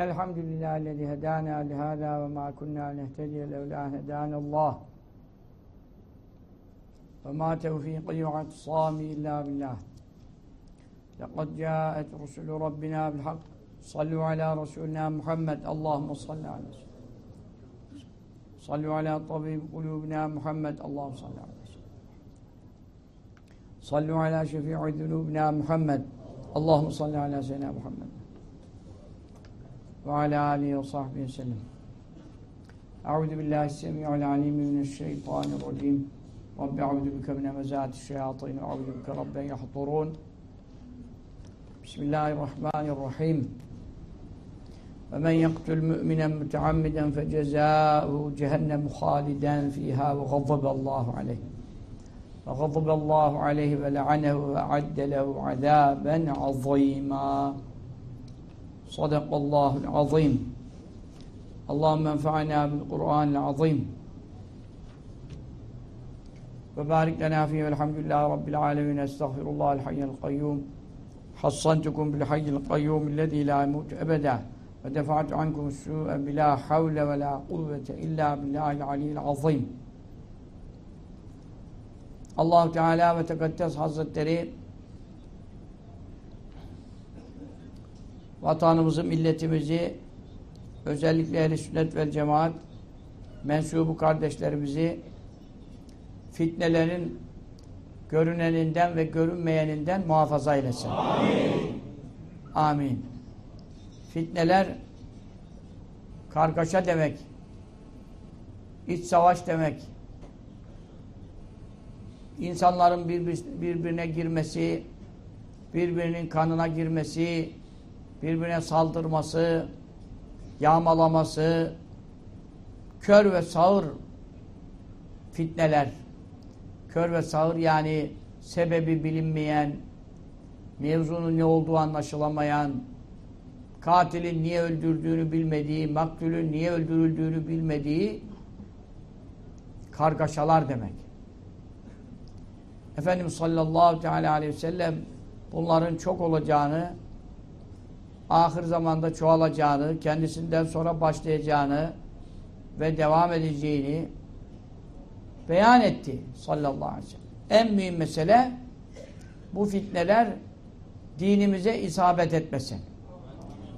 الحمد لله الذي هدانا لهذا وما كنا لنهتدي لولا هدانا الله. وما توفيقي واعتصامي إلا بالله. لقد جاءت رسل ربنا بالحق. صلوا على رسولنا محمد. اللهم صل على صلوا على طبيب قلوبنا محمد. اللهم صل على صلوا على شفيع ذنوبنا محمد. اللهم صل على سيدنا محمد. وعلى آله وصحبه وسلم. أعوذ بالله السميع العليم من الشيطان الرجيم. رب أعوذ بك من همزات الشياطين وأعوذ بك رب أن يحضرون. بسم الله الرحمن الرحيم. ومن يقتل مؤمنا متعمدا فجزاؤه جهنم خالدا فيها وغضب الله عليه. وغضب الله عليه ولعنه وأعد له عذابا عظيما. صدق الله العظيم اللهم انفعنا بالقرآن العظيم وبارك لنا فيه والحمد لله رب العالمين استغفر الله الحي القيوم حصنتكم بالحي القيوم الذي لا يموت أبدا ودفعت عنكم السوء بلا حول ولا قوة إلا بالله العلي العظيم allah Teala ve Tekaddes Hazretleri vatanımızı, milletimizi özellikle ehl sünnet vel cemaat mensubu kardeşlerimizi fitnelerin görüneninden ve görünmeyeninden muhafaza eylesin. Amin. Amin. Fitneler kargaşa demek. iç savaş demek. İnsanların birbirine girmesi, birbirinin kanına girmesi, birbirine saldırması, yağmalaması, kör ve sağır fitneler, kör ve sağır yani sebebi bilinmeyen, mevzunun ne olduğu anlaşılamayan, katilin niye öldürdüğünü bilmediği, maktulün niye öldürüldüğünü bilmediği kargaşalar demek. Efendimiz sallallahu teala aleyhi ve sellem bunların çok olacağını, ahir zamanda çoğalacağını, kendisinden sonra başlayacağını ve devam edeceğini beyan etti sallallahu aleyhi ve sellem. En mühim mesele bu fitneler dinimize isabet etmesin.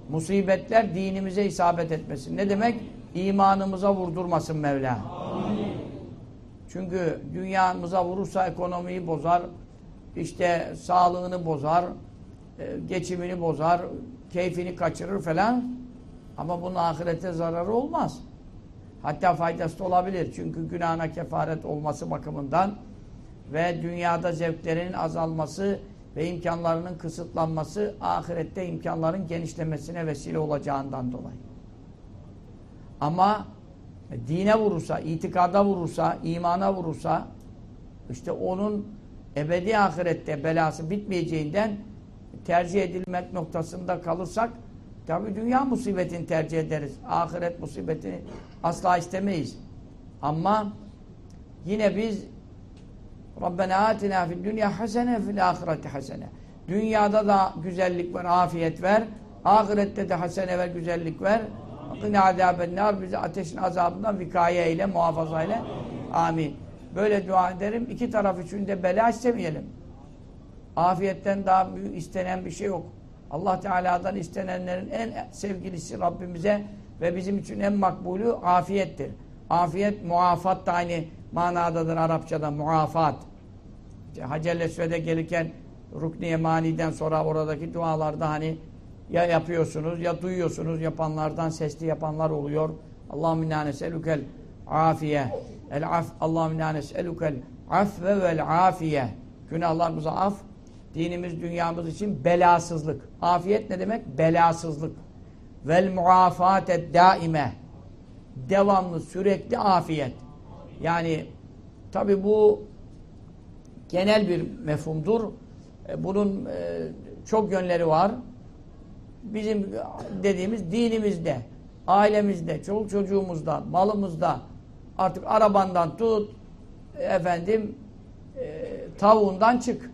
Musibetler dinimize isabet etmesin. Ne demek? İmanımıza vurdurmasın Mevla. Amin. Çünkü dünyamıza vurursa ekonomiyi bozar, işte sağlığını bozar, geçimini bozar, keyfini kaçırır falan. Ama bunun ahirete zararı olmaz. Hatta faydası da olabilir. Çünkü günahına kefaret olması bakımından ve dünyada zevklerinin azalması ve imkanlarının kısıtlanması ahirette imkanların genişlemesine vesile olacağından dolayı. Ama dine vurursa, itikada vurursa, imana vurursa işte onun ebedi ahirette belası bitmeyeceğinden tercih edilmek noktasında kalırsak tabi dünya musibetini tercih ederiz. Ahiret musibetini asla istemeyiz. Ama yine biz Rabbena atina fid dünya hasene fil ahireti hasene. Dünyada da güzellik ver, afiyet ver. Ahirette de hasene ver, güzellik ver. Qine azabennar bizi ateşin azabından vikaye eyle, muhafaza eyle. Amin. Böyle dua ederim. İki taraf için de bela istemeyelim. Afiyetten daha büyük istenen bir şey yok. Allah Teala'dan istenenlerin en sevgilisi Rabbimize ve bizim için en makbulü afiyettir. Afiyet, muafat da aynı manadadır Arapçada. Muafat. İşte Hacer Esved'e gelirken Rukni Yemani'den sonra oradaki dualarda hani ya yapıyorsunuz ya duyuyorsunuz yapanlardan sesli yapanlar oluyor. Allahümme inna neselükel afiye el af Allahümme inna neselükel afve vel afiye günahlarımıza af dinimiz dünyamız için belasızlık. Afiyet ne demek? Belasızlık. Vel muafatet daime devamlı sürekli afiyet. Yani tabi bu genel bir mefhumdur. Bunun çok yönleri var bizim dediğimiz dinimizde, ailemizde, çoluk çocuğumuzda, malımızda, artık arabandan tut, efendim, e, tavuğundan çık.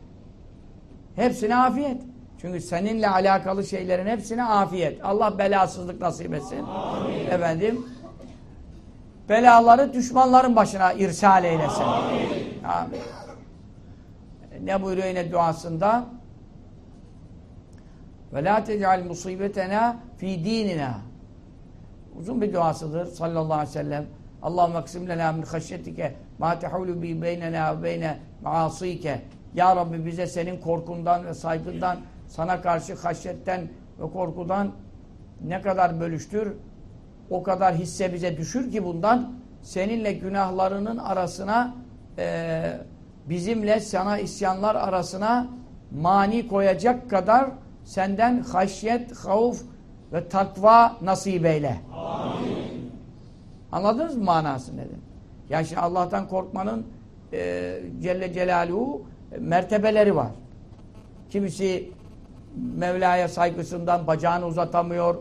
Hepsine afiyet. Çünkü seninle alakalı şeylerin hepsine afiyet. Allah belasızlık nasip etsin. Amin. Efendim belaları düşmanların başına irsal eylesin. Amin. Amin. Ne buyuruyor yine duasında? Ve la tec'al musibetena fi dinina. Uzun bir duasıdır sallallahu aleyhi ve sellem. Allahümme ksim lena min haşyetike ma tehulu bi beynena ve beyne maasike. Ya Rabbi bize senin korkundan ve saygından, sana karşı haşyetten ve korkudan ne kadar bölüştür, o kadar hisse bize düşür ki bundan seninle günahlarının arasına e, bizimle sana isyanlar arasına mani koyacak kadar senden haşyet, havf ve takva nasip eyle. Amin. Anladınız mı manası nedir? Yani şimdi Allah'tan korkmanın e, Celle Celaluhu mertebeleri var. Kimisi Mevla'ya saygısından bacağını uzatamıyor,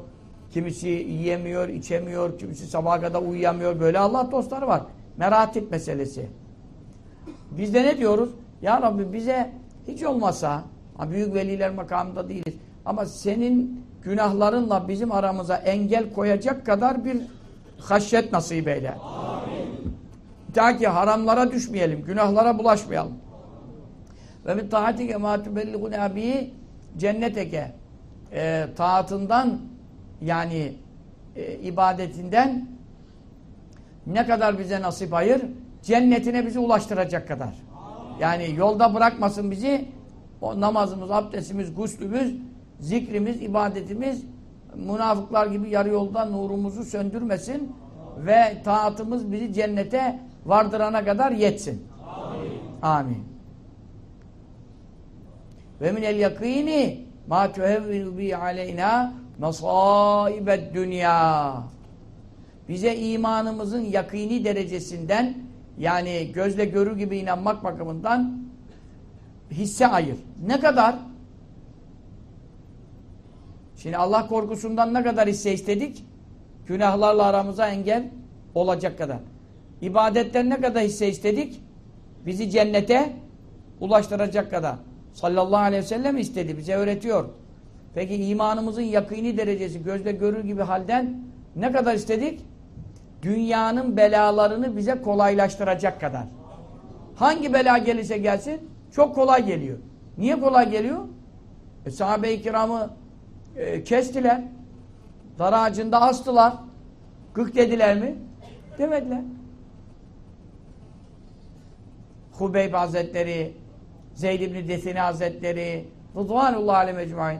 kimisi yiyemiyor, içemiyor, kimisi sabaha kadar uyuyamıyor. Böyle Allah dostları var. Meratip meselesi. Biz de ne diyoruz? Ya Rabbi bize hiç olmasa, büyük veliler makamında değiliz, ama senin günahlarınla bizim aramıza engel koyacak kadar bir haşyet nasip eyle. Amin. Ta ki haramlara düşmeyelim, günahlara bulaşmayalım. Ve min taatike ma tubelliğune bihi cenneteke e, taatından yani e, ibadetinden ne kadar bize nasip ayır? Cennetine bizi ulaştıracak kadar. Yani yolda bırakmasın bizi o namazımız, abdestimiz, guslümüz, zikrimiz, ibadetimiz münafıklar gibi yarı yolda nurumuzu söndürmesin ve taatımız bizi cennete vardırana kadar yetsin. Amin. Amin. Ve minel yakini ma tuhevvinu bi aleyna masaibed dünya. Bize imanımızın yakini derecesinden yani gözle görür gibi inanmak bakımından hisse ayır. Ne kadar? Şimdi Allah korkusundan ne kadar hisse istedik? Günahlarla aramıza engel olacak kadar. İbadetten ne kadar hisse istedik? Bizi cennete ulaştıracak kadar. Sallallahu aleyhi ve sellem istedi. Bize öğretiyor. Peki imanımızın yakini derecesi gözle görür gibi halden ne kadar istedik? Dünyanın belalarını bize kolaylaştıracak kadar. Hangi bela gelirse gelsin çok kolay geliyor. Niye kolay geliyor? E, sahabe-i kiramı e, kestiler. Dar ağacında astılar. Gık dediler mi? Demediler. Hubeyb Hazretleri, Zeyd ibn Desine Hazretleri, Rıdvanullah aleyhi mecmuain.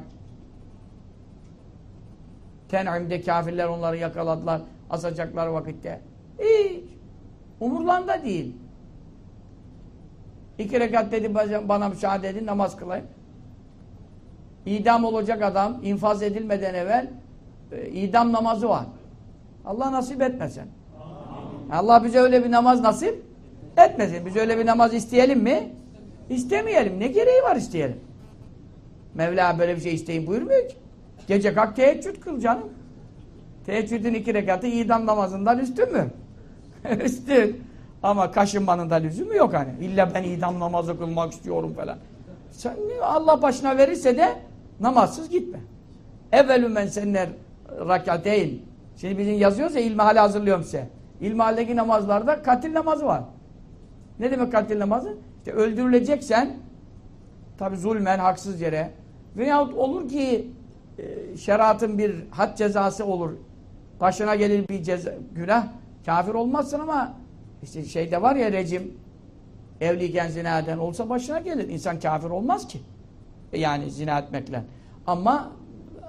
Ten'im'de kafirler onları yakaladılar. Asacaklar vakitte. Hiç. Umurlarında değil. İki rekat dedi bana müsaade edin namaz kılayım. İdam olacak adam infaz edilmeden evvel e, idam namazı var. Allah nasip etmesin. Allah bize öyle bir namaz nasip etmesin. Biz öyle bir namaz isteyelim mi? İstemeyelim. Ne gereği var isteyelim? Mevla böyle bir şey isteyin buyurmuyor ki. Gece kalk teheccüd kıl canım. Teheccüdün iki rekatı idam namazından üstün mü? üstün. Ama kaşınmanın da lüzumu yok hani. İlla ben idam namazı kılmak istiyorum falan. Sen Allah başına verirse de namazsız gitme. Evvelü men senler rakateyn. Şimdi bizim yazıyoruz ya ilmihal hazırlıyorum size. İlmihaldeki namazlarda katil namazı var. Ne demek katil namazı? İşte öldürüleceksen tabi zulmen, haksız yere veyahut olur ki e, şeriatın bir had cezası olur. Başına gelir bir ceza, günah. Kafir olmazsın ama işte şeyde var ya rejim evliyken zina eden olsa başına gelir. İnsan kafir olmaz ki. E yani zina etmekle. Ama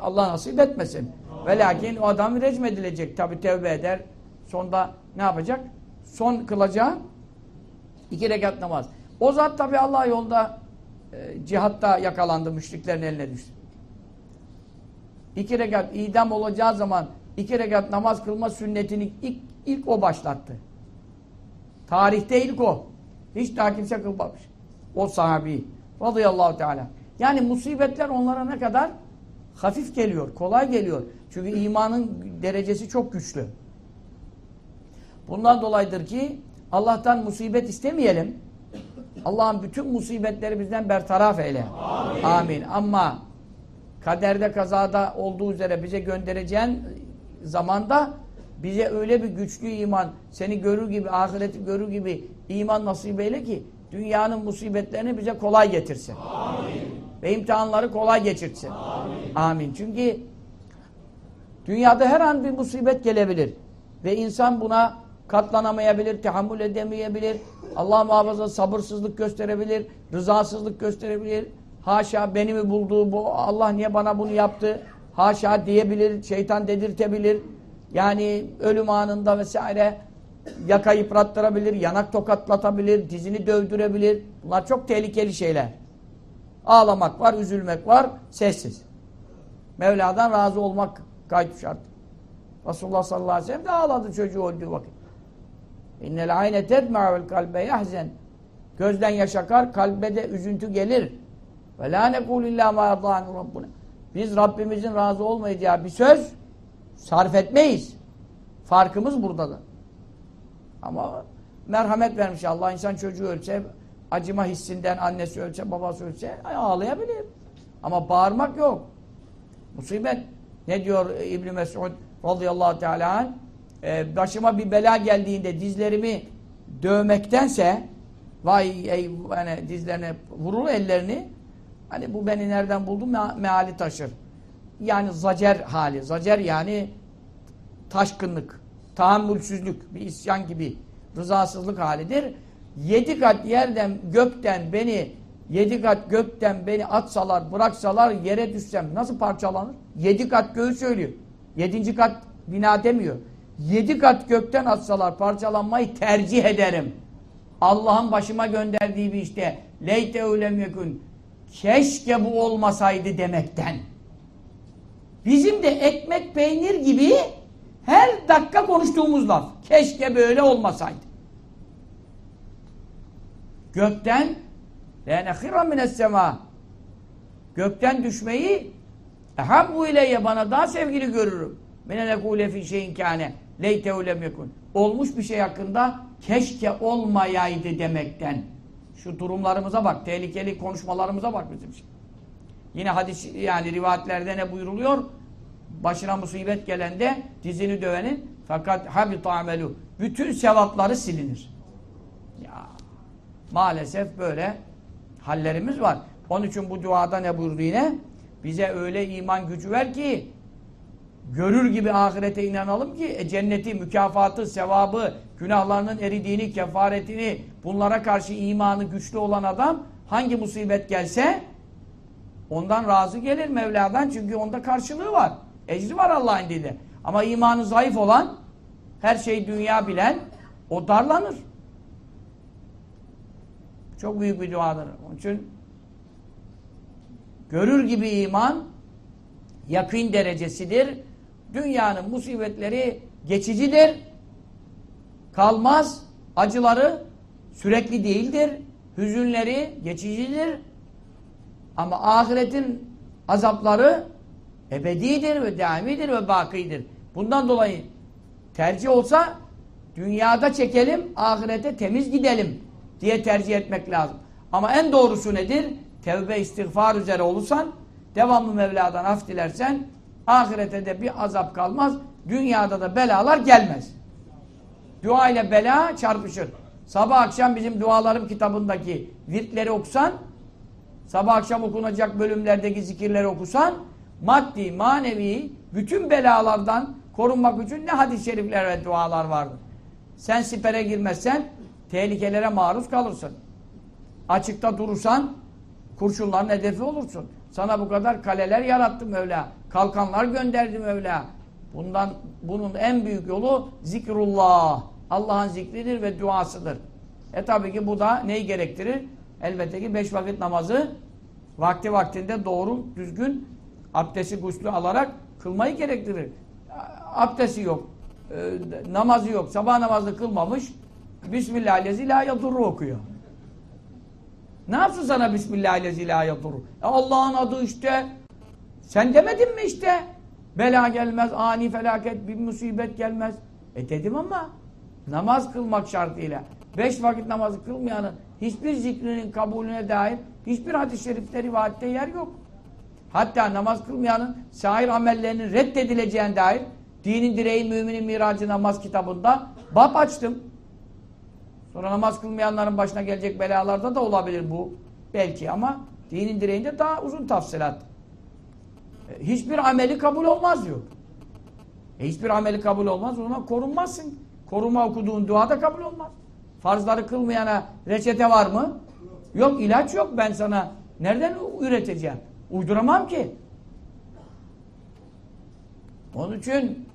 Allah nasip etmesin. Ve lakin o adam recm edilecek. Tabi tevbe eder. Sonda ne yapacak? Son kılacağı iki rekat namaz. O zat tabi Allah yolda e, cihatta yakalandı. Müşriklerin eline düştü. İki rekat idam olacağı zaman iki rekat namaz kılma sünnetini ilk, ilk o başlattı. Tarihte ilk o. Hiç daha kimse kılmamış. O sahabi. Radıyallahu teala. Yani musibetler onlara ne kadar hafif geliyor, kolay geliyor. Çünkü imanın derecesi çok güçlü. Bundan dolayıdır ki Allah'tan musibet istemeyelim. Allah'ın bütün musibetleri bizden bertaraf eyle. Amin. Amin. Ama kaderde kazada olduğu üzere bize göndereceğin zamanda bize öyle bir güçlü iman, seni görür gibi, ahireti görür gibi iman nasip eyle ki dünyanın musibetlerini bize kolay getirsin. Amin. Ve imtihanları kolay geçirsin. Amin. Amin. Çünkü dünyada her an bir musibet gelebilir. Ve insan buna katlanamayabilir, tahammül edemeyebilir. Allah muhafaza sabırsızlık gösterebilir, rızasızlık gösterebilir. Haşa beni mi buldu bu Allah niye bana bunu yaptı? Haşa diyebilir, şeytan dedirtebilir. Yani ölüm anında vesaire yaka yıprattırabilir, yanak tokatlatabilir, dizini dövdürebilir. Bunlar çok tehlikeli şeyler. Ağlamak var, üzülmek var, sessiz. Mevla'dan razı olmak kayıt şart. Resulullah sallallahu aleyhi ve sellem de ağladı çocuğu öldüğü vakit. İnnel ayne tedma'vel kalbe yahzen. Gözden yaş akar, kalbe de üzüntü gelir. Ve la nekul illa ma yadâni rabbuna. Biz Rabbimizin razı olmayacağı bir söz sarf etmeyiz. Farkımız burada da. Ama merhamet vermiş Allah. insan çocuğu ölse, acıma hissinden annesi ölse, babası ölse ağlayabilir. Ama bağırmak yok. Musibet. Ne diyor İbn Mesud radıyallahu teala anh? Ee, başıma bir bela geldiğinde dizlerimi dövmektense vay ey yani dizlerine vurur ellerini hani bu beni nereden buldu me meali taşır. Yani zacer hali. Zacer yani taşkınlık, tahammülsüzlük, bir isyan gibi rızasızlık halidir. Yedi kat yerden, gökten beni yedi kat gökten beni atsalar, bıraksalar yere düşsem nasıl parçalanır? Yedi kat göğü söylüyor. Yedinci kat bina demiyor. Yedi kat gökten atsalar parçalanmayı tercih ederim. Allah'ın başıma gönderdiği bir işte leyte ulem yekun keşke bu olmasaydı demekten. Bizim de ekmek peynir gibi her dakika konuştuğumuz laf. Keşke böyle olmasaydı. Gökten lenehira minessema gökten düşmeyi ehabbu ileyye bana daha sevgili görürüm. Minenekule fi şeyin kâne leytehu lem yekun. Olmuş bir şey hakkında keşke olmayaydı demekten. Şu durumlarımıza bak, tehlikeli konuşmalarımıza bak bizim şey. Yine hadis yani rivayetlerde ne buyuruluyor? Başına musibet gelende dizini dövenin fakat habita amelu. Bütün sevapları silinir. Ya maalesef böyle hallerimiz var. Onun için bu duada ne buyurdu yine? Bize öyle iman gücü ver ki görür gibi ahirete inanalım ki e, cenneti, mükafatı, sevabı, günahlarının eridiğini, kefaretini bunlara karşı imanı güçlü olan adam hangi musibet gelse ondan razı gelir Mevla'dan çünkü onda karşılığı var. Ecri var Allah'ın indinde. Ama imanı zayıf olan her şey dünya bilen o darlanır. Çok büyük bir duadır. Onun için görür gibi iman yakın derecesidir. Dünyanın musibetleri geçicidir. Kalmaz. Acıları sürekli değildir. Hüzünleri geçicidir. Ama ahiretin azapları ebedidir ve deamidir ve bakidir. Bundan dolayı tercih olsa dünyada çekelim, ahirete temiz gidelim diye tercih etmek lazım. Ama en doğrusu nedir? Tevbe istiğfar üzere olursan, devamlı Mevla'dan af dilersen, ahirete de bir azap kalmaz, dünyada da belalar gelmez. Dua ile bela çarpışır. Sabah akşam bizim dualarım kitabındaki virtleri okusan, sabah akşam okunacak bölümlerdeki zikirleri okusan, maddi, manevi, bütün belalardan korunmak için ne hadis-i şerifler ve dualar vardır. Sen sipere girmezsen, tehlikelere maruz kalırsın. Açıkta durursan, kurşunların hedefi olursun. Sana bu kadar kaleler yarattı Mevla. Kalkanlar gönderdi Mevla. Bundan bunun en büyük yolu zikrullah. Allah'ın zikridir ve duasıdır. E tabii ki bu da neyi gerektirir? Elbette ki beş vakit namazı vakti vaktinde doğru, düzgün abdesti guslü alarak kılmayı gerektirir. Abdesti yok. E, namazı yok. Sabah namazını kılmamış. Bismillahirrahmanirrahim la okuyor. Ne yapsın sana Bismillahirrahmanirrahim? E Allah'ın adı işte. Sen demedin mi işte? Bela gelmez, ani felaket, bir musibet gelmez. E dedim ama namaz kılmak şartıyla. Beş vakit namazı kılmayanın hiçbir zikrinin kabulüne dair hiçbir hadis-i şerifte rivayette yer yok. Hatta namaz kılmayanın sair amellerinin reddedileceğine dair dinin direği müminin miracı namaz kitabında bab açtım. Sonra namaz kılmayanların başına gelecek belalarda da olabilir bu. Belki ama dinin direğinde daha uzun tafsilat. E, hiçbir ameli kabul olmaz diyor. E, hiçbir ameli kabul olmaz. O zaman korunmazsın. Koruma okuduğun dua da kabul olmaz. Farzları kılmayana reçete var mı? Yok ilaç yok ben sana. Nereden üreteceğim? Uyduramam ki. Onun için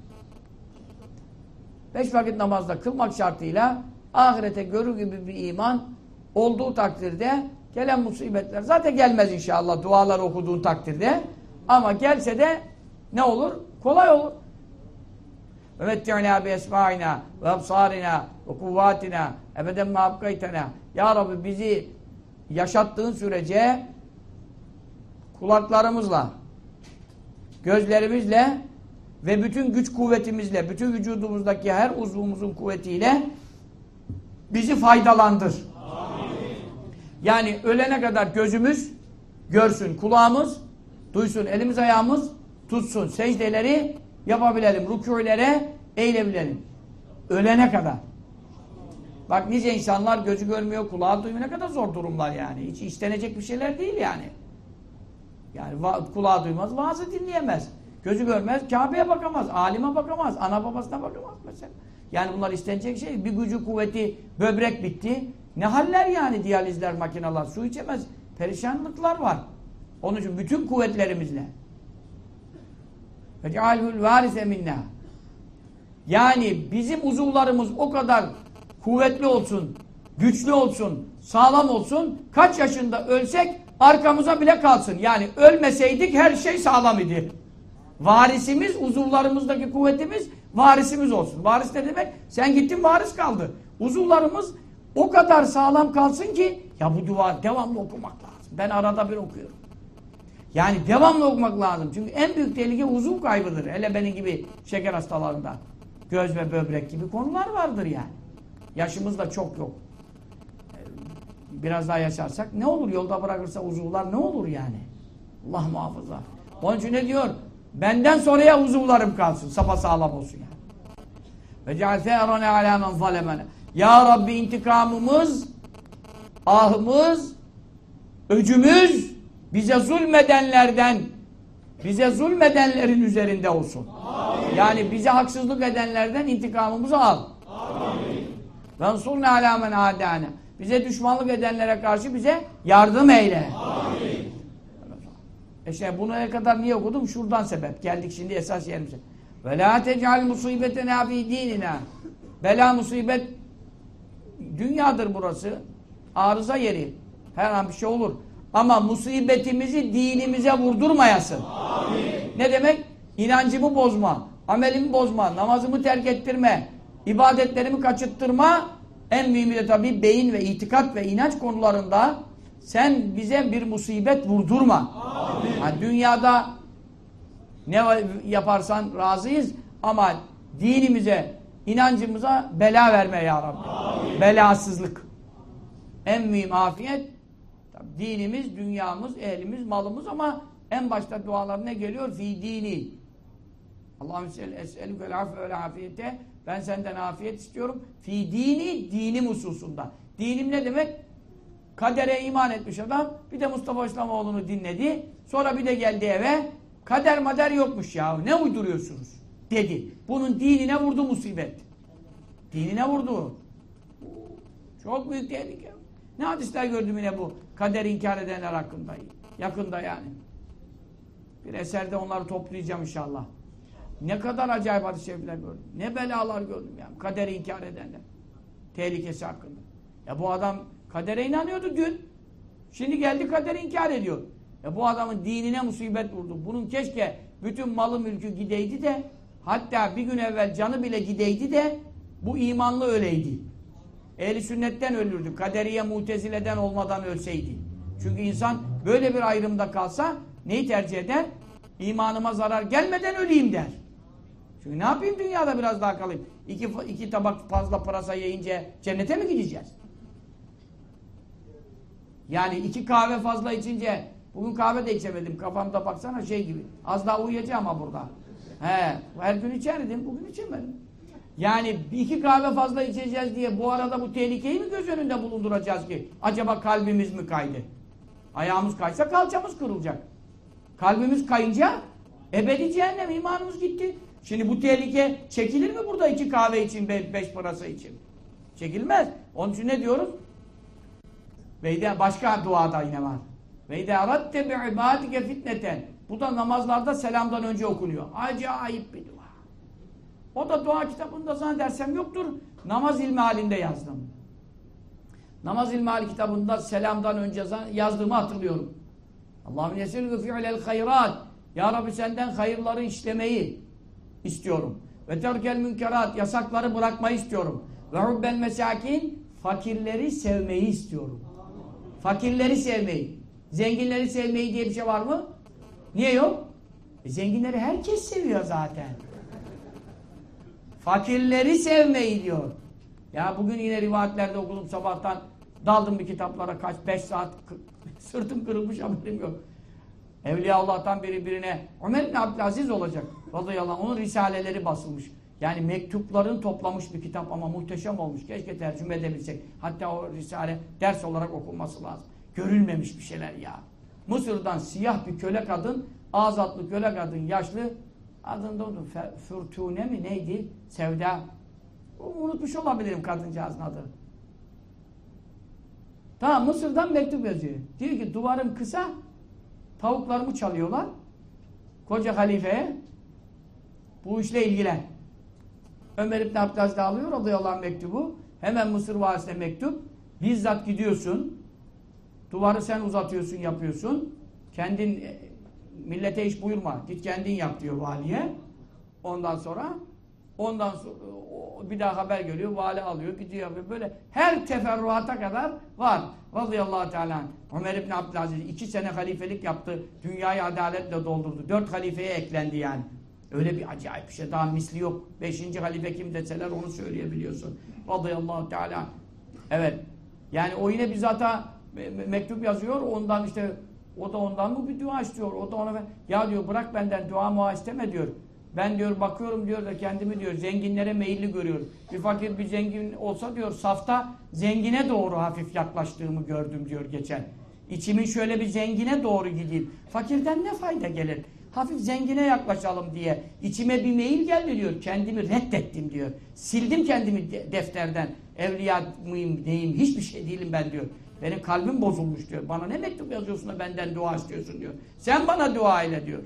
beş vakit namazda kılmak şartıyla ahirete görür gibi bir iman olduğu takdirde gelen musibetler zaten gelmez inşallah dualar okuduğun takdirde ama gelse de ne olur? Kolay olur. Ve metti'na bi esma'ina ve absarina ve ebeden ma Ya Rabbi bizi yaşattığın sürece kulaklarımızla gözlerimizle ve bütün güç kuvvetimizle, bütün vücudumuzdaki her uzvumuzun kuvvetiyle bizi faydalandır. Amin. Yani ölene kadar gözümüz görsün, kulağımız duysun, elimiz ayağımız tutsun, secdeleri yapabilelim, rükûlere eğilebilelim. Ölene kadar. Bak nice insanlar gözü görmüyor, kulağı duymuyor. Ne kadar zor durumlar yani. Hiç istenecek bir şeyler değil yani. Yani kulağı duymaz, vaazı dinleyemez. Gözü görmez, Kabe'ye bakamaz, alime bakamaz, ana babasına bakamaz mesela. Yani bunlar istenecek şey. Bir gücü, kuvveti, böbrek bitti. Ne haller yani diyalizler, makineler, su içemez. Perişanlıklar var. Onun için bütün kuvvetlerimizle. Fecalhul varise minna. Yani bizim uzuvlarımız o kadar kuvvetli olsun, güçlü olsun, sağlam olsun. Kaç yaşında ölsek arkamıza bile kalsın. Yani ölmeseydik her şey sağlam idi. Varisimiz, uzuvlarımızdaki kuvvetimiz varisimiz olsun. Varis ne demek? Sen gittin varis kaldı. Uzuvlarımız o kadar sağlam kalsın ki ya bu dua devamlı okumak lazım. Ben arada bir okuyorum. Yani devamlı okumak lazım. Çünkü en büyük tehlike uzuv kaybıdır. Hele benim gibi şeker hastalarında. Göz ve böbrek gibi konular vardır yani. Yaşımız da çok yok. Biraz daha yaşarsak ne olur? Yolda bırakırsa uzuvlar ne olur yani? Allah muhafaza. Onun için ne diyor? Benden sonraya uzuvlarım kalsın. Sapa sağlam olsun yani. Ve ceal ala alâmen zalemene. Ya Rabbi intikamımız, ahımız, öcümüz bize zulmedenlerden, bize zulmedenlerin üzerinde olsun. Amin. Yani bize haksızlık edenlerden intikamımızı al. Vensurne alâ men âdâne. Bize düşmanlık edenlere karşı bize yardım eyle. Amin. E şey bunu ne kadar niye okudum? Şuradan sebep. Geldik şimdi esas yerimize. Ve la tecal musibetena fi dinina. Bela musibet dünyadır burası. Arıza yeri. Her an bir şey olur. Ama musibetimizi dinimize vurdurmayasın. Amin. Ne demek? İnancımı bozma, amelimi bozma, namazımı terk ettirme, ibadetlerimi kaçıttırma. En mühimi de tabii beyin ve itikat ve inanç konularında sen bize bir musibet vurdurma. Amin. Yani dünyada ne yaparsan razıyız ama dinimize, inancımıza bela verme ya Rabbi. Amin. Belasızlık. En mühim afiyet dinimiz, dünyamız, ehlimiz, malımız ama en başta dualar ne geliyor? Fi dini. Allahümme es'elükel affe ve afiyete. Ben senden afiyet istiyorum. Fi dini, dinim hususunda. Dinim ne demek? Kadere iman etmiş adam. Bir de Mustafa İslamoğlu'nu dinledi. Sonra bir de geldi eve. Kader mader yokmuş ya. Ne uyduruyorsunuz? Dedi. Bunun dinine vurdu musibet. Dinine vurdu. Çok büyük tehlike. Ne hadisler gördüm yine bu kader inkar edenler hakkında. Yakında yani. Bir eserde onları toplayacağım inşallah. Ne kadar acayip hadis-i gördüm. Ne belalar gördüm yani. Kader inkar edenler. Tehlikesi hakkında. Ya bu adam kadere inanıyordu dün. Şimdi geldi kader inkar ediyor. Ya bu adamın dinine musibet vurdu. Bunun keşke bütün malı mülkü gideydi de hatta bir gün evvel canı bile gideydi de bu imanlı öleydi. Ehli sünnetten ölürdü. Kaderiye mutezileden olmadan ölseydi. Çünkü insan böyle bir ayrımda kalsa neyi tercih eder? İmanıma zarar gelmeden öleyim der. Çünkü ne yapayım dünyada biraz daha kalayım? İki, iki tabak fazla pırasa yiyince cennete mi gideceğiz? Yani iki kahve fazla içince Bugün kahve de içemedim. Kafamda baksana şey gibi. Az daha uyuyacağım ama burada. He, her gün içerdim. Bugün içemedim. Yani iki kahve fazla içeceğiz diye bu arada bu tehlikeyi mi göz önünde bulunduracağız ki? Acaba kalbimiz mi kaydı? Ayağımız kaysa kalçamız kırılacak. Kalbimiz kayınca ebedi cehennem imanımız gitti. Şimdi bu tehlike çekilir mi burada iki kahve için, be beş parası için? Çekilmez. Onun için ne diyoruz? Ve başka duada yine var. Ve idâ radte bi'ibâdike fitneten. Bu da namazlarda selamdan önce okunuyor. Acayip bir dua. O da dua kitabında zannedersem yoktur. Namaz ilmi halinde yazdım. Namaz ilmi hali kitabında selamdan önce yazdığımı hatırlıyorum. Allahümme yesilgü fi'lel hayrat. Ya Rabbi senden hayırları işlemeyi istiyorum. Ve terkel münkerat. Yasakları bırakmayı istiyorum. Ve hubbel mesakin. Fakirleri sevmeyi istiyorum. Fakirleri sevmeyi. Zenginleri sevmeyi diye bir şey var mı? Niye yok? E zenginleri herkes seviyor zaten. Fakirleri sevmeyi diyor. Ya bugün yine rivayetlerde okudum sabahtan daldım bir kitaplara kaç beş saat sırtım kırılmış haberim yok. Evliya Allah'tan biri birine Ömer bin Abdülaziz olacak. Radıyallahu anh. Onun risaleleri basılmış. Yani mektupların toplamış bir kitap ama muhteşem olmuş. Keşke tercüme edebilsek. Hatta o risale ders olarak okunması lazım. Görülmemiş bir şeyler ya. Mısır'dan siyah bir köle kadın, azatlı köle kadın, yaşlı adında onu Fürtune mi neydi? Sevda. Unutmuş olabilirim kadıncağızın adını. Tamam Mısır'dan mektup yazıyor. Diyor ki duvarım kısa, tavuklarımı çalıyorlar. Koca halifeye bu işle ilgilen. Ömer İbn Abdülaziz alıyor radıyallahu anh mektubu. Hemen Mısır valisine mektup. Bizzat gidiyorsun. Duvarı sen uzatıyorsun, yapıyorsun. Kendin e, millete iş buyurma. Git kendin yap diyor valiye. Ondan sonra ondan sonra bir daha haber geliyor. Vali alıyor, gidiyor. Böyle her teferruata kadar var. Radıyallahu teala. Ömer İbn Abdülaziz iki sene halifelik yaptı. Dünyayı adaletle doldurdu. Dört halifeye eklendi yani. Öyle bir acayip bir şey. Daha misli yok. Beşinci halife kim deseler onu söyleyebiliyorsun. Radıyallahu teala. Evet. Yani o yine bizzata mektup yazıyor. Ondan işte o da ondan mı bir dua istiyor? O da ona ya diyor bırak benden dua mua isteme diyor. Ben diyor bakıyorum diyor da kendimi diyor zenginlere meyilli görüyorum. Bir fakir bir zengin olsa diyor safta zengine doğru hafif yaklaştığımı gördüm diyor geçen. İçimin şöyle bir zengine doğru gideyim. Fakirden ne fayda gelir? Hafif zengine yaklaşalım diye içime bir meyil geldi diyor. Kendimi reddettim diyor. Sildim kendimi defterden. Evliya mıyım neyim hiçbir şey değilim ben diyor. Benim kalbim bozulmuş diyor. Bana ne mektup yazıyorsun da benden dua istiyorsun diyor. Sen bana dua ile diyor.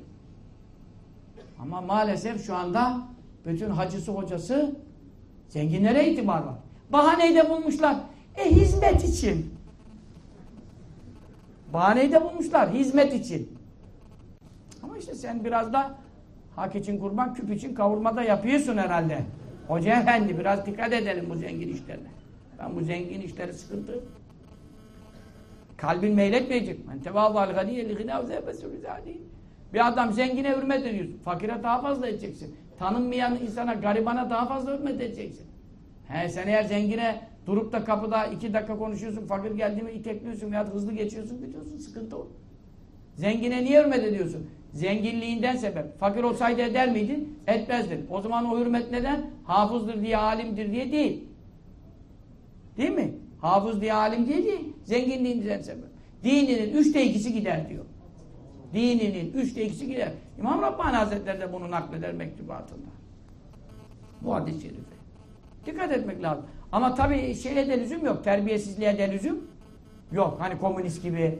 Ama maalesef şu anda bütün hacısı hocası zenginlere itibar var. Bahaneyi de bulmuşlar. E hizmet için. Bahaneyi de bulmuşlar. Hizmet için. Ama işte sen biraz da hak için kurban, küp için kavurma da yapıyorsun herhalde. Hoca efendi biraz dikkat edelim bu zengin işlerine. Ben bu zengin işleri sıkıntı. Kalbin meyletmeyecek. Men tevâzâl ganiyye li gınâv Bir adam zengine hürmet ediyorsun. Fakire daha fazla edeceksin. Tanınmayan insana, garibana daha fazla hürmet edeceksin. He sen eğer zengine durup da kapıda iki dakika konuşuyorsun, fakir geldi mi itekliyorsun veya hızlı geçiyorsun, biliyorsun sıkıntı olur. Zengine niye hürmet ediyorsun? Zenginliğinden sebep. Fakir olsaydı eder miydin? Etmezdin. O zaman o hürmet neden? Hafızdır diye, alimdir diye değil. Değil mi? Hafız diye, alim diye değil. Zenginliğinden sebep. Dininin üçte ikisi gider diyor. Dininin üçte ikisi gider. İmam Rabbani Hazretleri de bunu nakleder mektubatında. Bu hadis-i şerife. Dikkat etmek lazım. Ama tabii şeye de lüzum yok. Terbiyesizliğe de lüzum yok. Hani komünist gibi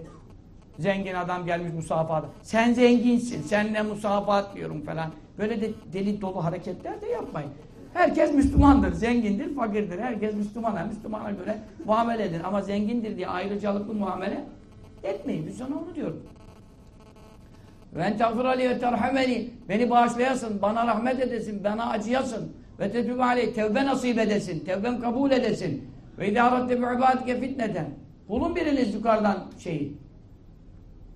zengin adam gelmiş musafada. Sen zenginsin. Seninle musafahat diyorum falan. Böyle de deli dolu hareketler de yapmayın. Herkes Müslümandır, zengindir, fakirdir. Herkes Müslümana, Müslümana göre muamele edin. Ama zengindir diye ayrıcalıklı muamele etmeyin. Biz sana onu diyorum. Ve entağfir ve terhameni. Beni bağışlayasın, bana rahmet edesin, bana acıyasın. Ve tetübü aleyh, tevbe nasip edesin, tevbem kabul edesin. Ve idâratte bi'ibâdike fitneten. Bulun biriniz yukarıdan şeyi.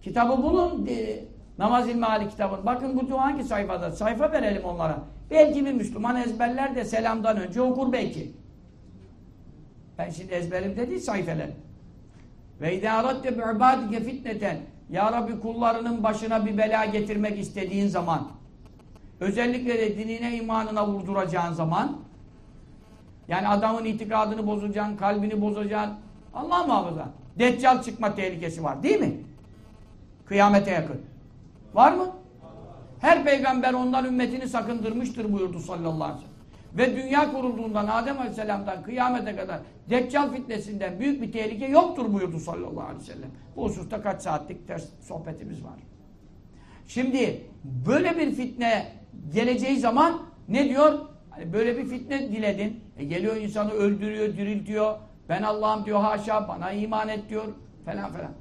Kitabı bulun. E, namaz ilmi hali kitabını. Bakın bu dua hangi sayfada? Sayfa verelim onlara. Belki bir Müslüman ezberler de selamdan önce okur belki. Ben şimdi ezberimde değil sayfeler. Ve idâ aradte bi'ibâdike fitneten Ya Rabbi kullarının başına bir bela getirmek istediğin zaman özellikle de dinine imanına vurduracağın zaman yani adamın itikadını bozacaksın, kalbini bozacaksın Allah muhafaza. Deccal çıkma tehlikesi var değil mi? Kıyamete yakın. Var mı? Her peygamber ondan ümmetini sakındırmıştır buyurdu sallallahu aleyhi ve sellem. Ve dünya kurulduğundan Adem Aleyhisselam'dan kıyamete kadar Deccal fitnesinden büyük bir tehlike yoktur buyurdu sallallahu aleyhi ve sellem. Bu hususta kaç saatlik ters sohbetimiz var. Şimdi böyle bir fitne geleceği zaman ne diyor? Hani böyle bir fitne diledin. E geliyor insanı öldürüyor, diriltiyor. Ben Allah'ım diyor haşa bana iman et diyor falan falan.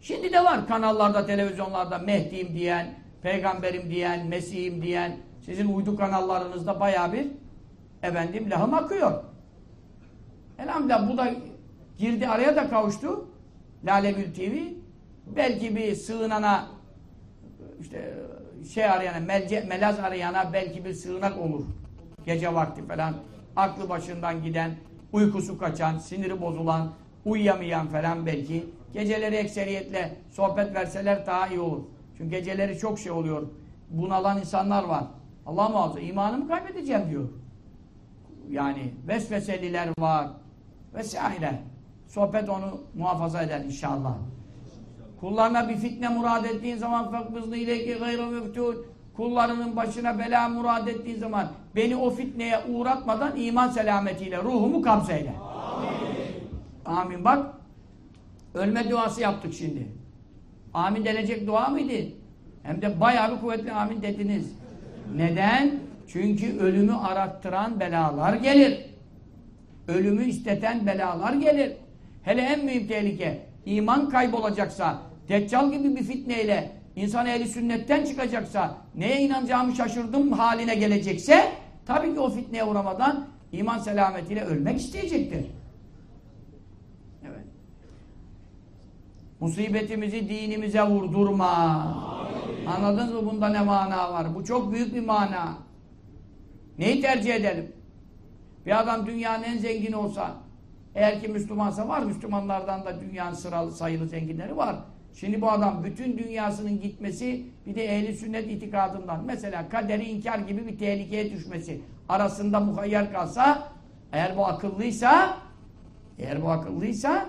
Şimdi de var kanallarda, televizyonlarda Mehdi'yim diyen, peygamberim diyen, Mesih'im diyen, sizin uydu kanallarınızda baya bir efendim lahım akıyor. Elhamdülillah bu da girdi araya da kavuştu. Lale TV. Belki bir sığınana işte şey arayana, melce, melaz arayana belki bir sığınak olur. Gece vakti falan. Aklı başından giden, uykusu kaçan, siniri bozulan, uyuyamayan falan belki. Geceleri ekseriyetle sohbet verseler daha iyi olur. Çünkü geceleri çok şey oluyor. Bunalan insanlar var. Allah muhafaza imanımı kaybedeceğim diyor. Yani vesveseliler var. Vesaire. Sohbet onu muhafaza eder inşallah. Kullarına bir fitne murad ettiğin zaman fakbızlı ileyki gayra müftûn kullarının başına bela murad ettiğin zaman beni o fitneye uğratmadan iman selametiyle ruhumu kabzeyle. Amin. Amin. Bak ölme duası yaptık şimdi. Amin denecek dua mıydı? Hem de bayağı bir kuvvetli amin dediniz. Neden? Çünkü ölümü arattıran belalar gelir. Ölümü isteten belalar gelir. Hele en büyük tehlike iman kaybolacaksa, deccal gibi bir fitneyle insan ehli sünnetten çıkacaksa, neye inanacağımı şaşırdım haline gelecekse, tabii ki o fitneye uğramadan iman selametiyle ölmek isteyecektir. Evet. Musibetimizi dinimize vurdurma. Amin. Anladınız mı bunda ne mana var? Bu çok büyük bir mana. Neyi tercih edelim? Bir adam dünyanın en zengini olsa, eğer ki Müslümansa var, Müslümanlardan da dünyanın sıralı sayılı zenginleri var. Şimdi bu adam bütün dünyasının gitmesi bir de ehli sünnet itikadından mesela kaderi inkar gibi bir tehlikeye düşmesi arasında muhayyer kalsa eğer bu akıllıysa eğer bu akıllıysa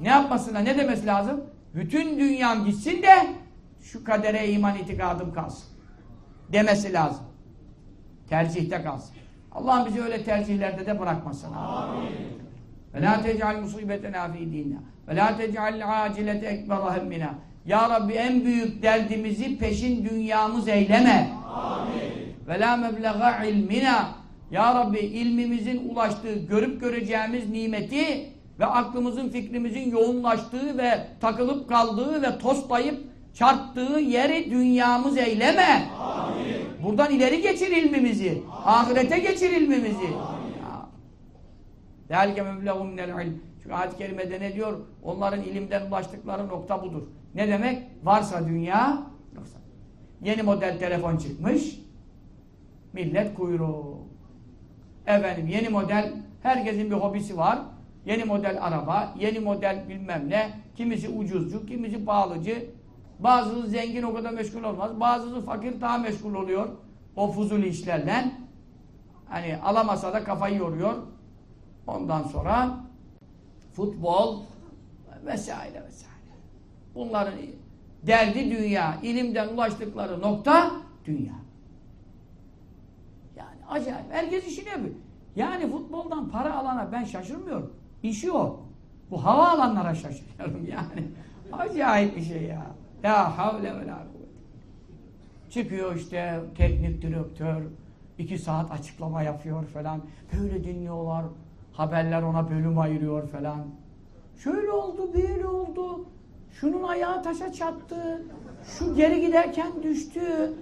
ne yapmasına ne demesi lazım? Bütün dünyam gitsin de şu kadere iman itikadım kalsın. Demesi lazım. Tercihte kalsın. Allah bizi öyle tercihlerde de bırakmasın. Amin. Ve la tec'al musibetena fi dinna. Ve la tec'al acilete ekbera hemmina. Ya Rabbi en büyük derdimizi peşin dünyamız eyleme. Amin. Ve la meblega ilmina. Ya Rabbi ilmimizin ulaştığı, görüp göreceğimiz nimeti ve aklımızın, fikrimizin yoğunlaştığı ve takılıp kaldığı ve toslayıp çarptığı yeri dünyamız eyleme. Amin. Buradan ileri geçir ilmimizi. Ahirete geçir ilmimizi. Delke meblağum minel ilm. Çünkü ayet-i kerimede ne diyor? Onların ilimden ulaştıkları nokta budur. Ne demek? Varsa dünya, yoksa. Yeni model telefon çıkmış. Millet kuyruğu. Efendim yeni model, herkesin bir hobisi var. Yeni model araba, yeni model bilmem ne. Kimisi ucuzcu, kimisi pahalıcı. Bazısı zengin o kadar meşgul olmaz. Bazısı fakir daha meşgul oluyor. O fuzuli işlerle. Hani alamasa da kafayı yoruyor. Ondan sonra futbol vesaire vesaire. Bunların derdi dünya. ilimden ulaştıkları nokta dünya. Yani acayip. Herkes işini yapıyor. Yani futboldan para alana ben şaşırmıyorum. İşi o. Bu hava alanlara şaşırıyorum yani. Acayip bir şey ya. La havle ve la Çıkıyor işte teknik direktör, iki saat açıklama yapıyor falan. Böyle dinliyorlar. Haberler ona bölüm ayırıyor falan. Şöyle oldu, böyle oldu. Şunun ayağı taşa çattı. Şu geri giderken düştü.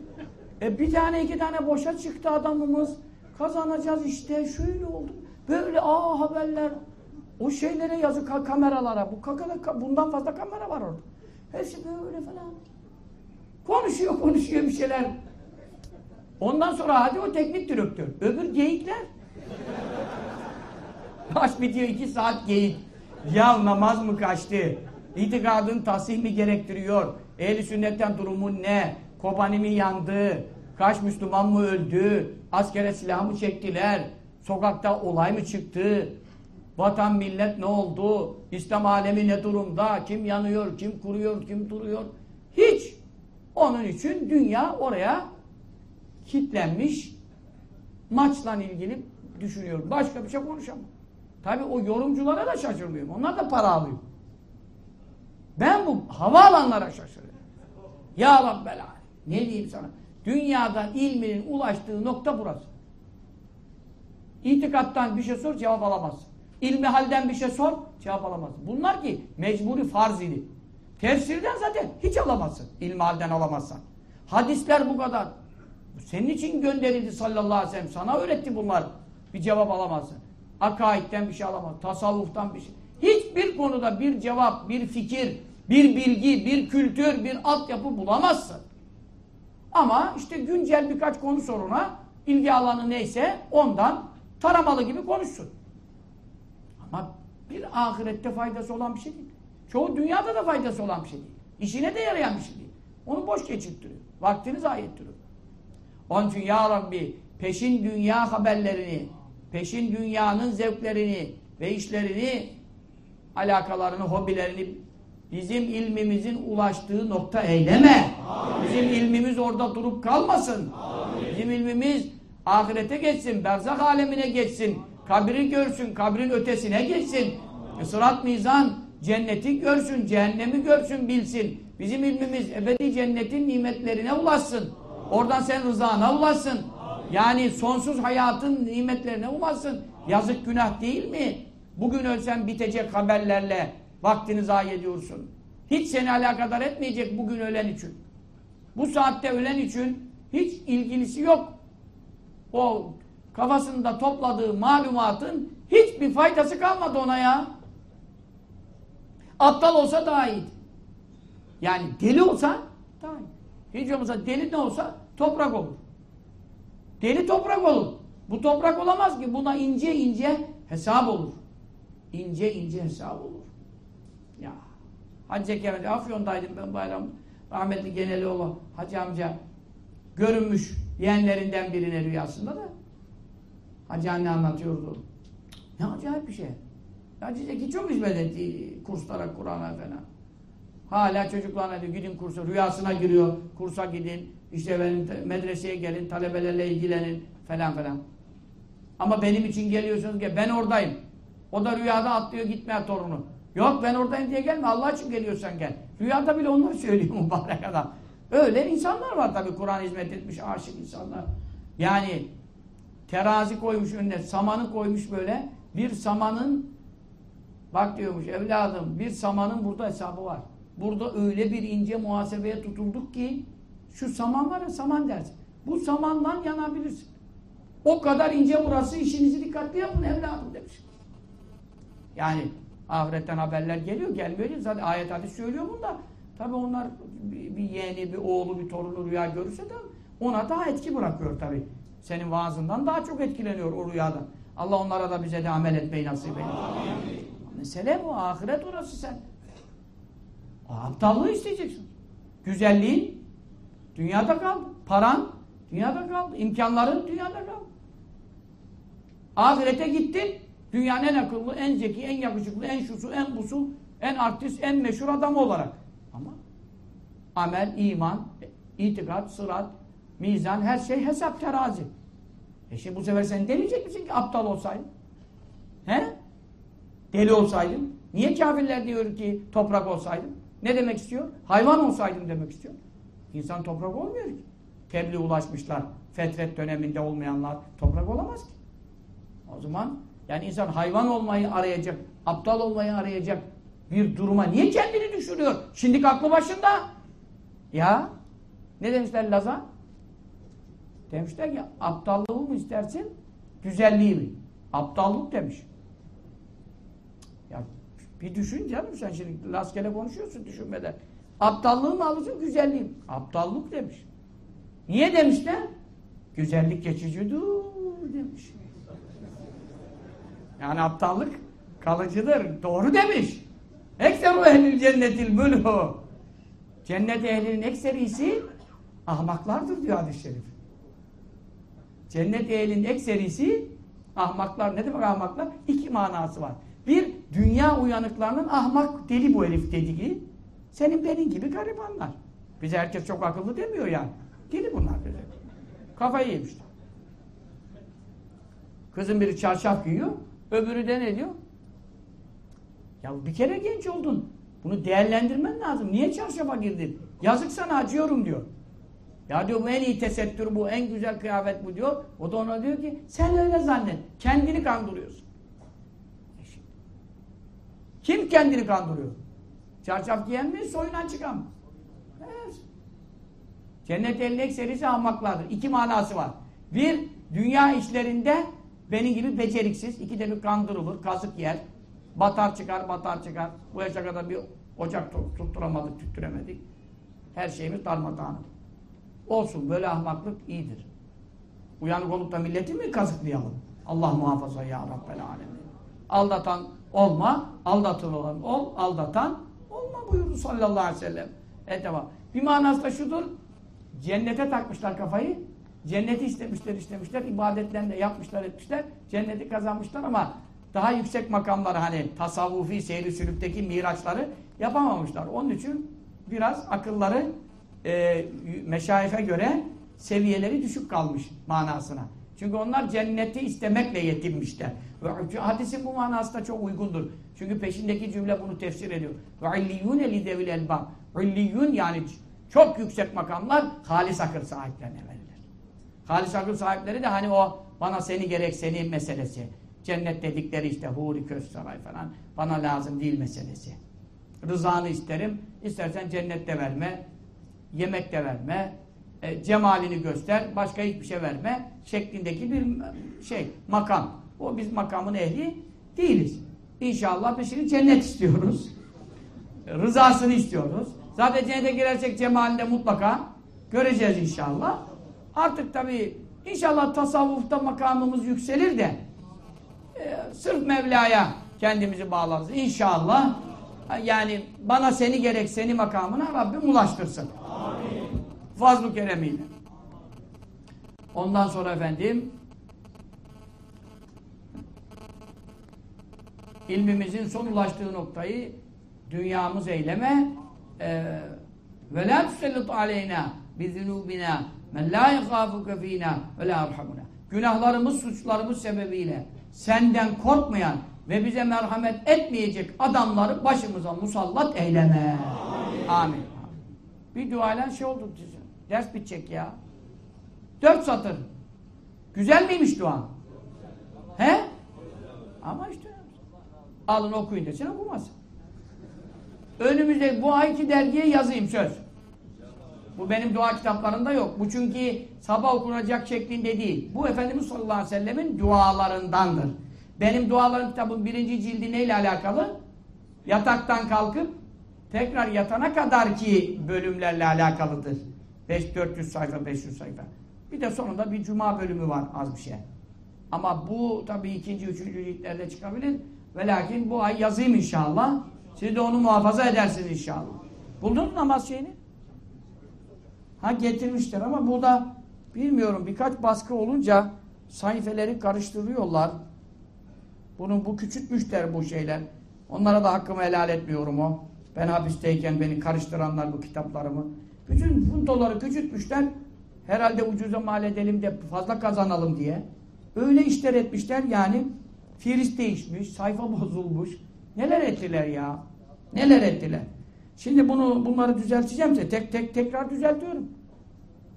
E bir tane iki tane boşa çıktı adamımız. Kazanacağız işte. Şöyle oldu. Böyle aa haberler. O şeylere yazık kameralara. Bu kakada, bundan fazla kamera var orada. Hepsi böyle falan. Konuşuyor konuşuyor bir şeyler. Ondan sonra hadi o teknik direktör. Öbür geyikler. Maç bitiyor iki saat geyik. Ya namaz mı kaçtı? İtikadın tasih mi gerektiriyor? Ehli sünnetten durumun ne? Kobani mi yandı? Kaç Müslüman mı öldü? Askere silah mı çektiler? Sokakta olay mı çıktı? Vatan millet ne oldu? İslam alemi ne durumda? Kim yanıyor? Kim kuruyor? Kim duruyor? Hiç. Onun için dünya oraya kitlenmiş maçla ilgili düşünüyor. Başka bir şey konuşamam. Tabi o yorumculara da şaşırmıyorum. Onlar da para alıyor. Ben bu havaalanlara şaşırıyorum. Ya Rabbel. Ne diyeyim sana? Dünyadan ilminin ulaştığı nokta burası. İtikattan bir şey sor cevap alamazsın. İlmi halden bir şey sor cevap alamazsın. Bunlar ki mecburi farz idi. Tefsirden zaten hiç alamazsın. İlmi halden alamazsan. Hadisler bu kadar. Senin için gönderildi sallallahu aleyhi ve sellem. Sana öğretti bunlar. Bir cevap alamazsın. Akaidden bir şey alamazsın. Tasavvuftan bir şey. Hiçbir konuda bir cevap, bir fikir, bir bilgi, bir kültür, bir altyapı bulamazsın. Ama işte güncel birkaç konu soruna ilgi alanı neyse ondan taramalı gibi konuşsun. Bir ahirette faydası olan bir şey değil. Çoğu dünyada da faydası olan bir şey değil. İşine de yarayan bir şey değil. Onu boş geçirttiriyor. Vaktini zayi ettiriyor. Onun için ya Rabbi peşin dünya haberlerini, peşin dünyanın zevklerini ve işlerini, alakalarını, hobilerini bizim ilmimizin ulaştığı nokta eyleme. Amin. Bizim ilmimiz orada durup kalmasın. Amin. Bizim ilmimiz ahirete geçsin, berzak alemine geçsin, kabri görsün, kabrin ötesine geçsin. Sırat mizan, cenneti görsün, cehennemi görsün, bilsin. Bizim ilmimiz ebedi cennetin nimetlerine ulaşsın. Oradan sen rızana ulaşsın. Yani sonsuz hayatın nimetlerine ulaşsın. Yazık günah değil mi? Bugün ölsen bitecek haberlerle vaktini zayi ediyorsun. Hiç seni alakadar etmeyecek bugün ölen için. Bu saatte ölen için hiç ilgilisi yok. O kafasında topladığı malumatın hiçbir faydası kalmadı ona ya. Aptal olsa daha iyiydi. Yani deli olsa daha iyi. Hiç olmazsa deli ne olsa toprak olur. Deli toprak olur. Bu toprak olamaz ki. Buna ince ince hesap olur. İnce ince hesap olur. Ya. Hacı Zekeriya Afyon'daydım ben bayram. Rahmetli Genelioğlu Hacı amca görünmüş yeğenlerinden birine rüyasında da Hacı anne anlatıyordu. Ne acayip bir şey. Hacı Zeki çok hizmet etti kurslara, Kur'an'a falan. Hala çocuklarına diyor gidin kursa, rüyasına giriyor, kursa gidin, işte benim medreseye gelin, talebelerle ilgilenin falan falan. Ama benim için geliyorsunuz ki ben oradayım. O da rüyada atlıyor gitmeye torunu. Yok ben oradayım diye gelme Allah için geliyorsan gel. Rüyada bile onları söylüyor mübarek adam. Öyle insanlar var tabi Kur'an hizmet etmiş aşık insanlar. Yani terazi koymuş önüne samanı koymuş böyle bir samanın bak diyormuş evladım bir samanın burada hesabı var. Burada öyle bir ince muhasebeye tutulduk ki şu saman var ya saman dersin. Bu samandan yanabilirsin. O kadar ince burası işinizi dikkatli yapın evladım demiş. Yani ahiretten haberler geliyor gelmiyor değil. Zaten ayet hadis söylüyor bunda. Tabi onlar bir, yeğeni, bir oğlu, bir torunu rüya görürse de ona daha etki bırakıyor tabi. Senin vaazından daha çok etkileniyor o rüyadan. Allah onlara da bize de amel etmeyi nasip eylesin. Mesele bu. Ahiret orası sen. Aptallığı isteyeceksin. Güzelliğin dünyada kaldı. Paran dünyada kaldı. İmkanların dünyada kaldı. Ahirete gittin. Dünyanın en akıllı, en zeki, en yakışıklı, en şusu, en busu, en artist, en meşhur adamı olarak. Ama amel, iman, itikat, sırat, mizan, her şey hesap terazi. E şimdi bu sefer sen demeyecek misin ki aptal olsaydın? He? Deli olsaydın? Niye kafirler diyor ki toprak olsaydın? Ne demek istiyor? Hayvan olsaydım demek istiyor. İnsan toprak olmuyor ki. Tebliğ ulaşmışlar. Fetret döneminde olmayanlar toprak olamaz ki. O zaman yani insan hayvan olmayı arayacak, aptal olmayı arayacak bir duruma niye kendini düşürüyor? Şimdi aklı başında. Ya ne demişler Laza? Demişler ki aptallığı mı istersin, güzelliği mi? Aptallık demiş. Ya bir düşün canım sen şimdi rastgele konuşuyorsun düşünmeden. Aptallığı mı alırsın, güzelliği mi? Aptallık demiş. Niye demişler? Güzellik geçicidir demiş. Yani aptallık kalıcıdır. Doğru demiş. Ekseru ehlil cennetil mülhü. Cennet ehlinin ekserisi ahmaklardır diyor hadis-i şerif. Cennet ehlinin ekserisi ahmaklar. Ne demek ahmaklar? İki manası var. Bir, dünya uyanıklarının ahmak deli bu herif dediği. Senin benim gibi garibanlar. Bize herkes çok akıllı demiyor yani. Deli bunlar bize. Kafayı yemişler. Kızın biri çarşaf giyiyor, öbürü de ne diyor? Ya bir kere genç oldun. Bunu değerlendirmen lazım. Niye çarşafa girdin? Yazık sana acıyorum diyor. Ya diyor bu en iyi tesettür bu, en güzel kıyafet bu diyor. O da ona diyor ki sen öyle zannet. Kendini kandırıyorsun. E. Kim kendini kandırıyor? Çarşaf giyen mi, soyunan çıkan mı? Evet. Cennet elin serisi ahmaklardır. İki manası var. Bir, dünya işlerinde benim gibi beceriksiz. iki de bir kandırılır, kazık yer. Batar çıkar, batar çıkar. Bu yaşa kadar bir ocak tutturamadık, tüttüremedik. Her şeyimiz darmadağınık. Olsun, böyle ahmaklık iyidir. Uyanık olup da milleti mi kazıklayalım? Allah muhafaza ya Rabbel alemin. Aldatan olma, aldatılan ol, aldatan olma buyurdu sallallahu aleyhi ve sellem. Evet tamam. Bir manası da şudur, cennete takmışlar kafayı, cenneti istemişler istemişler, ibadetlerini de yapmışlar etmişler, cenneti kazanmışlar ama daha yüksek makamları hani tasavvufi seyri sülükteki miraçları yapamamışlar. Onun için biraz akılları e, meşayife göre seviyeleri düşük kalmış manasına. Çünkü onlar cenneti istemekle yetinmişler. Ve hadisin bu manası da çok uygundur. Çünkü peşindeki cümle bunu tefsir ediyor. Ve illiyûne lidevil elbab. İlliyûn yani çok yüksek makamlar halis akıl sahiplerine verilir. Halis akıl sahipleri de hani o bana seni gerek seni meselesi. Cennet dedikleri işte huri köz saray falan bana lazım değil meselesi. Rızanı isterim. İstersen cennette verme, yemek de verme, e, cemalini göster, başka hiçbir şey verme şeklindeki bir şey, makam. O biz makamın ehli değiliz. İnşallah biz cennet istiyoruz. Rızasını istiyoruz. Zaten cennete girersek cemalinde mutlaka göreceğiz inşallah. Artık tabii inşallah tasavvufta makamımız yükselir de e, sırf Mevla'ya kendimizi bağlarız. İnşallah yani bana seni gerek seni makamına Rabbim ulaştırsın. Fazl-ı keremiyle. Ondan sonra efendim ilmimizin son ulaştığı noktayı dünyamız eyleme ve la tusellit aleyna bizunubina men la yekhafuke fina ve günahlarımız, suçlarımız sebebiyle senden korkmayan ve bize merhamet etmeyecek adamları başımıza musallat eyleme. Amin. Amin. Bir duayla şey oldu. Ders bitecek ya. Dört satır. Güzel miymiş dua? He? Ama işte alın okuyun desin okumaz. Önümüzde bu ayki dergiye yazayım söz. Bu benim dua kitaplarında yok. Bu çünkü sabah okunacak şeklinde değil. Bu Efendimiz sallallahu aleyhi ve sellemin dualarındandır. Benim dualarım kitabın birinci cildi neyle alakalı? Yataktan kalkıp tekrar yatana kadar ki bölümlerle alakalıdır. 5 400 sayfa, 500 sayfa. Bir de sonunda bir cuma bölümü var az bir şey. Ama bu tabii ikinci, üçüncü ciltlerde çıkabilir. Ve lakin bu ay yazayım inşallah. Siz de onu muhafaza edersiniz inşallah. Buldun mu namaz şeyini? Ha getirmişler ama burada bilmiyorum birkaç baskı olunca sayfeleri karıştırıyorlar. Bunu bu küçültmüşler bu şeyler. Onlara da hakkımı helal etmiyorum o. Ben hapisteyken beni karıştıranlar bu kitaplarımı. Bütün puntoları küçültmüşler. Herhalde ucuza mal edelim de fazla kazanalım diye. Öyle işler etmişler yani. Firis değişmiş, sayfa bozulmuş. Neler ettiler ya? Neler ettiler? Şimdi bunu bunları düzelteceğimse tek tek tekrar düzeltiyorum.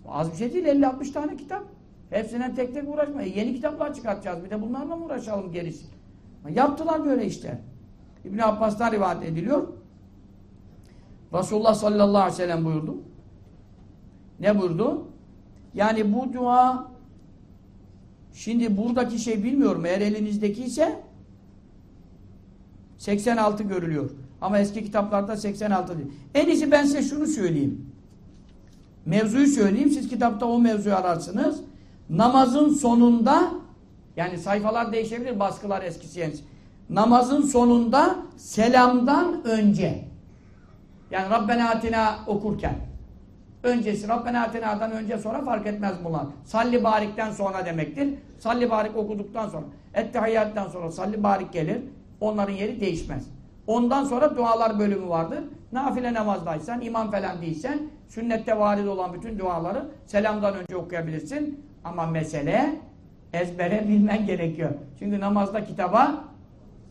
Az bir şey değil 50-60 tane kitap. Hepsinden tek tek uğraşma. E, yeni kitaplar çıkartacağız. Bir de bunlarla mı uğraşalım gerisi? Yaptılar böyle işte. İbn Abbas'tan rivayet ediliyor. Resulullah sallallahu aleyhi ve sellem buyurdu. Ne buyurdu? Yani bu dua şimdi buradaki şey bilmiyorum. Eğer elinizdeki ise 86 görülüyor. Ama eski kitaplarda 86 değil. En iyisi ben size şunu söyleyeyim. Mevzuyu söyleyeyim. Siz kitapta o mevzuyu ararsınız. Namazın sonunda yani sayfalar değişebilir. Baskılar eskisi yenisi. namazın sonunda selamdan önce yani Rabbena Atina okurken öncesi Rabbena Atina'dan önce sonra fark etmez bunlar. Salli barikten sonra demektir. Salli barik okuduktan sonra ettehiyyattan sonra salli barik gelir. Onların yeri değişmez. Ondan sonra dualar bölümü vardır. Nafile namazdaysan, imam falan değilsen sünnette varid olan bütün duaları selamdan önce okuyabilirsin. Ama mesele ezbere bilmen gerekiyor. Çünkü namazda kitaba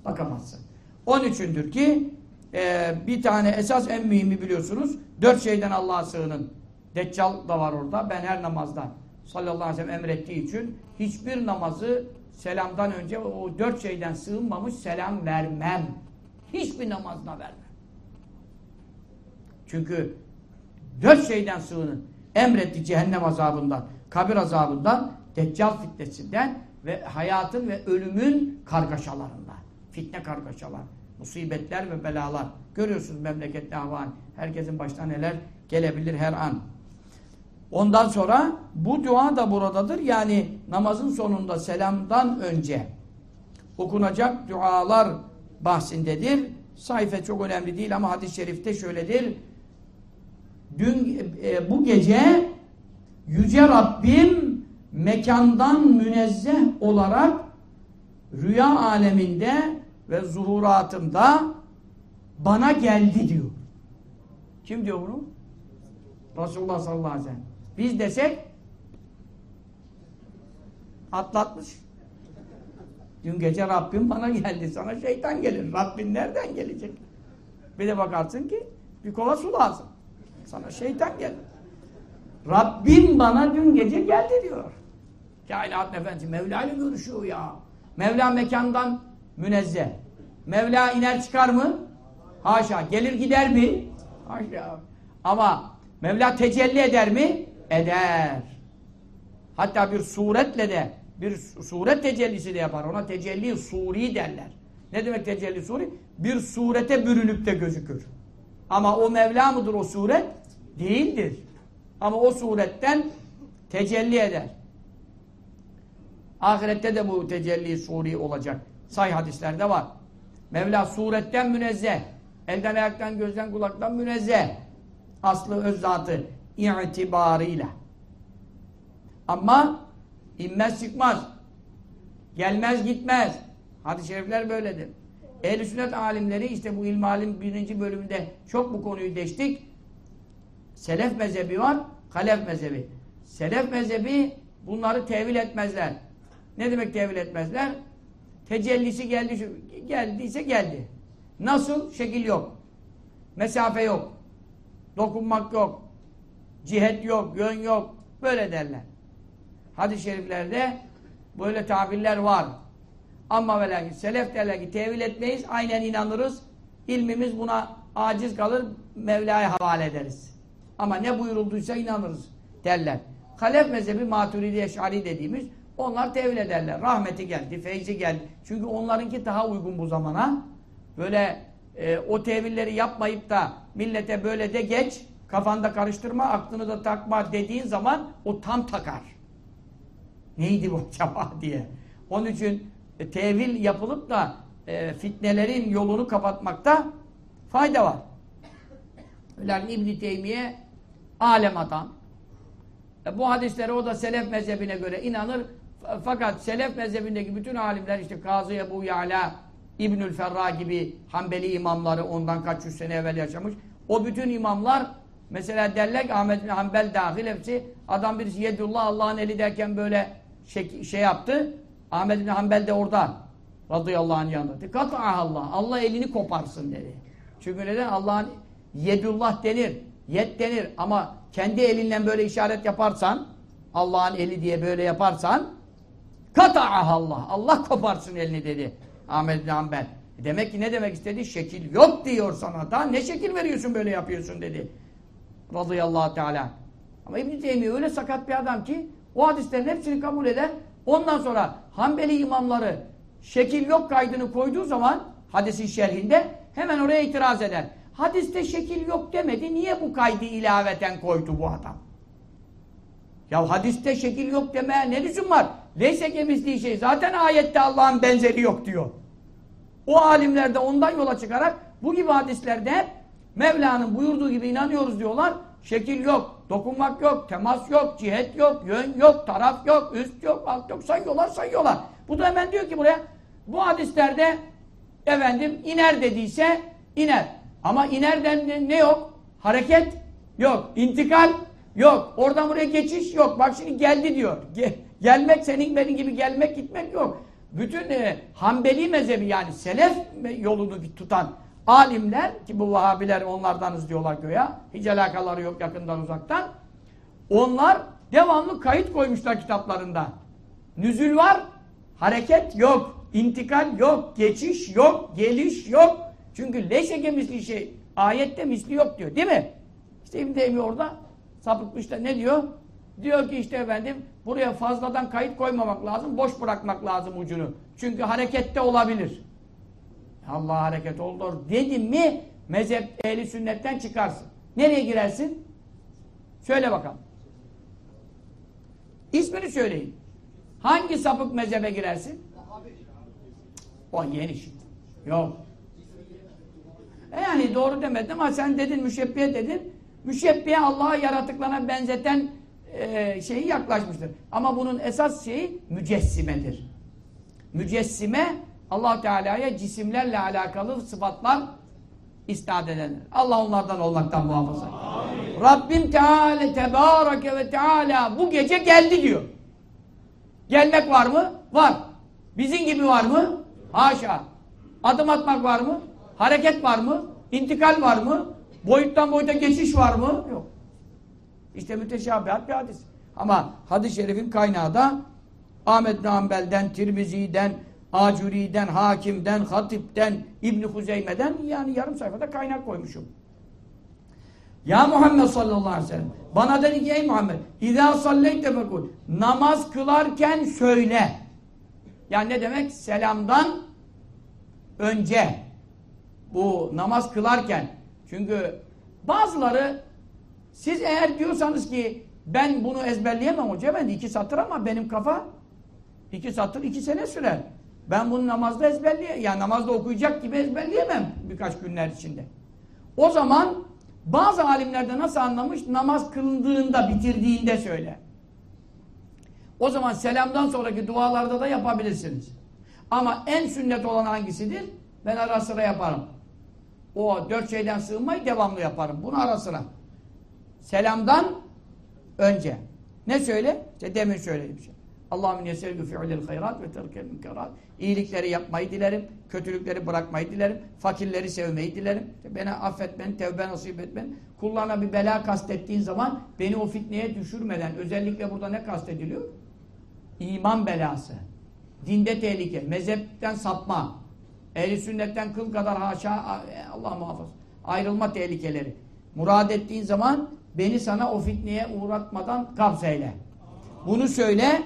bakamazsın. Onun üçündür ki e, bir tane esas en mühimi biliyorsunuz. Dört şeyden Allah'a sığının. Deccal da var orada. Ben her namazda sallallahu aleyhi ve sellem emrettiği için hiçbir namazı selamdan önce o dört şeyden sığınmamış selam vermem. Hiçbir namazına vermem. Çünkü dört şeyden sığının. Emretti cehennem azabından, kabir azabından, deccal fitnesinden ve hayatın ve ölümün kargaşalarından. Fitne kargaşalar, musibetler ve belalar. Görüyorsunuz memlekette havan. Herkesin başına neler gelebilir her an. Ondan sonra bu dua da buradadır. Yani namazın sonunda selamdan önce okunacak dualar bahsindedir. Sayfa çok önemli değil ama hadis-i şerifte şöyledir. Dün e, bu gece yüce Rabbim mekandan münezzeh olarak rüya aleminde ve zuhuratımda bana geldi diyor. Kim diyor bunu? Resulullah sallallahu aleyhi ve sellem. Biz desek atlatmış. Dün gece Rabbim bana geldi. Sana şeytan gelir. Rabbin nereden gelecek? Bir de bakarsın ki bir kova su lazım. Sana şeytan gelir. Rabbim bana dün gece geldi diyor. Kainat Efendisi Mevla ile görüşüyor ya. Mevla mekandan münezzeh. Mevla iner çıkar mı? Haşa. Gelir gider mi? Haşa. Ama Mevla tecelli eder mi? Eder. Hatta bir suretle de bir suret tecellisi de yapar. Ona tecelli suri derler. Ne demek tecelli suri? Bir surete bürünüp de gözükür. Ama o Mevla mıdır o suret? Değildir. Ama o suretten tecelli eder. Ahirette de bu tecelli suri olacak. Say hadislerde var. Mevla suretten münezzeh. Elden ayaktan gözden kulaktan münezzeh. Aslı öz zatı itibarıyla. Ama inmez çıkmaz. Gelmez gitmez. Hadis-i şerifler böyledir. Ehl-i sünnet alimleri işte bu ilmalim birinci bölümünde çok bu konuyu deştik. Selef mezhebi var, halef mezhebi. Selef mezhebi bunları tevil etmezler. Ne demek tevil etmezler? Tecellisi geldi, geldiyse geldi. Nasıl? Şekil yok. Mesafe yok. Dokunmak yok. Cihet yok, yön yok. Böyle derler. Hadis-i şeriflerde böyle tabirler var. Ama ve lakin selef derler ki tevil etmeyiz, aynen inanırız. İlmimiz buna aciz kalır, Mevla'ya havale ederiz. Ama ne buyurulduysa inanırız derler. Halef mezhebi maturidi eşari dediğimiz onlar tevil ederler. Rahmeti geldi, feyzi geldi. Çünkü onlarınki daha uygun bu zamana. Böyle e, o tevilleri yapmayıp da millete böyle de geç, kafanda karıştırma, aklını da takma dediğin zaman o tam takar. Neydi bu acaba diye. Onun için e, tevil yapılıp da e, fitnelerin yolunu kapatmakta fayda var. Öyle İbn Teymiye alem adam. E, bu hadislere o da selef mezhebine göre inanır. Fakat selef mezhebindeki bütün alimler işte Kazı Ebu Ya'la, İbnül Ferra gibi Hanbeli imamları ondan kaç yüz sene evvel yaşamış. O bütün imamlar mesela derler ki Ahmet bin Hanbel dahil hepsi adam birisi Yedullah Allah'ın eli derken böyle şey, şey yaptı. Ahmet bin Hanbel de orada radıyallahu anh yanında. Dikkat Allah. Allah elini koparsın dedi. Çünkü neden? Allah'ın yedullah denir. Yet denir. Ama kendi elinle böyle işaret yaparsan Allah'ın eli diye böyle yaparsan kata'ah Allah. Allah koparsın elini dedi. Ahmet bin Hanbel. Demek ki ne demek istedi? Şekil yok diyor sana da. Ne şekil veriyorsun böyle yapıyorsun dedi. Radıyallahu teala. Ama İbn-i öyle sakat bir adam ki o hadislerin hepsini kabul eder. Ondan sonra Hanbeli imamları şekil yok kaydını koyduğu zaman hadisin şerhinde hemen oraya itiraz eder. Hadiste şekil yok demedi. Niye bu kaydı ilaveten koydu bu adam? Ya hadiste şekil yok demeye ne lüzum var? Leyse kemisliği şey. Zaten ayette Allah'ın benzeri yok diyor. O alimler de ondan yola çıkarak bu gibi hadislerde hep Mevla'nın buyurduğu gibi inanıyoruz diyorlar. Şekil yok, dokunmak yok, temas yok, cihet yok, yön yok, taraf yok, üst yok, alt yok. Sayıyorlar, sayıyorlar. Bu da hemen diyor ki buraya, bu hadislerde efendim iner dediyse iner. Ama inerden ne, ne yok? Hareket yok, intikal yok, oradan buraya geçiş yok. Bak şimdi geldi diyor. Ge gelmek senin benim gibi gelmek gitmek yok. Bütün e, Hanbeli mezhebi yani Selef yolunu tutan alimler ki bu Vahabiler onlardanız diyorlar göya. Hiç alakaları yok yakından uzaktan. Onlar devamlı kayıt koymuşlar kitaplarında. Nüzül var, hareket yok, intikal yok, geçiş yok, geliş yok. Çünkü leşeke misli şey, ayette misli yok diyor değil mi? İşte İbn Teymi orada sapıtmış da ne diyor? Diyor ki işte efendim buraya fazladan kayıt koymamak lazım, boş bırakmak lazım ucunu. Çünkü harekette olabilir. Allah hareket olur dedim mi mezhep ehli sünnetten çıkarsın. Nereye girersin? Söyle bakalım. İsmini söyleyin. Hangi sapık mezhebe girersin? O yeni şimdi. Yok. E yani doğru demedim ama sen dedin müşebbiye dedin. Müşebbiye Allah'a yaratıklarına benzeten e, şeyi yaklaşmıştır. Ama bunun esas şeyi mücessimedir. Mücessime allah Teala'ya cisimlerle alakalı sıfatlar isnat edenler. Allah onlardan olmaktan muhafaza. Amin. Rabbim Teala Tebareke ve Teala bu gece geldi diyor. Gelmek var mı? Var. Bizim gibi var mı? Haşa. Adım atmak var mı? Hareket var mı? İntikal var mı? Boyuttan boyuta geçiş var mı? Yok. İşte müteşabihat bir hadis. Ama hadis-i şerifin kaynağı da Ahmet bin Hanbel'den, Tirmizi'den, Acuri'den, Hakim'den, Hatip'ten, İbn-i Huzeyme'den yani yarım sayfada kaynak koymuşum. Ya Muhammed sallallahu aleyhi ve sellem bana dedi ki ey Muhammed İzâ salleyte fekul namaz kılarken söyle. Yani ne demek? Selamdan önce bu namaz kılarken çünkü bazıları siz eğer diyorsanız ki ben bunu ezberleyemem hoca ben iki satır ama benim kafa iki satır iki sene sürer. Ben bunu namazda ezberleyemem. Yani namazda okuyacak gibi ezberleyemem birkaç günler içinde. O zaman bazı alimlerde nasıl anlamış? Namaz kılındığında, bitirdiğinde söyle. O zaman selamdan sonraki dualarda da yapabilirsiniz. Ama en sünnet olan hangisidir? Ben ara sıra yaparım. O dört şeyden sığınmayı devamlı yaparım. Bunu ara sıra. Selamdan önce. Ne söyle? İşte demin söylediğim şey. Allahümme yeselgü fi'lil hayrat ve terkel münkerat. İyilikleri yapmayı dilerim, kötülükleri bırakmayı dilerim, fakirleri sevmeyi dilerim. İşte beni affet, beni tevbe nasip et beni. Kullarına bir bela kastettiğin zaman beni o fitneye düşürmeden, özellikle burada ne kastediliyor? İman belası, dinde tehlike, mezhepten sapma, ehli sünnetten kıl kadar haşa, Allah muhafaza, ayrılma tehlikeleri. Murad ettiğin zaman beni sana o fitneye uğratmadan kabzeyle. Bunu söyle,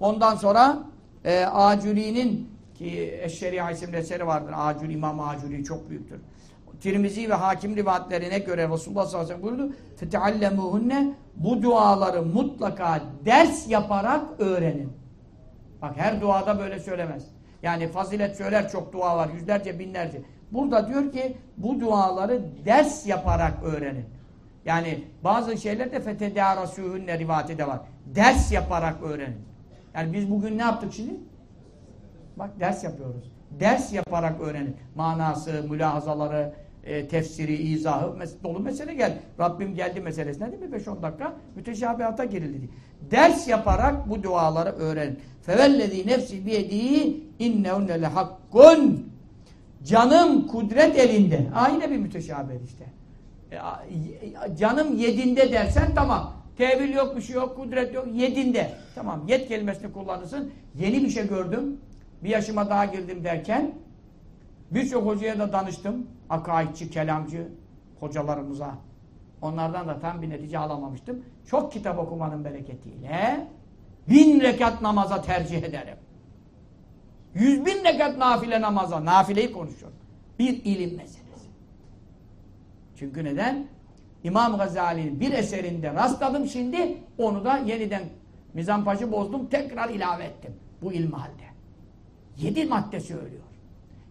Ondan sonra e, Acuri'nin ki Eşşeriha isimli eseri vardır. Acuri, İmam Acuri çok büyüktür. Tirmizi ve hakim rivayetlerine göre Resulullah sallallahu aleyhi ve sellem buyurdu. فَتَعَلَّمُهُنَّ Bu duaları mutlaka ders yaparak öğrenin. Bak her duada böyle söylemez. Yani fazilet söyler çok dua var. Yüzlerce binlerce. Burada diyor ki bu duaları ders yaparak öğrenin. Yani bazı şeyler de fetedârasûhünne rivayeti de var. Ders yaparak öğrenin. Yani biz bugün ne yaptık şimdi? Bak ders yapıyoruz. Ders yaparak öğrenin. Manası, mülahazaları, e, tefsiri, izahı mes dolu mesele gel. Rabbim geldi meselesine değil mi? 5-10 dakika müteşabihata girildi. Ders yaparak bu duaları öğrenin. Fevellezî nefsi biyedî innehunne lehakkun Canım kudret elinde. Aynı bir müteşabih işte. Canım yedinde dersen tamam. Tevil yok, bir şey yok, kudret yok. Yedinde. Tamam, yet kelimesini kullanırsın. Yeni bir şey gördüm. Bir yaşıma daha girdim derken birçok hocaya da danıştım. Akaidçi, kelamcı hocalarımıza. Onlardan da tam bir netice alamamıştım. Çok kitap okumanın bereketiyle bin rekat namaza tercih ederim. Yüz bin rekat nafile namaza, nafileyi konuşuyorum. Bir ilim meselesi. Çünkü neden? İmam Gazali'nin bir eserinde rastladım şimdi. Onu da yeniden mizampajı bozdum. Tekrar ilave ettim. Bu ilmihalde. Yedi madde söylüyor.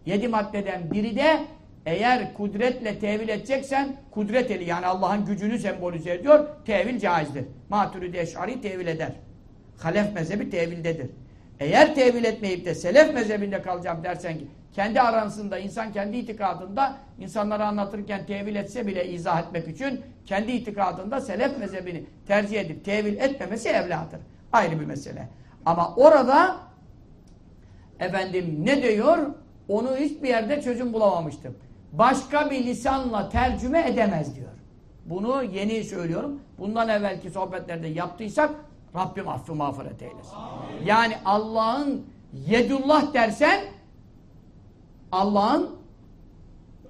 Yedi maddeden biri de eğer kudretle tevil edeceksen kudret eli yani Allah'ın gücünü sembolize ediyor. Tevil caizdir. Maturidi Eş'ari tevil eder. Halef mezhebi tevildedir. Eğer tevil etmeyip de selef mezhebinde kalacağım dersen ki kendi arasında insan kendi itikadında insanlara anlatırken tevil etse bile izah etmek için kendi itikadında selef mezhebini tercih edip tevil etmemesi evladır. Ayrı bir mesele. Ama orada efendim ne diyor? Onu hiçbir yerde çözüm bulamamıştım. Başka bir lisanla tercüme edemez diyor. Bunu yeni söylüyorum. Bundan evvelki sohbetlerde yaptıysak Rabbim affı mağfiret eylesin. Amin. Yani Allah'ın yedullah dersen Allah'ın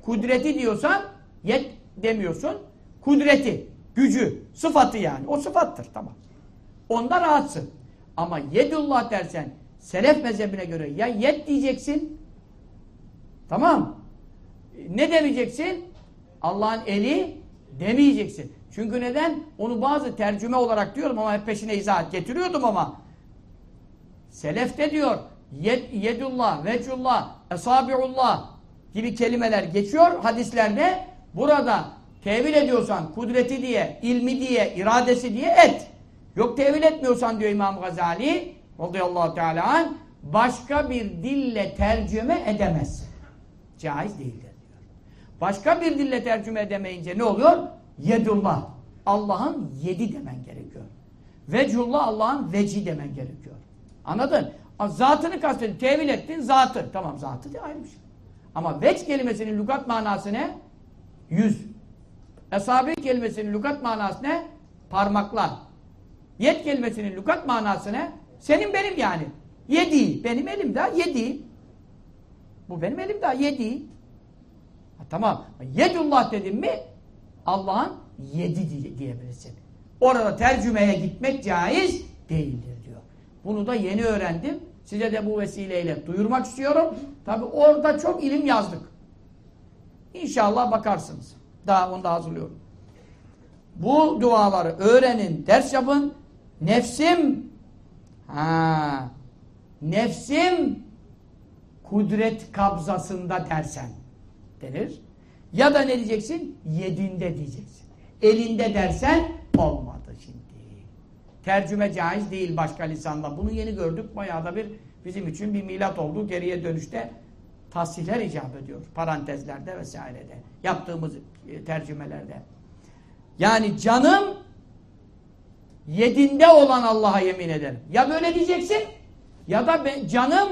kudreti diyorsan yet demiyorsun. Kudreti, gücü, sıfatı yani. O sıfattır tamam. Onda rahatsın. Ama yedullah dersen selef mezhebine göre ya yet diyeceksin tamam ne demeyeceksin? Allah'ın eli demeyeceksin. Çünkü neden? Onu bazı tercüme olarak diyorum ama hep peşine izahat getiriyordum ama Selef de diyor yed, yedullah, vecullah, esabiullah gibi kelimeler geçiyor hadislerde. Burada tevil ediyorsan kudreti diye, ilmi diye, iradesi diye et. Yok tevil etmiyorsan diyor İmam Gazali radıyallahu teala an, başka bir dille tercüme edemezsin. Caiz değildir diyor. Başka bir dille tercüme edemeyince ne oluyor? Yedullah. Allah'ın yedi demen gerekiyor. Vecullah Allah'ın veci demen gerekiyor. Anladın? Zatını kastedin. Tevil ettin zatı. Tamam zatı de ayrı bir şey. Ama veç kelimesinin lügat manası ne? Yüz. Esabi kelimesinin lügat manası ne? Parmaklar. Yet kelimesinin lügat manası ne? Senin benim yani. Yedi. Benim elim daha yedi. Bu benim elim daha yedi. Ha, tamam. Yedullah dedim mi Allah'ın yedi diye, diyebilirsin. Orada tercümeye gitmek caiz değildir diyor. Bunu da yeni öğrendim. Size de bu vesileyle duyurmak istiyorum. Tabi orada çok ilim yazdık. İnşallah bakarsınız. Daha onu da hazırlıyorum. Bu duaları öğrenin, ders yapın. Nefsim ha, nefsim kudret kabzasında dersen denir. Ya da ne diyeceksin? Yedinde diyeceksin. Elinde dersen olmadı şimdi. Tercüme caiz değil başka lisanla. Bunu yeni gördük. Bayağı da bir bizim için bir milat oldu. Geriye dönüşte tahsiller icap ediyor. Parantezlerde vesairede. Yaptığımız e, tercümelerde. Yani canım yedinde olan Allah'a yemin ederim. Ya böyle diyeceksin ya da ben, canım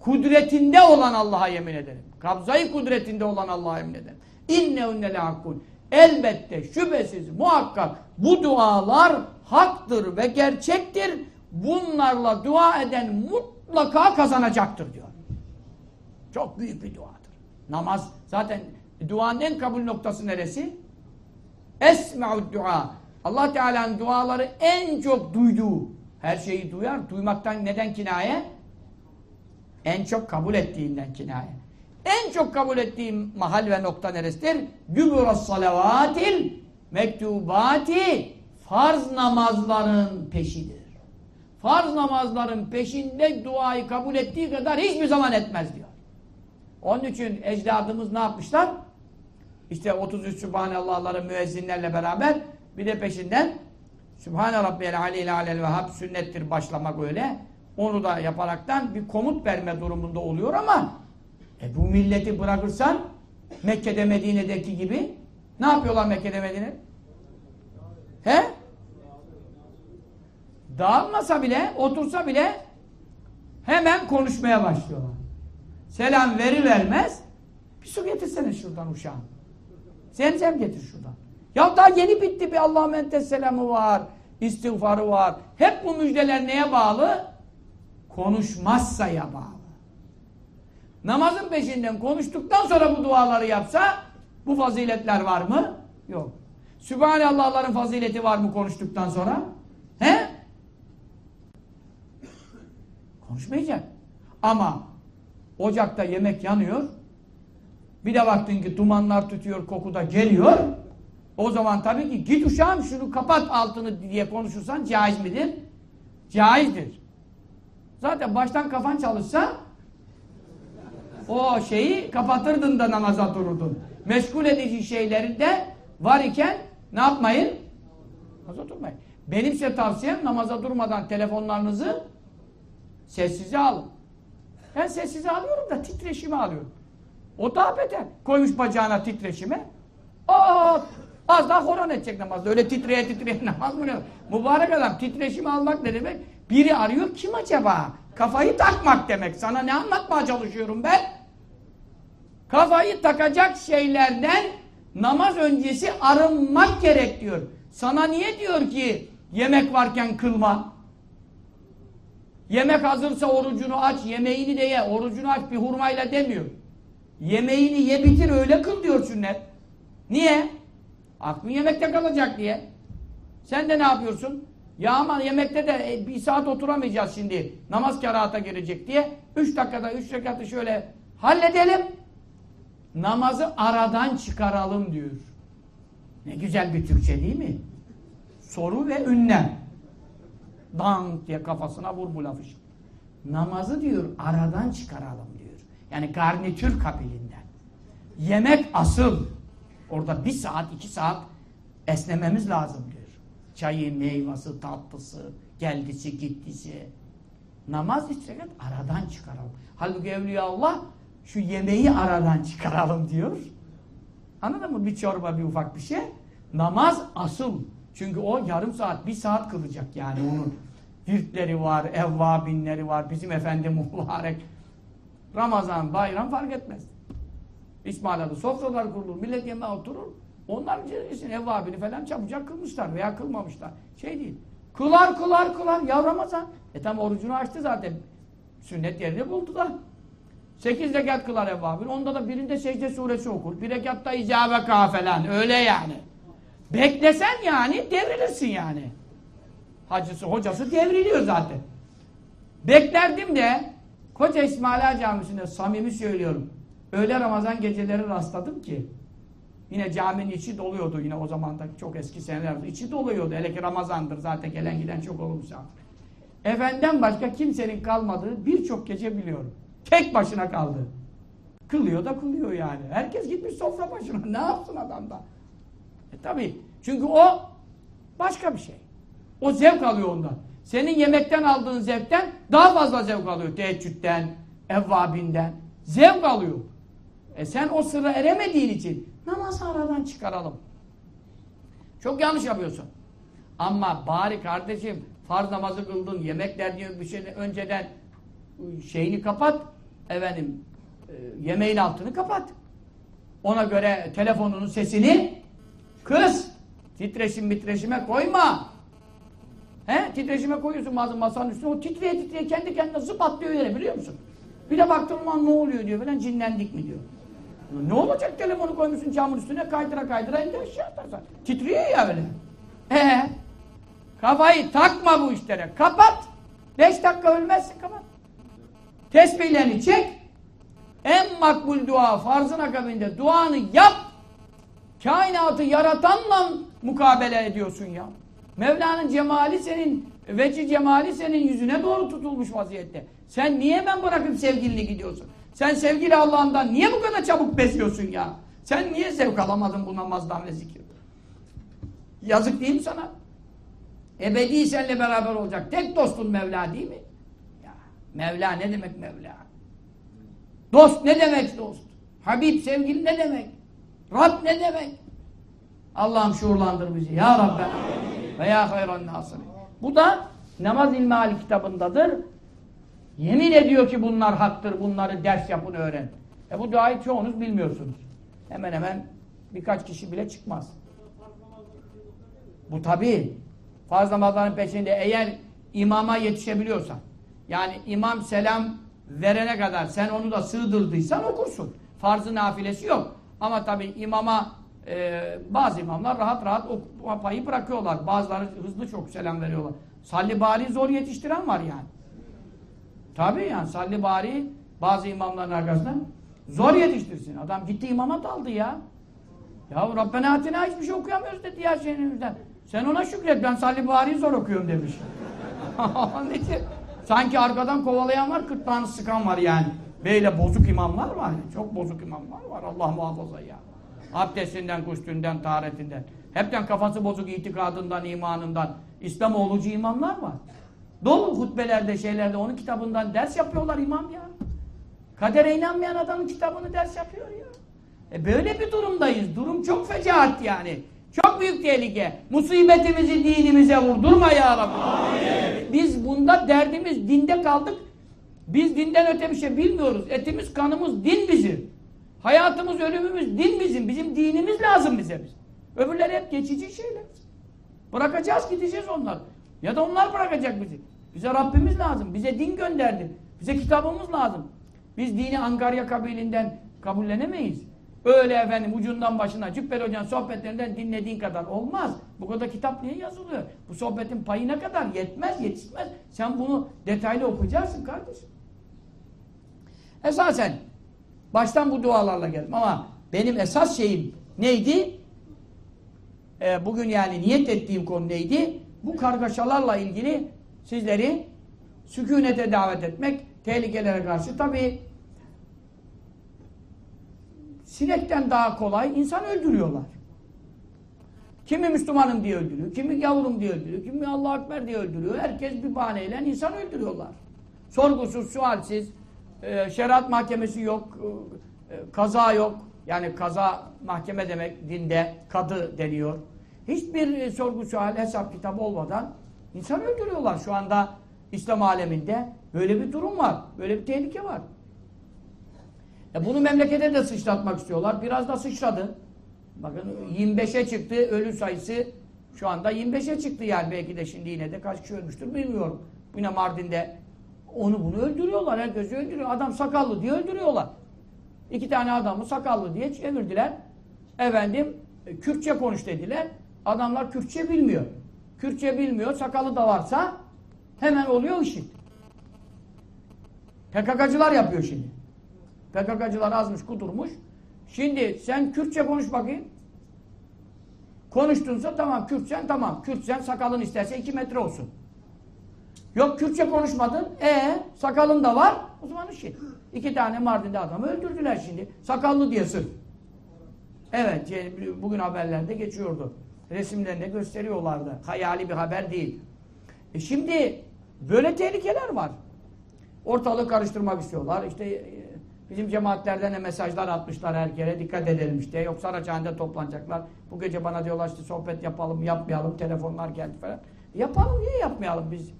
kudretinde olan Allah'a yemin ederim. Kabzayı kudretinde olan Allah'a yemin ederim. İnne hakkun. Elbette şüphesiz muhakkak bu dualar haktır ve gerçektir. Bunlarla dua eden mutlaka kazanacaktır diyor. Çok büyük bir duadır. Namaz zaten duanın en kabul noktası neresi? Esme'ud dua. Allah Teala'nın duaları en çok duyduğu. Her şeyi duyar. Duymaktan neden kinaye? En çok kabul ettiğinden kinaye. En çok kabul ettiğim mahal ve nokta neresidir? Düburas salavatil mektubati farz namazların peşidir. Farz namazların peşinde duayı kabul ettiği kadar hiçbir zaman etmez diyor. Onun için ecdadımız ne yapmışlar? İşte 33 Sübhanallah'ları müezzinlerle beraber bir de peşinden Sübhane Rabbiyel Aleyhi Alel Vehhab sünnettir başlamak öyle. Onu da yaparaktan bir komut verme durumunda oluyor ama e bu milleti bırakırsan Mekke'de Medine'deki gibi ne yapıyorlar Mekke'de Medine? He? Dağılmasa bile, otursa bile hemen konuşmaya başlıyorlar. Selam veri vermez. Bir su getirsene şuradan uşağım. Zemzem getir şuradan. Ya daha yeni bitti bir Allah'ın entes selamı var. istiğfarı var. Hep bu müjdeler neye bağlı? Konuşmazsaya bağlı. Namazın peşinden konuştuktan sonra bu duaları yapsa bu faziletler var mı? Yok. Sübhanallah'ların fazileti var mı konuştuktan sonra? He? Konuşmayacak. Ama ocakta yemek yanıyor. Bir de baktın ki dumanlar tutuyor, koku da geliyor. O zaman tabii ki git uşağım şunu kapat altını diye konuşursan caiz midir? Caizdir. Zaten baştan kafan çalışsa o şeyi kapatırdın da namaza dururdun. Meşgul edici şeylerinde var iken ne yapmayın? Namaza durmayın. Benim size tavsiyem namaza durmadan telefonlarınızı sessize alın. Ben sessize alıyorum da titreşimi alıyorum. O daha beter. Koymuş bacağına titreşime. Aa, az daha horon edecek namazda. Öyle titreye titreye namaz mı ne? Mübarek adam titreşimi almak ne demek? Biri arıyor kim acaba? Kafayı takmak demek. Sana ne anlatmaya çalışıyorum ben? Kafayı takacak şeylerden namaz öncesi arınmak gerek diyor. Sana niye diyor ki yemek varken kılma? Yemek hazırsa orucunu aç, yemeğini de ye. Orucunu aç bir hurmayla demiyor. Yemeğini ye bitir öyle kıl diyor sünnet. Niye? Aklın yemekte kalacak diye. Sen de ne yapıyorsun? Ya aman yemekte de e, bir saat oturamayacağız şimdi. Namaz kerahata girecek diye. Üç dakikada üç rekatı şöyle halledelim. Namazı aradan çıkaralım diyor. Ne güzel bir Türkçe değil mi? Soru ve ünlem. Dank diye kafasına vur bu lafı. Namazı diyor aradan çıkaralım diyor. Yani garnitür kabilinden. Yemek asıl. Orada bir saat, iki saat esnememiz lazım. Çayı, meyvası, tatlısı, geldisi, gittisi. Namaz işte aradan çıkaralım. Halbuki Evliya Allah şu yemeği aradan çıkaralım diyor. Anladın mı? Bir çorba, bir ufak bir şey. Namaz asıl. Çünkü o yarım saat, bir saat kılacak yani onun. Virtleri var, evvabinleri var, bizim efendi mübarek. Ramazan, bayram fark etmez. İsmail adı sofralar kurulur, millet yemeğe oturur. Onlar için evvabini falan çabucak kılmışlar veya kılmamışlar. Şey değil. Kılar kılar kılar. Ya Ramazan. E tam orucunu açtı zaten. Sünnet yerini buldu da. Sekiz rekat kılar evvabin. Onda da birinde secde suresi okur. Bir rekatta icabe ka falan. Öyle yani. Beklesen yani devrilirsin yani. Hacısı, hocası devriliyor zaten. Beklerdim de Koca İsmaila Camisi'nde samimi söylüyorum. Öyle Ramazan geceleri rastladım ki yine caminin içi doluyordu yine o zaman da çok eski senelerde içi doluyordu. Hele ki Ramazan'dır zaten gelen giden çok olur misafir. Efenden başka kimsenin kalmadığı birçok gece biliyorum. Tek başına kaldı. Kılıyor da kılıyor yani. Herkes gitmiş sofra başına. Ne yapsın adam da? E tabi. Çünkü o başka bir şey. O zevk alıyor ondan. Senin yemekten aldığın zevkten daha fazla zevk alıyor. Teheccüden, evvabinden. Zevk alıyor. E sen o sıra eremediğin için namazı aradan çıkaralım. Çok yanlış yapıyorsun. Ama bari kardeşim farz namazı kıldın, yemekler diyor bir şey önceden şeyini kapat. Efendim e, yemeğin altını kapat. Ona göre telefonunun sesini kıs. Titreşim bitreşime koyma. He? Titreşime koyuyorsun bazı masanın üstüne o titreye titreye kendi kendine zıp atlıyor yere biliyor musun? Bir de baktım lan ne oluyor diyor falan cinlendik mi diyor. Ne olacak telefonu koymuşsun camın üstüne kaydıra kaydıra indi aşağı atarsan. Titriyor ya öyle. Ee, kafayı takma bu işlere. Kapat. Beş dakika ölmezsin kapat. Tesbihlerini çek. En makbul dua farzın akabinde duanı yap. Kainatı yaratanla mukabele ediyorsun ya. Mevla'nın cemali senin, veci cemali senin yüzüne doğru tutulmuş vaziyette. Sen niye hemen bırakıp sevgilini gidiyorsun? Sen sevgili Allah'ından niye bu kadar çabuk beziyorsun ya? Sen niye zevk alamadın bu namazdan ve zikirden? Yazık değil mi sana? Ebedi seninle beraber olacak. Tek dostun Mevla değil mi? Ya, Mevla ne demek Mevla? Dost ne demek dost? Habib sevgili ne demek? Rab ne demek? Allah'ım şuurlandır bizi. Ya Rabbi ve ya hayran nasır. Bu da Namaz İlmi Ali kitabındadır. Yemin ediyor ki bunlar haktır, bunları ders yapın, öğren. E bu duayı çoğunuz bilmiyorsunuz. Hemen hemen birkaç kişi bile çıkmaz. Bu tabi farz namazların peşinde eğer imama yetişebiliyorsan, yani imam selam verene kadar sen onu da sığdırdıysan okursun. Farzı nafilesi yok. Ama tabi imama e, bazı imamlar rahat rahat o payı bırakıyorlar. Bazıları hızlı çok selam veriyorlar. Salli bari zor yetiştiren var yani. Tabii yani salli bari bazı imamların arkasından zor yetiştirsin. Adam gitti imama daldı ya. Ya Rabbena atina hiçbir şey okuyamıyoruz dedi ya yüzünden. Sen ona şükret ben salli bari zor okuyorum demiş. Sanki arkadan kovalayan var, kırtlağını sıkan var yani. Böyle bozuk imamlar var. Çok bozuk imamlar var. Allah muhafaza ya. Abdestinden, kuştünden, taharetinden. Hepten kafası bozuk itikadından, imanından. İslam olucu imamlar var. Dolu hutbelerde, şeylerde onun kitabından ders yapıyorlar imam ya. Kadere inanmayan adamın kitabını ders yapıyor ya. E böyle bir durumdayız. Durum çok fecaat yani. Çok büyük tehlike. Musibetimizi dinimize vurdurma ya Rabbi. Biz bunda derdimiz dinde kaldık. Biz dinden öte bir şey bilmiyoruz. Etimiz, kanımız din bizim. Hayatımız, ölümümüz din bizim. Bizim dinimiz lazım bize. Biz. Öbürleri hep geçici şeyler. Bırakacağız gideceğiz onlar. Ya da onlar bırakacak bizi. Bize Rabbimiz lazım. Bize din gönderdi. Bize kitabımız lazım. Biz dini Angarya kabilinden kabullenemeyiz. Öyle efendim ucundan başına Cübbeli Hoca'nın sohbetlerinden dinlediğin kadar olmaz. Bu kadar kitap niye yazılıyor? Bu sohbetin payına kadar yetmez, yetişmez. Sen bunu detaylı okuyacaksın kardeşim. Esasen baştan bu dualarla geldim ama benim esas şeyim neydi? Ee, bugün yani niyet ettiğim konu neydi? Bu kargaşalarla ilgili sizleri sükunete davet etmek, tehlikelere karşı tabii sinekten daha kolay insan öldürüyorlar. Kimi Müslümanım diye öldürüyor, kimi yavrum diye öldürüyor, kimi Allah Ekber diye öldürüyor. Herkes bir bahaneyle insan öldürüyorlar. Sorgusuz, sualsiz, e, şeriat mahkemesi yok, e, kaza yok. Yani kaza mahkeme demek dinde kadı deniyor. Hiçbir e, sorgu sual hesap kitabı olmadan insan öldürüyorlar. Şu anda İslam aleminde böyle bir durum var. Böyle bir tehlike var. E bunu memlekete de sıçratmak istiyorlar. Biraz da sıçradı. Bakın 25'e çıktı ölü sayısı şu anda 25'e çıktı yani belki de şimdi yine de kaç kişi ölmüştür bilmiyorum. Yine Mardin'de onu bunu öldürüyorlar. Herkesi öldürüyor. Adam sakallı diye öldürüyorlar. İki tane adamı sakallı diye çevirdiler. Efendim Kürtçe konuş dediler. Adamlar Kürtçe bilmiyor. Kürtçe bilmiyor. Sakalı da varsa hemen oluyor işit. PKK'cılar yapıyor şimdi. PKK'cılar azmış kudurmuş. Şimdi sen Kürtçe konuş bakayım. Konuştunsa tamam Kürtçen tamam. Kürtçen sakalın isterse iki metre olsun. Yok Kürtçe konuşmadın. E sakalın da var. O zaman işit. İki tane Mardin'de adamı öldürdüler şimdi. Sakallı diye sırf. Evet bugün haberlerde geçiyordu. Resimlerinde gösteriyorlardı. Hayali bir haber değil. E şimdi böyle tehlikeler var. Ortalığı karıştırmak istiyorlar. İşte e, bizim cemaatlerden de mesajlar atmışlar her kere. Dikkat edelim işte. Yoksa Saraçhane'de toplanacaklar. Bu gece bana diyorlar işte sohbet yapalım, yapmayalım. Telefonlar geldi falan. Yapalım niye yapmayalım biz?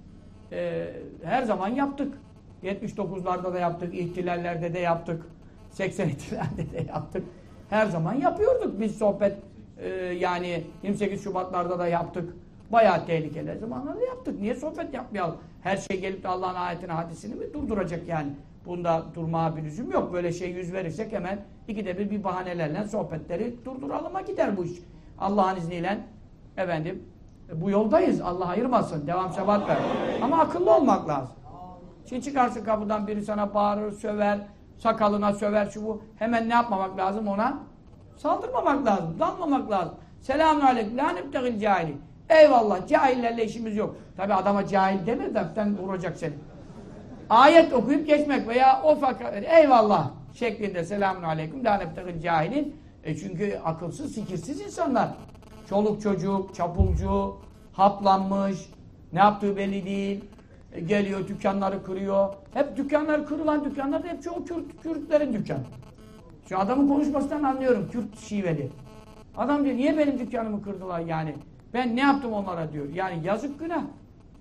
Ee, her zaman yaptık. 79'larda da yaptık, ihtilallerde de yaptık. 82'lerde de yaptık. Her zaman yapıyorduk biz sohbet. E, yani 28 Şubatlarda da yaptık. Bayağı tehlikeli zamanlarda yaptık. Niye sohbet yapmayalım? Her şey gelip de Allah'ın ayetini, hadisini mi durduracak yani? Bunda durmaya bir lüzum yok. Böyle şey yüz verirsek hemen ikide bir bir bahanelerle sohbetleri durduralıma gider bu iş. Allah'ın izniyle efendim bu yoldayız. Allah ayırmasın. Devam sebat ver. Ama akıllı olmak lazım. Şimdi çıkarsın kapıdan biri sana bağırır, söver, sakalına söver şu bu. Hemen ne yapmamak lazım ona? Saldırmamak lazım, dalmamak lazım. Selamun aleyküm, la nebtegil cahili. Eyvallah, cahillerle işimiz yok. Tabi adama cahil deme deften vuracak seni. Ayet okuyup geçmek veya o fakat eyvallah şeklinde selamun aleyküm, la nebtegil cahilin. E çünkü akılsız, fikirsiz insanlar. Çoluk çocuk, çapulcu, haplanmış, ne yaptığı belli değil. E, geliyor dükkanları kırıyor. Hep dükkanlar kırılan dükkanlar da hep çoğu Kürt, Kürtlerin dükkanı. Şu adamın konuşmasından anlıyorum Kürt şiveli. Adam diyor niye benim dükkanımı kırdılar yani? Ben ne yaptım onlara diyor. Yani yazık günah.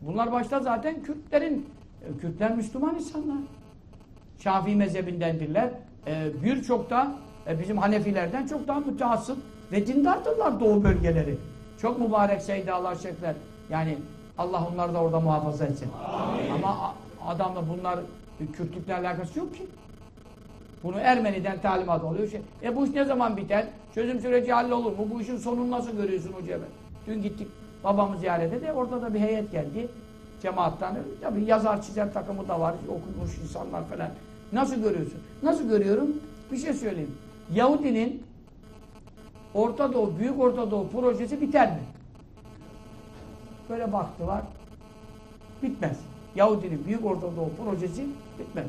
Bunlar başta zaten Kürtlerin, e, Kürtler Müslüman insanlar. Şafii mezhebindendirler. E, Birçok da e, bizim Hanefilerden çok daha mütehassıp ve dindardırlar doğu bölgeleri. Çok mübarek seydalar, şekler. Yani Allah onları da orada muhafaza etsin. Amin. Ama adamla bunlar Kürtlükle alakası yok ki. Bunu Ermeni'den talimat oluyor. Şey, e bu iş ne zaman biter? Çözüm süreci hallolur mu? Bu işin sonunu nasıl görüyorsun hocam? Dün gittik babamı ziyarete de orada da bir heyet geldi. Cemaattan. Tabii yazar çizer takımı da var. Okumuş insanlar falan. Nasıl görüyorsun? Nasıl görüyorum? Bir şey söyleyeyim. Yahudinin Orta Doğu, Büyük Orta Doğu projesi biter mi? Böyle baktılar. Bitmez. Yahudinin Büyük Orta Doğu projesi bitmez.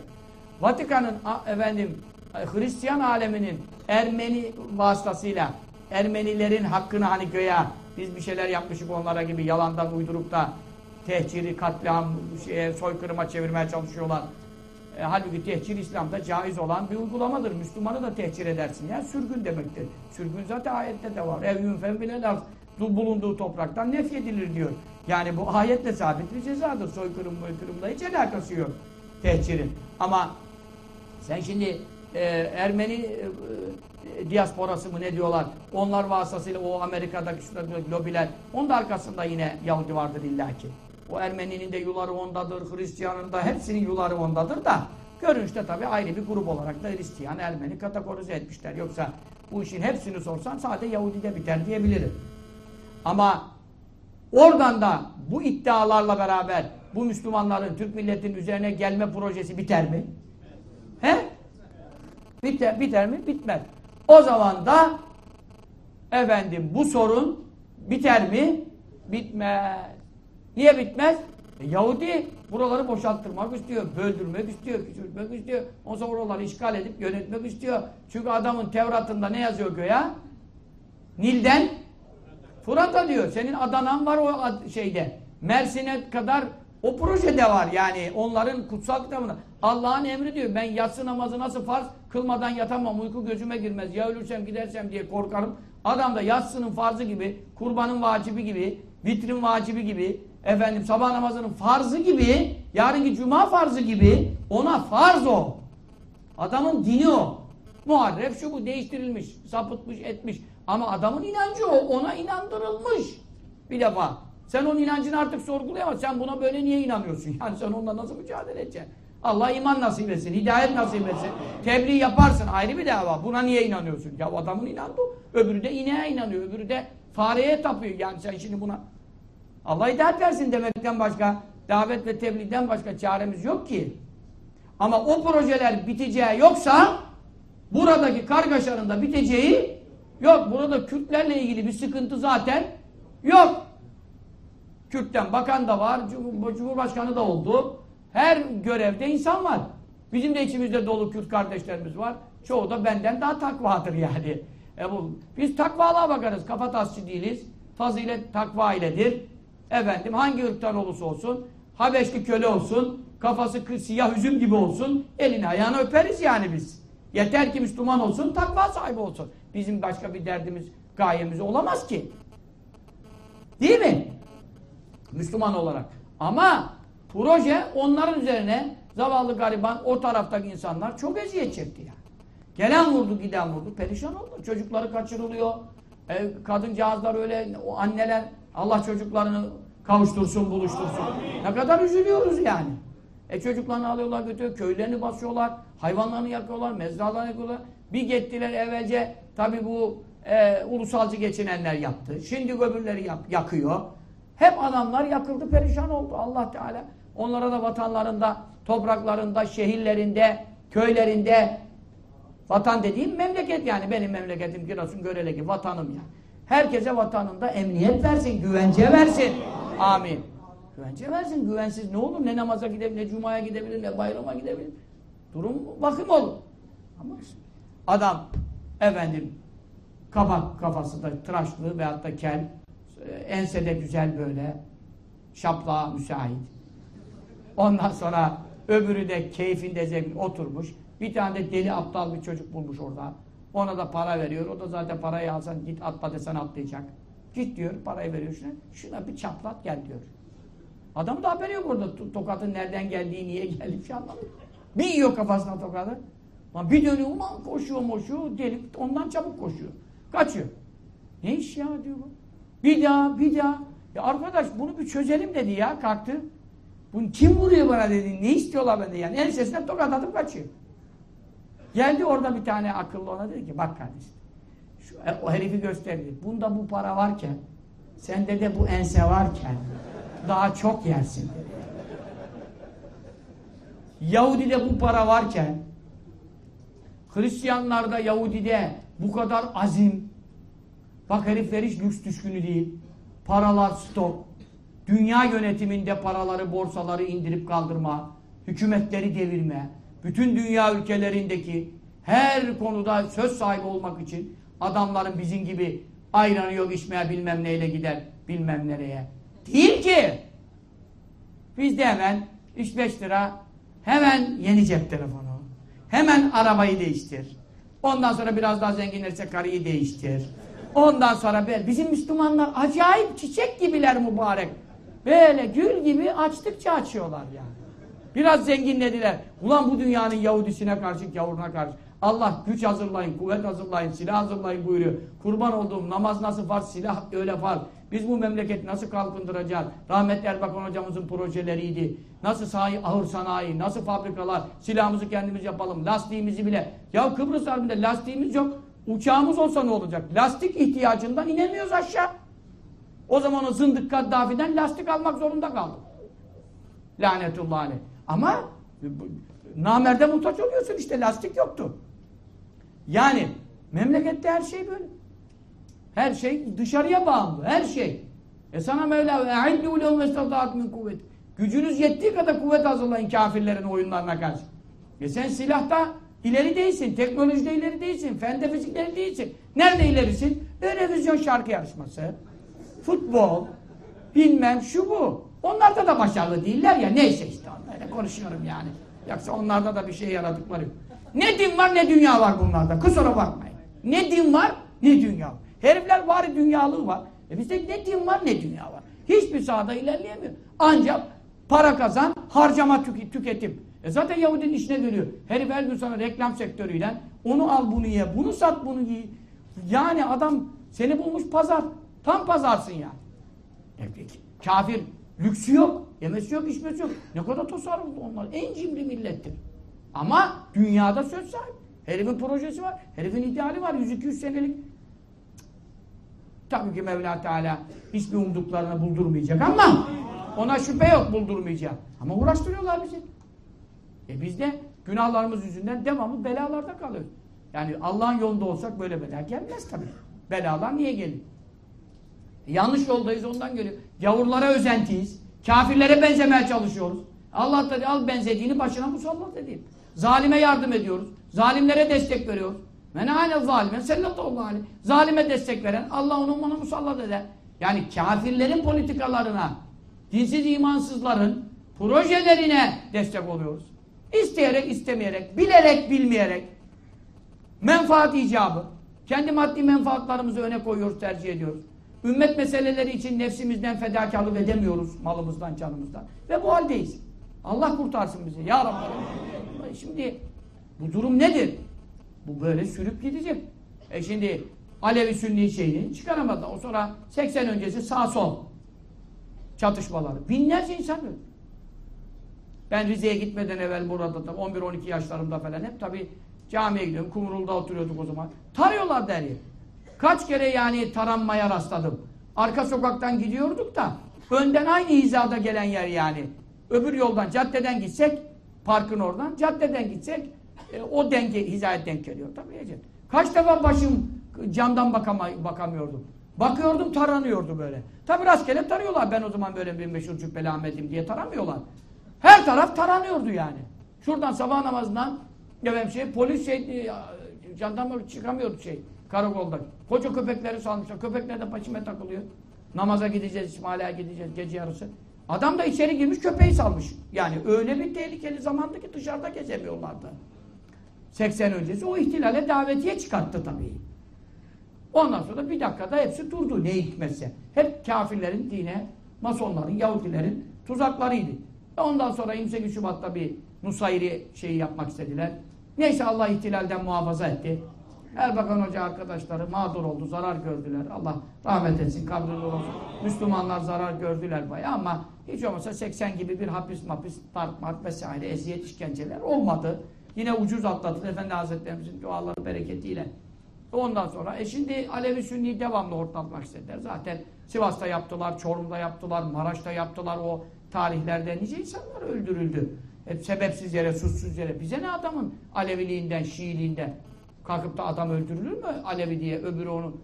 Vatikan'ın efendim e, Hristiyan aleminin Ermeni vasıtasıyla Ermenilerin hakkını hani göya biz bir şeyler yapmışık onlara gibi yalandan uydurup da tehciri, katliam, şeye, soykırıma çevirmeye çalışıyorlar. E, halbuki tehcir İslam'da caiz olan bir uygulamadır. Müslümanı da tehcir edersin. Yani sürgün demektir. Sürgün zaten ayette de var. Evyün fevbilel bulunduğu topraktan nefyedilir diyor. Yani bu ayetle sabit bir cezadır. Soykırım soykırımla hiç alakası yok tehcirin. Ama sen şimdi e, Ermeni e, e, diasporası mı ne diyorlar? Onlar vasıtasıyla o Amerika'daki şuradaki lobiler onun da arkasında yine Yahudi vardır illaki. O Ermeninin de yuları ondadır, Hristiyanın da hepsinin yuları ondadır da görünüşte tabii ayrı bir grup olarak da Hristiyan, Ermeni kategorize etmişler. Yoksa bu işin hepsini sorsan sadece Yahudi'de biter diyebilirim. Ama oradan da bu iddialarla beraber bu Müslümanların Türk milletinin üzerine gelme projesi biter mi? He? Biter, biter mi? Bitmez. O zaman da efendim bu sorun biter mi? Bitmez. Niye bitmez? E, Yahudi buraları boşalttırmak istiyor, böldürmek istiyor, küçültmek istiyor. Ondan sonra oraları işgal edip yönetmek istiyor. Çünkü adamın Tevrat'ında ne yazıyor göya? Nil'den Fırat'a diyor. Senin Adana'm var o şeyde. Mersin'e kadar o projede var yani onların kutsal kitabında. Allah'ın emri diyor. Ben yatsı namazı nasıl farz kılmadan yatamam. Uyku gözüme girmez. Ya ölürsem gidersem diye korkarım. Adam da yatsının farzı gibi, kurbanın vacibi gibi, vitrin vacibi gibi, efendim sabah namazının farzı gibi, yarınki cuma farzı gibi ona farz o. Adamın dini o. Muharref şu bu değiştirilmiş, sapıtmış, etmiş. Ama adamın inancı o. Ona inandırılmış. Bir defa. Sen onun inancını artık sorgulayamazsın. Sen buna böyle niye inanıyorsun? Yani sen onunla nasıl mücadele edeceksin? Allah iman nasip etsin, hidayet nasip etsin. Tebliğ yaparsın ayrı bir dava. Buna niye inanıyorsun? Ya adamın inandı. Öbürü de ineğe inanıyor. Öbürü de fareye tapıyor. Yani sen şimdi buna Allah hidayet versin demekten başka, davet ve tebliğden başka çaremiz yok ki. Ama o projeler biteceği yoksa buradaki kargaşanın da biteceği yok. Burada Kürtlerle ilgili bir sıkıntı zaten yok. Kürt'ten bakan da var, Cum- Cumhurbaşkanı da oldu. Her görevde insan var. Bizim de içimizde dolu Kürt kardeşlerimiz var. Çoğu da benden daha takvadır yani. E bu, biz takvalığa bakarız. Kafa tasçı değiliz. Fazilet takva iledir. Efendim hangi ırktan olursa olsun, Habeşli köle olsun, kafası siyah üzüm gibi olsun, elini ayağını öperiz yani biz. Yeter ki Müslüman olsun, takva sahibi olsun. Bizim başka bir derdimiz, gayemiz olamaz ki. Değil mi? Müslüman olarak. Ama proje onların üzerine zavallı gariban o taraftaki insanlar çok eziyet çekti yani. Gelen vurdu giden vurdu. Perişan oldu. Çocukları kaçırılıyor. E, kadıncağızlar öyle o anneler Allah çocuklarını kavuştursun buluştursun. Ne kadar üzülüyoruz yani. E çocuklarını alıyorlar götürüyor. Köylerini basıyorlar. Hayvanlarını yakıyorlar. Mezralarını yakıyorlar. Bir gittiler evvelce tabi bu e, ulusalcı geçinenler yaptı. Şimdi öbürleri yap, yakıyor. Hep adamlar yakıldı, perişan oldu. Allah Teala onlara da vatanlarında, topraklarında, şehirlerinde, köylerinde vatan dediğim memleket yani benim memleketim Giresun Görele gibi vatanım yani. Herkese vatanında emniyet versin, güvence versin. Amin. Güvence versin. Güvensiz ne olur? Ne namaza gidebilir, ne cumaya gidebilir, ne bayrama gidebilir. Durum vakım olur. Ama adam efendim kabak kafası da tıraşlı veyahut da kel e, ensede güzel böyle şapla müsait. Ondan sonra öbürü de keyfinde zevkin oturmuş. Bir tane de deli aptal bir çocuk bulmuş orada. Ona da para veriyor. O da zaten parayı alsan git atla desen atlayacak. Git diyor parayı veriyor şuna. Şuna bir çaplat gel diyor. Adamın da haberi yok orada. To- Tokatın nereden geldiği, niye geldiği şey anlamıyor. Bir yiyor kafasına tokadı. Lan bir dönüyor ulan koşuyor moşuyor. Deli ondan çabuk koşuyor. Kaçıyor. Ne iş ya diyor bu. Bir daha bir daha. Ya arkadaş bunu bir çözelim dedi ya kalktı. Bunu kim vuruyor bana dedi. Ne istiyorlar benden yani. Ensesinden tokat atıp kaçıyor. Geldi orada bir tane akıllı ona dedi ki bak kardeşim. Şu, e, o herifi gösterdi. Bunda bu para varken sende de bu ense varken daha çok yersin. Yahudi'de bu para varken Hristiyanlarda, Yahudi'de bu kadar azim bak herifler hiç lüks düşkünü değil. Paralar stok. dünya yönetiminde paraları, borsaları indirip kaldırma, hükümetleri devirme, bütün dünya ülkelerindeki her konuda söz sahibi olmak için adamların bizim gibi ayranı yok içmeye bilmem neyle gider bilmem nereye. Değil ki. Bizde hemen 3-5 lira hemen yeni cep telefonu. Hemen arabayı değiştir. Ondan sonra biraz daha zenginlerse karıyı değiştir. Ondan sonra böyle bizim Müslümanlar acayip çiçek gibiler mübarek. Böyle gül gibi açtıkça açıyorlar yani. Biraz zenginlediler. Ulan bu dünyanın Yahudisine karşı, gavuruna karşı. Allah güç hazırlayın, kuvvet hazırlayın, silah hazırlayın buyuruyor. Kurban olduğum namaz nasıl farz, silah öyle farz. Biz bu memleketi nasıl kalkındıracağız? Rahmetli Erbakan hocamızın projeleriydi. Nasıl sanayi, ağır sanayi, nasıl fabrikalar, silahımızı kendimiz yapalım, lastiğimizi bile. Ya Kıbrıs Harbi'nde lastiğimiz yok. Uçağımız olsa ne olacak? Lastik ihtiyacından inemiyoruz aşağı. O zaman o zındık Kaddafi'den lastik almak zorunda kaldık. Lanetullah aleyh. Ama namerde muhtaç oluyorsun işte lastik yoktu. Yani memlekette her şey böyle. Her şey dışarıya bağımlı. Her şey. E sana Mevla e'iddu lehum estataat min kuvvet. Gücünüz yettiği kadar kuvvet hazırlayın kafirlerin oyunlarına karşı. E sen silahta ileri değilsin, teknolojide ileri değilsin, fende fizikleri değilsin. Nerede ilerisin? Eurovision şarkı yarışması, futbol, bilmem şu bu. Onlarda da başarılı değiller ya. Neyse işte onlarla konuşuyorum yani. Yoksa onlarda da bir şey yaradıkları. Ne din var ne dünya var bunlarda. Kusura bakmayın. Ne din var ne dünya var. Herifler bari dünyalığı var. E bizde ne din var ne dünya var. Hiçbir sahada ilerleyemiyor. Ancak para kazan, harcama tük tüketim. E zaten Yahudinin işine geliyor. Herif her gün sana reklam sektörüyle onu al bunu ye, bunu sat bunu giy. Yani adam seni bulmuş pazar. Tam pazarsın yani. E kafir lüksü yok, yemesi yok, içmesi yok. Ne kadar tasarruflu onlar. En cimri millettir. Ama dünyada söz sahibi. Herifin projesi var, herifin ideali var. 100-200 senelik Tabii ki Mevla Teala hiçbir umduklarını buldurmayacak ama ona şüphe yok buldurmayacak. Ama uğraştırıyorlar bizi. E biz de günahlarımız yüzünden devamlı belalarda kalıyoruz. Yani Allah'ın yolunda olsak böyle bela gelmez tabii. Belalar niye gelir? E yanlış yoldayız ondan geliyor. Gavurlara özentiyiz. Kafirlere benzemeye çalışıyoruz. Allah da al benzediğini başına musallat edeyim. Zalime yardım ediyoruz. Zalimlere destek veriyoruz. Men âne zalime sellatullahu aleyh. Zalime destek veren Allah onu ona musallat eder. Yani kafirlerin politikalarına, dinsiz imansızların projelerine destek oluyoruz. İsteyerek, istemeyerek, bilerek, bilmeyerek, menfaat icabı, kendi maddi menfaatlarımızı öne koyuyoruz, tercih ediyoruz. Ümmet meseleleri için nefsimizden fedakarlık edemiyoruz, malımızdan, canımızdan. Ve bu haldeyiz. Allah kurtarsın bizi. Ya Rabbi. Şimdi bu durum nedir? Bu böyle sürüp gidecek. E şimdi Alevi Sünni şeyini çıkaramadı. O sonra 80 öncesi sağ sol çatışmaları. Binlerce insan öldü. Ben Rize'ye gitmeden evvel burada da 11-12 yaşlarımda falan hep tabi camiye gidiyorum. Kumrul'da oturuyorduk o zaman. Tarıyorlar der Kaç kere yani taranmaya rastladım. Arka sokaktan gidiyorduk da önden aynı hizada gelen yer yani. Öbür yoldan caddeden gitsek parkın oradan caddeden gitsek e, o denge hizaya denk geliyor tabii. Kaç defa başım camdan bakama, bakamıyordum. Bakıyordum taranıyordu böyle. Tabi rastgele tarıyorlar. Ben o zaman böyle bir meşhur cübbeli Ahmet'im diye taramıyorlar. Her taraf taranıyordu yani. Şuradan sabah namazından efendim şey, polis şey, jandarma çıkamıyordu şey karakolda. Koca köpekleri salmışlar. Köpekler de başıma takılıyor. Namaza gideceğiz, İsmail'e gideceğiz gece yarısı. Adam da içeri girmiş köpeği salmış. Yani öyle bir tehlikeli zamandı ki dışarıda gezemiyorlardı. 80 öncesi o ihtilale davetiye çıkarttı tabii. Ondan sonra bir dakikada hepsi durdu ne hikmetse. Hep kafirlerin dine, masonların, Yahudilerin tuzaklarıydı. Ondan sonra 28 Şubat'ta bir Nusayri şeyi yapmak istediler. Neyse Allah ihtilalden muhafaza etti. Erbakan Hoca arkadaşları mağdur oldu, zarar gördüler. Allah rahmet etsin, kabrini olsun. Müslümanlar zarar gördüler bayağı ama hiç olmasa 80 gibi bir hapis mapis, darp marp vesaire eziyet işkenceler olmadı. Yine ucuz atlattı Efendi Hazretlerimizin duaları bereketiyle. Ondan sonra e şimdi Alevi Sünni devamlı ortalatmak istediler. Zaten Sivas'ta yaptılar, Çorum'da yaptılar, Maraş'ta yaptılar o tarihlerde nice insanlar öldürüldü. Hep sebepsiz yere, suçsuz yere. Bize ne adamın Aleviliğinden, Şiiliğinden? Kalkıp da adam öldürülür mü Alevi diye öbürü onu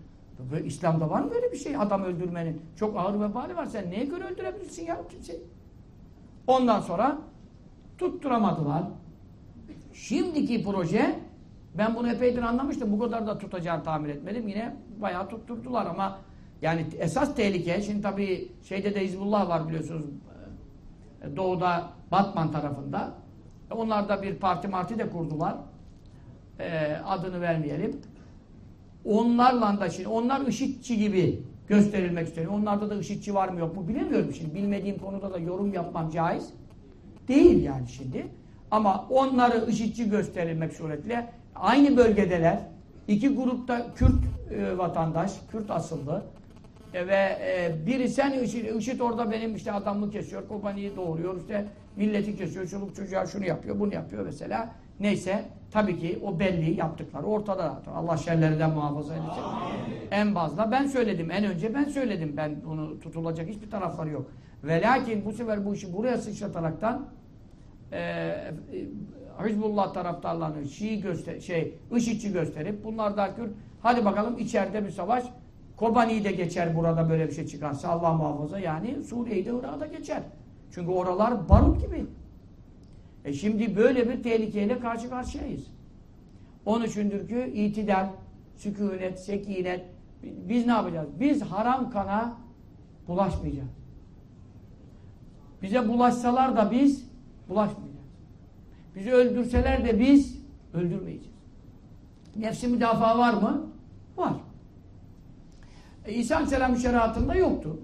İslam'da var mı böyle bir şey? Adam öldürmenin. Çok ağır vebali var. Sen neye göre öldürebilirsin ya kimseyi? Ondan sonra tutturamadılar. Şimdiki proje ben bunu epeydir anlamıştım. Bu kadar da tutacağını tahmin etmedim. Yine bayağı tutturdular ama yani esas tehlike şimdi tabii şeyde de Hizbullah var biliyorsunuz. E, Doğuda Batman tarafında. E, Onlar da bir parti marti de kurdular. Ee, adını vermeyelim. Onlarla da şimdi onlar IŞİD'çi gibi gösterilmek istiyor. Onlarda da IŞİD'çi var mı yok mu bilemiyorum şimdi. Bilmediğim konuda da yorum yapmam caiz değil yani şimdi. Ama onları IŞİD'çi gösterilmek suretiyle aynı bölgedeler. iki grupta Kürt e, vatandaş, Kürt asıllı e, ve e, biri sen IŞİD, IŞİD orada benim işte adamımı kesiyor, Kobani'yi doğuruyor, işte milleti kesiyor, çoluk çocuğa şunu yapıyor, bunu yapıyor mesela. Neyse tabii ki o belli yaptıkları ortada. Allah şerlerinden muhafaza edecek. En fazla ben söyledim. En önce ben söyledim. Ben bunu tutulacak hiçbir tarafları yok. Ve lakin bu sefer bu işi buraya sıçrataraktan e, Hizbullah taraftarlarını Şii göster şey IŞİD'çi gösterip bunlar da Kürt hadi bakalım içeride bir savaş Kobani'yi de geçer burada böyle bir şey çıkarsa Allah muhafaza yani Suriye'yi de Irak'ı da geçer. Çünkü oralar barut gibi. E şimdi böyle bir tehlikeyle karşı karşıyayız. Onun içindir ki itidal, sükunet, sekinet biz ne yapacağız? Biz haram kana bulaşmayacağız. Bize bulaşsalar da biz bulaşmayacağız. Bizi öldürseler de biz öldürmeyeceğiz. Nefsi müdafaa var mı? Var. E, İsa Aleyhisselam şeriatında yoktu.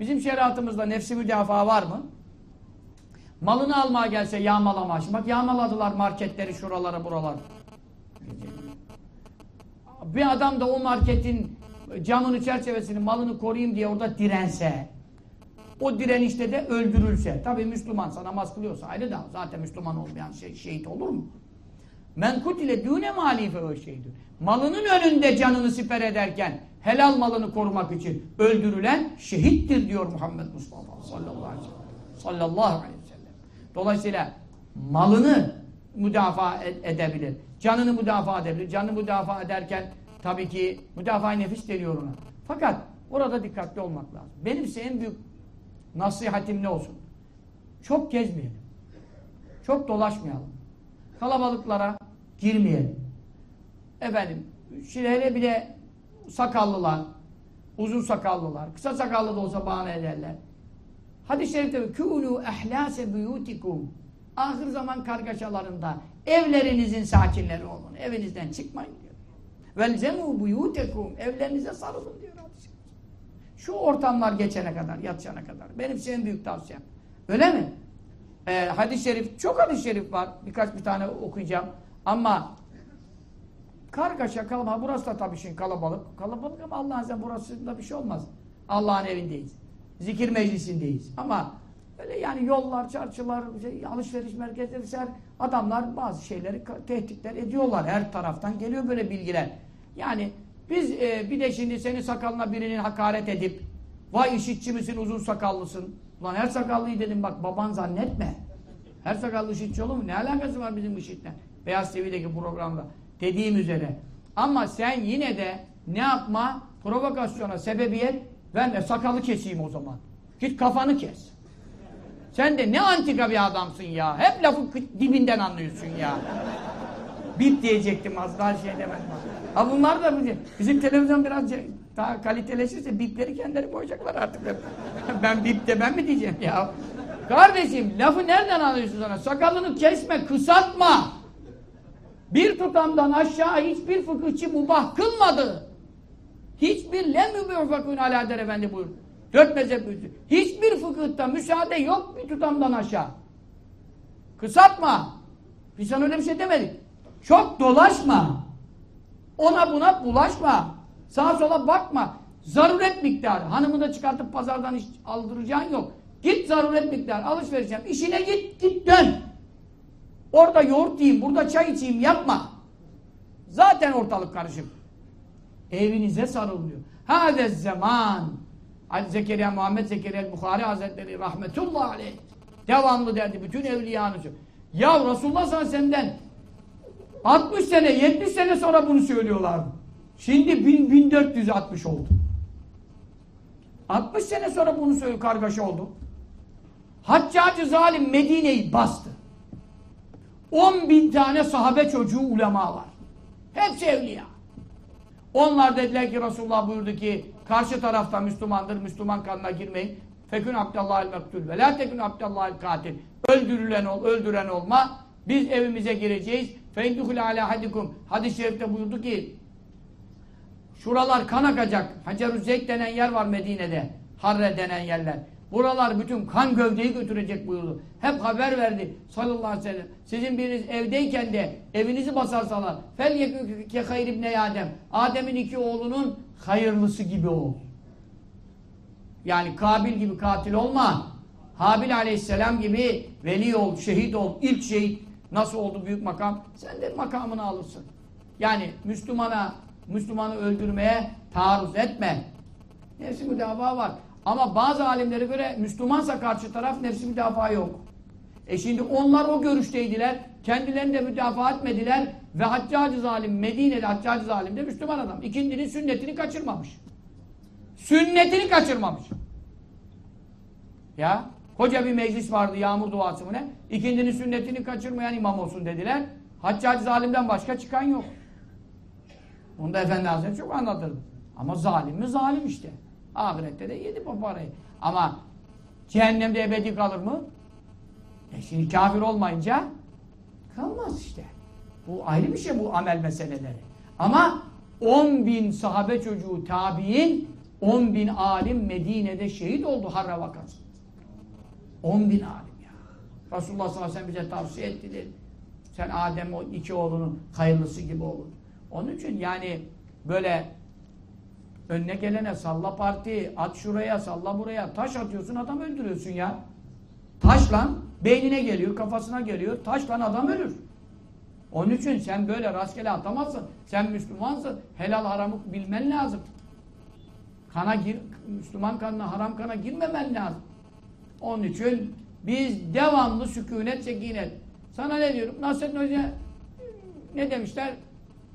Bizim şeriatımızda nefsi müdafaa var mı? Malını almaya gelse yağmalama. Şimdi bak yağmaladılar marketleri şuralara buralara. Bir adam da o marketin camını çerçevesini malını koruyayım diye orada dirense o direnişte de öldürülse tabi Müslümansa namaz kılıyorsa ayrı da zaten Müslüman olmayan şey şehit olur mu? Men kutile düne malife o şeydir. Malının önünde canını siper ederken helal malını korumak için öldürülen şehittir diyor Muhammed Mustafa sallallahu aleyhi ve sellem. Sallallahu aleyhi ve sellem. Dolayısıyla malını müdafaa edebilir. Canını müdafaa edebilir. Canını müdafaa ederken tabii ki müdafaa nefis deniyor ona. Fakat orada dikkatli olmak lazım. Benim ise en büyük nasihatim ne olsun? Çok gezmeyelim. Çok dolaşmayalım. Kalabalıklara girmeyelim. Efendim, şimdi hele bile sakallılar, uzun sakallılar, kısa sakallı da olsa bahane ederler. Hadis-i şerifte kûlû ehlâse buyûtikum ahir zaman kargaşalarında evlerinizin sakinleri olun. Evinizden çıkmayın diyor. Velzemû buyûtekum evlerinize sarılın diyor hadis Şu ortamlar geçene kadar, yatacağına kadar. Benim size en büyük tavsiyem. Öyle mi? Ee, hadis-i şerif, çok hadis-i şerif var. Birkaç bir tane okuyacağım. Ama kargaşa kalabalık. Burası da tabii şimdi kalabalık. Kalabalık ama Allah'ın izniyle burasında bir şey olmaz. Allah'ın evindeyiz. Zikir meclisindeyiz. Ama öyle yani yollar, çarşılar, şey, alışveriş merkezleri ser, adamlar bazı şeyleri tehditler ediyorlar. Her taraftan geliyor böyle bilgiler. Yani biz e, bir de şimdi senin sakalına birinin hakaret edip vay işitçi misin, uzun sakallısın. Ulan her sakallıyı dedim bak baban zannetme. Her sakallı işitçi olur mu? Ne alakası var bizim işitle? Beyaz TV'deki programda. Dediğim üzere. Ama sen yine de ne yapma? Provokasyona sebebiyet de sakalı keseyim o zaman. Git kafanı kes. Sen de ne antika bir adamsın ya. Hep lafı dibinden anlıyorsun ya. Bip diyecektim az daha şey demedim. Ha bunlar da bizim televizyon biraz daha kaliteleşirse bipleri kendileri koyacaklar artık. ben bip de mi diyeceğim ya? Kardeşim lafı nereden alıyorsun sana? Sakalını kesme, kısaltma. Bir tutamdan aşağı hiçbir fıkıhçı mubah kılmadı. Hiçbir lem mübürfakun ala der efendi buyurdu. Dört mezhep buyurdu. Hiçbir fıkıhta müsaade yok bir tutamdan aşağı. Kısaltma. Biz sana öyle bir şey demedik. Çok dolaşma. Ona buna bulaşma. Sağa sola bakma. Zaruret miktarı. Hanımı da çıkartıp pazardan iş aldıracağın yok. Git zaruret miktarı. Alışveriş yap. İşine git, git dön. Orada yoğurt yiyeyim, burada çay içeyim yapma. Zaten ortalık karışık. Evinize sarılmıyor. Hâde zaman. Ali Zekeriya Muhammed Zekeriya Bukhari Hazretleri rahmetullah aleyh. Devamlı derdi bütün evliyanı. Ya Resulullah sana senden 60 sene 70 sene sonra bunu söylüyorlardı. Şimdi 1000, 1460 oldu. 60 sene sonra bunu söylüyor kargaşa oldu. Haccacı zalim Medine'yi bastı. 10 bin tane sahabe çocuğu ulema var. Hepsi evliya. Onlar dediler ki Resulullah buyurdu ki karşı tarafta Müslümandır, Müslüman kanına girmeyin. Fekün abdallah el mektul ve la tekün abdallah el katil. Öldürülen ol, öldüren olma. Biz evimize gireceğiz. Feyndukul ala hadikum. Hadis-i şerifte buyurdu ki şuralar kan akacak. Hacerü Zeyk denen yer var Medine'de. Harre denen yerler. Buralar bütün kan gövdeyi götürecek buyurdu. Hep haber verdi sallallahu aleyhi ve sellem. Sizin biriniz evdeyken de evinizi basarsalar fel yekûke hayr ibne Adem. Adem'in iki oğlunun hayırlısı gibi ol. Yani Kabil gibi katil olma. Habil aleyhisselam gibi veli ol, şehit ol, ilk şehit. Nasıl oldu büyük makam? Sen de makamını alırsın. Yani Müslümana, Müslümanı öldürmeye taarruz etme. Nefsi müdafaa var. Ama bazı alimlere göre Müslümansa karşı taraf nefsi müdafaa yok. E şimdi onlar o görüşteydiler. Kendilerini de müdafaa etmediler. Ve Haccacı zalim, Medine'de Haccacı zalim de Müslüman adam. İkindinin sünnetini kaçırmamış. Sünnetini kaçırmamış. Ya koca bir meclis vardı yağmur duası mı ne? İkindinin sünnetini kaçırmayan imam olsun dediler. Haccacı zalimden başka çıkan yok. Onu da Efendi Hazretleri çok anlatırdı. Ama zalim mi zalim işte. Ahirette de yedi bu parayı. Ama cehennemde ebedi kalır mı? E şimdi kafir olmayınca kalmaz işte. Bu ayrı bir şey bu amel meseleleri. Ama 10 bin sahabe çocuğu tabi'in 10 bin alim Medine'de şehit oldu Harra vakası. 10 bin alim ya. Resulullah sallallahu aleyhi ve sellem bize tavsiye etti dedi. Sen Adem o iki oğlunun hayırlısı gibi olur. Onun için yani böyle önüne gelene salla parti, at şuraya, salla buraya, taş atıyorsun adam öldürüyorsun ya. Taşla beynine geliyor, kafasına geliyor, taşla adam ölür. Onun için sen böyle rastgele atamazsın. Sen Müslümansın. Helal haramı bilmen lazım. Kana gir, Müslüman kanına, haram kana girmemen lazım. Onun için biz devamlı sükunet, sekinet. Sana ne diyorum? Nasrettin Hoca ne demişler?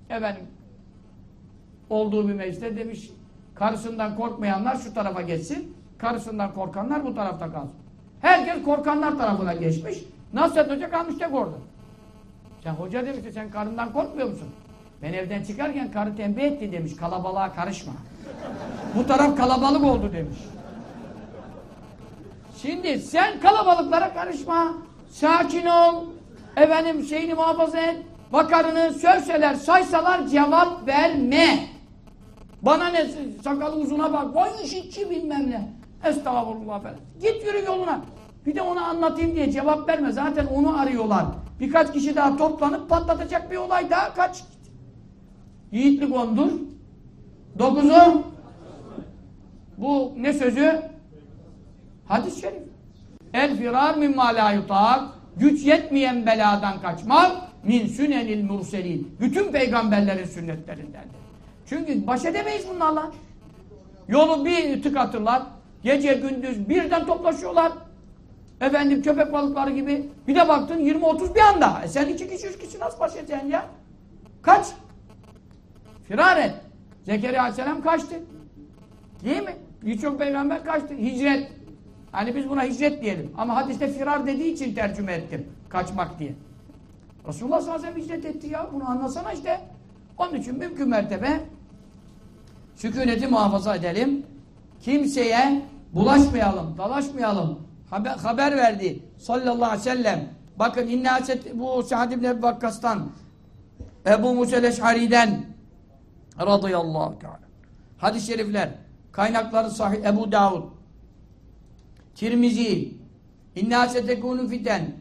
Efendim olduğu bir mecliste demiş karısından korkmayanlar şu tarafa geçsin. Karısından korkanlar bu tarafta kalsın. Herkes korkanlar tarafına geçmiş. Nasrettin Hoca kalmış tek orada. Sen hoca demiş ki sen karından korkmuyor musun? Ben evden çıkarken karı tembih etti demiş. Kalabalığa karışma. bu taraf kalabalık oldu demiş. Şimdi sen kalabalıklara karışma. Sakin ol. Efendim şeyini muhafaza et. Bakarını sövseler, saysalar cevap verme. Bana ne sakalı uzuna bak. Vay işitçi bilmem ne. Estağfurullah falan. Git yürü yoluna. Bir de ona anlatayım diye cevap verme. Zaten onu arıyorlar. Birkaç kişi daha toplanıp patlatacak bir olay daha kaç. Yiğitlik ondur. Dokuzu. Bu ne sözü? Hadis-i şerif. El firar mimma la yutak. Güç yetmeyen beladan kaçmak min sünenil murselin. Bütün peygamberlerin sünnetlerindendir. Çünkü baş edemeyiz bunlarla. Yolu bir tıkatırlar. Gece gündüz birden toplaşıyorlar. Efendim köpek balıkları gibi. Bir de baktın 20-30 bir anda. E sen iki kişi üç kişi nasıl baş edeceksin ya? Kaç? Firar et. Zekeriya Aleyhisselam kaçtı. Değil mi? Birçok peygamber kaçtı. Hicret. Hani biz buna hicret diyelim. Ama hadiste firar dediği için tercüme ettim. Kaçmak diye. Resulullah sallallahu aleyhi ve sellem hicret etti ya. Bunu anlasana işte. Onun için mümkün mertebe sükuneti muhafaza edelim. Kimseye bulaşmayalım, dalaşmayalım. Haber, haber verdi sallallahu aleyhi ve sellem. Bakın innaset bu Sa'd ibn Ebu Vakkas'tan Ebu Musel Eş'ari'den radıyallahu teala. Hadis-i şerifler kaynakları sahih Ebu Davud Tirmizi İnna setekûnü fiten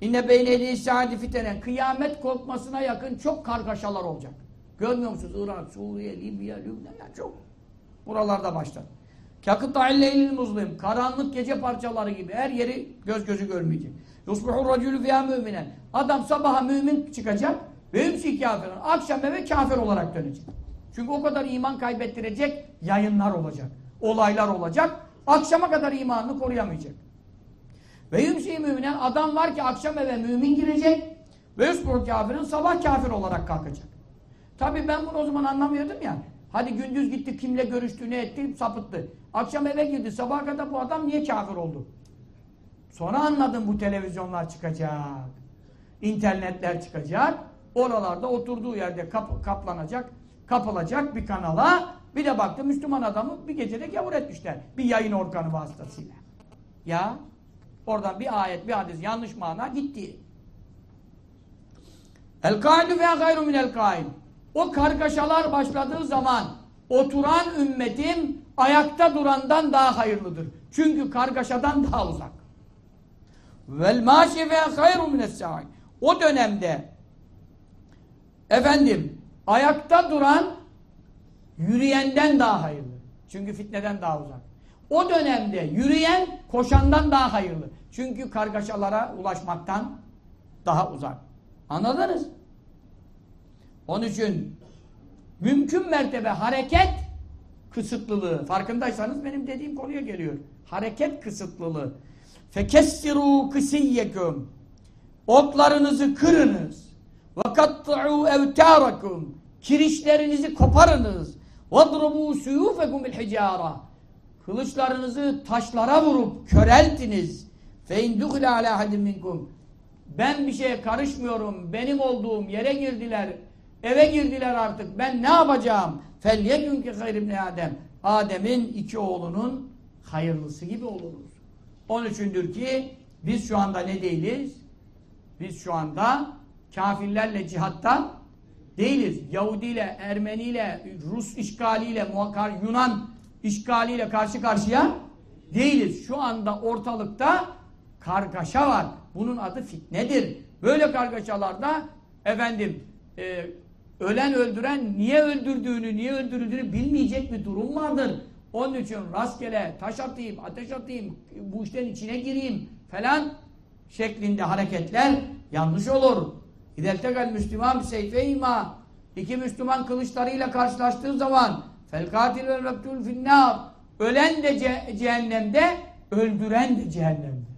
İnne beyneyli saati fitenen Kıyamet korkmasına yakın çok kargaşalar olacak. Görmüyor musunuz? Irak, Suriye, Libya, Lübnan çok. Buralarda başlar. Kakıta'illeylil muzlim. Karanlık gece parçaları gibi. Her yeri göz gözü görmeyecek. Yusbuhur racülü fiyâ müminen. Adam sabaha mümin çıkacak ve hümsi kafirin. Akşam eve kafir olarak dönecek. Çünkü o kadar iman kaybettirecek yayınlar olacak. Olaylar olacak. Akşama kadar imanını koruyamayacak. Ve yümsi müminen adam var ki akşam eve mümin girecek ve yusbuhur kafirin sabah kafir olarak kalkacak. Tabii ben bunu o zaman anlamıyordum ya. Hadi gündüz gitti kimle görüştü ne etti sapıttı. Akşam eve girdi sabaha kadar bu adam niye kafir oldu? Sonra anladım bu televizyonlar çıkacak. İnternetler çıkacak. Oralarda oturduğu yerde kap, kaplanacak, kapılacak bir kanala. Bir de baktı Müslüman adamı bir gecede gavur etmişler. Bir yayın organı vasıtasıyla. Ya oradan bir ayet, bir hadis yanlış mana gitti. El kaidu ve gayru minel kaid. O kargaşalar başladığı zaman oturan ümmetim ayakta durandan daha hayırlıdır. Çünkü kargaşadan daha uzak. Vel maşi ve hayru mines O dönemde efendim ayakta duran yürüyenden daha hayırlı. Çünkü fitneden daha uzak. O dönemde yürüyen koşandan daha hayırlı. Çünkü kargaşalara ulaşmaktan daha uzak. Anladınız? Onun için mümkün mertebe hareket kısıtlılığı. Farkındaysanız benim dediğim konuya geliyor. Hareket kısıtlılığı. Fekessiru kısiyyekum. Oklarınızı kırınız. Ve katta'u evtarakum. Kirişlerinizi koparınız. Vadrubu suyufekum bil hicara. Kılıçlarınızı taşlara vurup köreltiniz. Fe in dukhila ala hadin minkum. Ben bir şeye karışmıyorum. Benim olduğum yere girdiler. Eve girdiler artık. Ben ne yapacağım? Felyekün ki hayrimne Adem. Adem'in iki oğlunun hayırlısı gibi oluruz. Onun içindir ki biz şu anda ne değiliz? Biz şu anda kafirlerle cihatta değiliz. Yahudi ile, Ermeni ile, Rus işgaliyle, Yunan işgaliyle karşı karşıya değiliz. Şu anda ortalıkta kargaşa var. Bunun adı fitnedir. Böyle kargaşalarda efendim e, ölen öldüren niye öldürdüğünü, niye öldürüldüğünü bilmeyecek bir durum vardır. Onun için rastgele taş atayım, ateş atayım, bu işlerin içine gireyim falan şeklinde hareketler yanlış olur. İdeltegal Müslüman seyfeyma iki Müslüman kılıçlarıyla karşılaştığı zaman fel katil vel mektul finnâr ölen de ce cehennemde öldüren de cehennemde.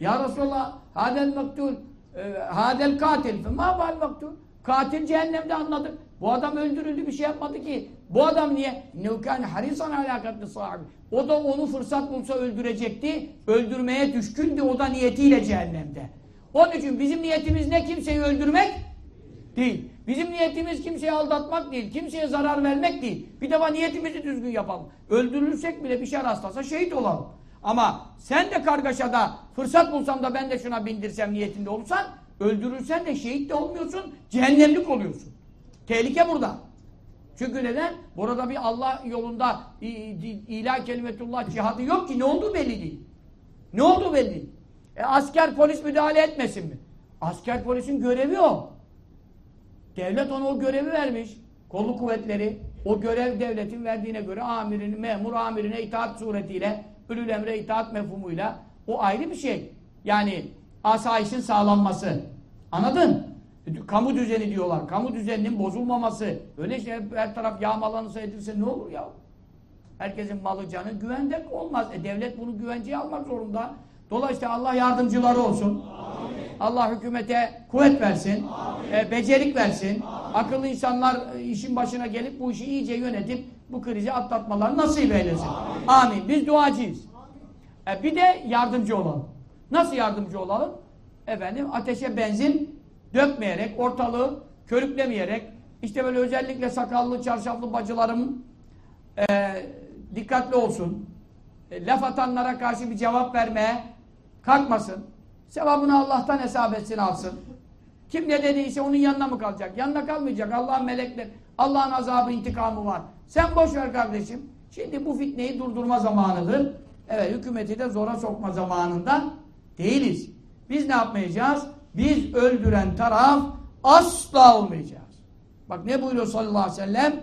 Ya Resulallah hadel mektul e, hadel katil fema val mektul katil cehennemde anladık. Bu adam öldürüldü bir şey yapmadı ki. Bu adam niye? Nevkâne harisan alâkatlı sahibi. O da onu fırsat bulsa öldürecekti. Öldürmeye düşkündü o da niyetiyle cehennemde. Onun için bizim niyetimiz ne? Kimseyi öldürmek değil. Bizim niyetimiz kimseyi aldatmak değil. Kimseye zarar vermek değil. Bir defa niyetimizi düzgün yapalım. Öldürülsek bile bir şey rastlasa şehit olalım. Ama sen de kargaşada fırsat bulsam da ben de şuna bindirsem niyetinde olursan öldürürsen de şehit de olmuyorsun, cehennemlik oluyorsun. Tehlike burada. Çünkü neden? Burada bir Allah yolunda ilah kelimetullah cihadı yok ki ne olduğu belli değil. Ne olduğu belli değil. E, asker polis müdahale etmesin mi? Asker polisin görevi o. Devlet ona o görevi vermiş. Kolluk kuvvetleri o görev devletin verdiğine göre amirin, memur amirine itaat suretiyle, ülül emre itaat mefhumuyla o ayrı bir şey. Yani asayişin sağlanması. Anladın? Kamu düzeni diyorlar. Kamu düzeninin bozulmaması. Öyle işte her taraf yağmalanırsa edilse ne olur ya? Herkesin malı canı güvende olmaz. E devlet bunu güvenceye almak zorunda. Dolayısıyla Allah yardımcıları olsun. Amin. Allah hükümete kuvvet versin. E, becerik versin. Amin. Akıllı insanlar e, işin başına gelip bu işi iyice yönetip bu krizi atlatmaları nasip eylesin. Amin. Amin. Biz duacıyız. E, bir de yardımcı olalım. Nasıl yardımcı olalım? Efendim ateşe benzin dökmeyerek, ortalığı körüklemeyerek, işte böyle özellikle sakallı, çarşaflı bacılarım e, dikkatli olsun. E, laf atanlara karşı bir cevap vermeye kalkmasın. Sevabını Allah'tan hesap etsin alsın. Kim ne dediyse onun yanına mı kalacak? Yanına kalmayacak. Allah'ın melekler, Allah'ın azabı, intikamı var. Sen boş ver kardeşim. Şimdi bu fitneyi durdurma zamanıdır. Evet, hükümeti de zora sokma zamanından değiliz. Biz ne yapmayacağız? Biz öldüren taraf asla olmayacağız. Bak ne buyuruyor sallallahu aleyhi ve sellem?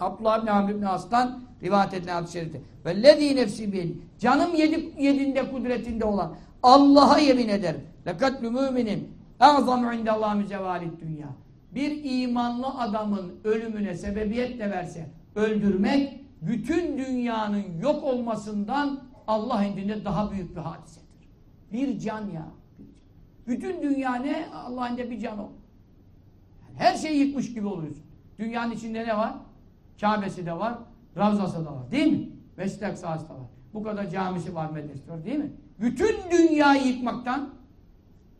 Abdullah bin Amr bin Aslan rivayet edilen hadis-i şerifte. Vellezî nefsi bil. Canım yedi, yedinde kudretinde olan Allah'a yemin ederim. Lekatlü müminin e'zamu indallâh müzevalit dünya. Bir imanlı adamın ölümüne sebebiyet de verse öldürmek bütün dünyanın yok olmasından Allah indinde daha büyük bir hadisedir. Bir can ya. Bütün dünya ne? Allah'ın da bir can o. Yani her şeyi yıkmış gibi oluyorsun. Dünyanın içinde ne var? Kabe'si de var, Ravzası da var değil mi? Meslek sahası da var. Bu kadar camisi var, medresi var değil mi? Bütün dünyayı yıkmaktan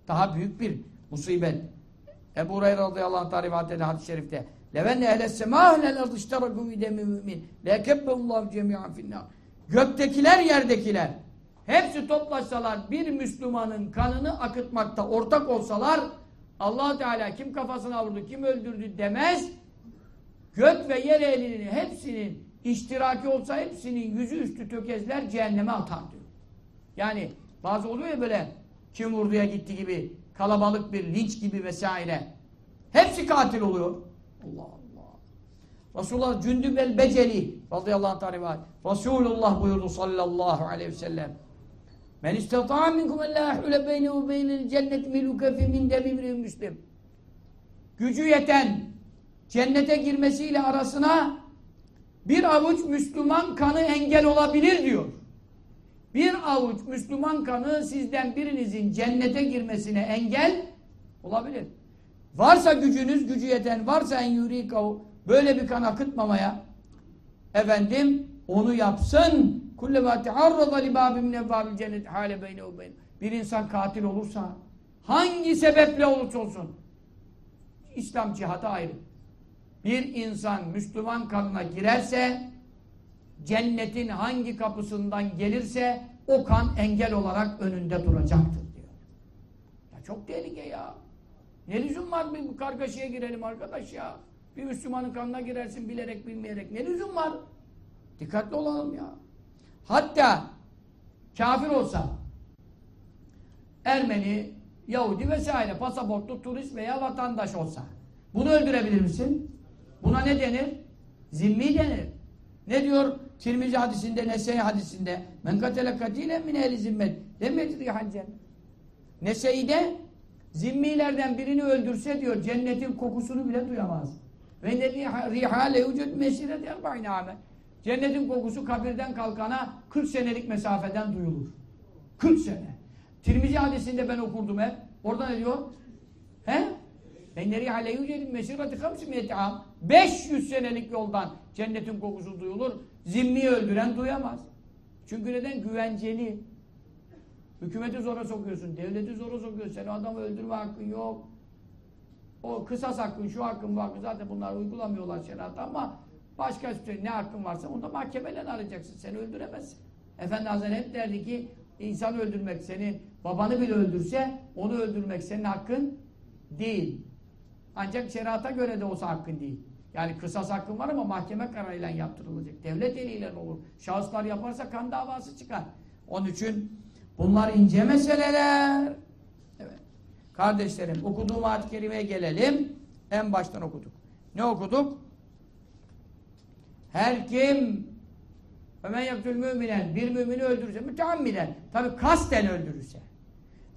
daha büyük bir musibet. Ebu Hureyre radıyallahu anh tarifat eden hadis-i şerifte Levenne ehle semâh lel ardıştarakum idemi mümin lekebbeullahu cemi'an finnâ Göktekiler yerdekiler hepsi toplaşsalar bir Müslümanın kanını akıtmakta ortak olsalar allah Teala kim kafasına vurdu, kim öldürdü demez gök ve yer ehlinin hepsinin iştiraki olsa hepsinin yüzü üstü tökezler cehenneme atar diyor. Yani bazı oluyor ya böyle kim vurduya gitti gibi kalabalık bir linç gibi vesaire. Hepsi katil oluyor. Allah Allah. Resulullah Cündüb el Beceli radıyallahu anh. Resulullah buyurdu sallallahu aleyhi ve sellem. Men istata'a minkum en la yahule beynehu beynel cennet miluke fi min demimri müslim. Gücü yeten cennete girmesiyle arasına bir avuç Müslüman kanı engel olabilir diyor. Bir avuç Müslüman kanı sizden birinizin cennete girmesine engel olabilir. Varsa gücünüz, gücü yeten varsa en yurikav böyle bir kan akıtmamaya efendim onu yapsın. Kullema tearrada li babim min cennet hale beynehu beyn. Bir insan katil olursa hangi sebeple olursa olsun İslam cihadı ayrı. Bir insan Müslüman kanına girerse cennetin hangi kapısından gelirse o kan engel olarak önünde duracaktır diyor. Ya çok tehlike ya. Ne lüzum var bir kargaşaya girelim arkadaş ya. Bir Müslümanın kanına girersin bilerek bilmeyerek. Ne lüzum var? Dikkatli olalım ya. Hatta kafir olsa Ermeni, Yahudi vesaire pasaportlu turist veya vatandaş olsa bunu öldürebilir misin? Buna ne denir? Zimmi denir. Ne diyor Tirmizi hadisinde, Nese'yi hadisinde? Men katele katilen min ehli zimmet. Lem cennet. Nese'ide zimmilerden birini öldürse diyor cennetin kokusunu bile duyamaz. Ve ne rihale vücut erba'ine amel. Cennetin kokusu kabirden kalkana 40 senelik mesafeden duyulur. 40 sene. Tirmizi hadisinde ben okurdum hep. Orada ne diyor? He? Enneri ale yücelin mesirati kamsi miyeti 500 senelik yoldan cennetin kokusu duyulur. Zimmi öldüren duyamaz. Çünkü neden? Güvenceli. Hükümeti zora sokuyorsun, devleti zora sokuyorsun. Sen o adamı öldürme hakkın yok. O kısas hakkın, şu hakkın, bu hakkın zaten bunlar uygulamıyorlar şeriatta ama başka ne hakkın varsa onu da mahkemeyle arayacaksın. Seni öldüremezsin. Efendi Hazretleri hep derdi ki insan öldürmek seni, babanı bile öldürse onu öldürmek senin hakkın değil. Ancak şeriata göre de olsa hakkın değil. Yani kısas hakkın var ama mahkeme kararıyla yaptırılacak. Devlet eliyle olur. Şahıslar yaparsa kan davası çıkar. Onun için bunlar ince meseleler. Evet. Kardeşlerim okuduğum ayet-i kerimeye gelelim. En baştan okuduk. Ne okuduk? Her kim Ömen yaktül müminen bir mümini öldürürse müteammiden tabi kasten öldürürse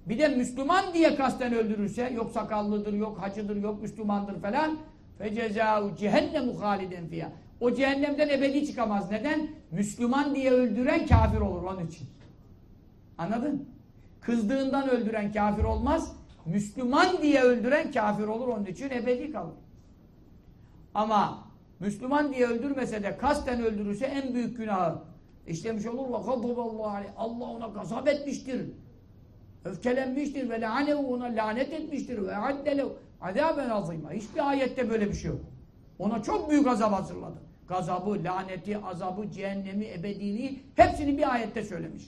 bir de Müslüman diye kasten öldürürse yok sakallıdır, yok hacıdır, yok Müslümandır falan fecezâhu cehennemu haliden fiyâ o cehennemden ebedi çıkamaz. Neden? Müslüman diye öldüren kafir olur onun için. Anladın? Kızdığından öldüren kafir olmaz. Müslüman diye öldüren kafir olur onun için ebedi kalır. Ama Müslüman diye öldürmese de kasten öldürürse en büyük günahı işlemiş olur Allah ona gazap etmiştir. Öfkelenmiştir ve lanehu ona lanet etmiştir ve addelehu azaben azîmâ. Hiçbir ayette böyle bir şey yok. Ona çok büyük azap hazırladı. Gazabı, laneti, azabı, cehennemi, ebediliği hepsini bir ayette söylemiş.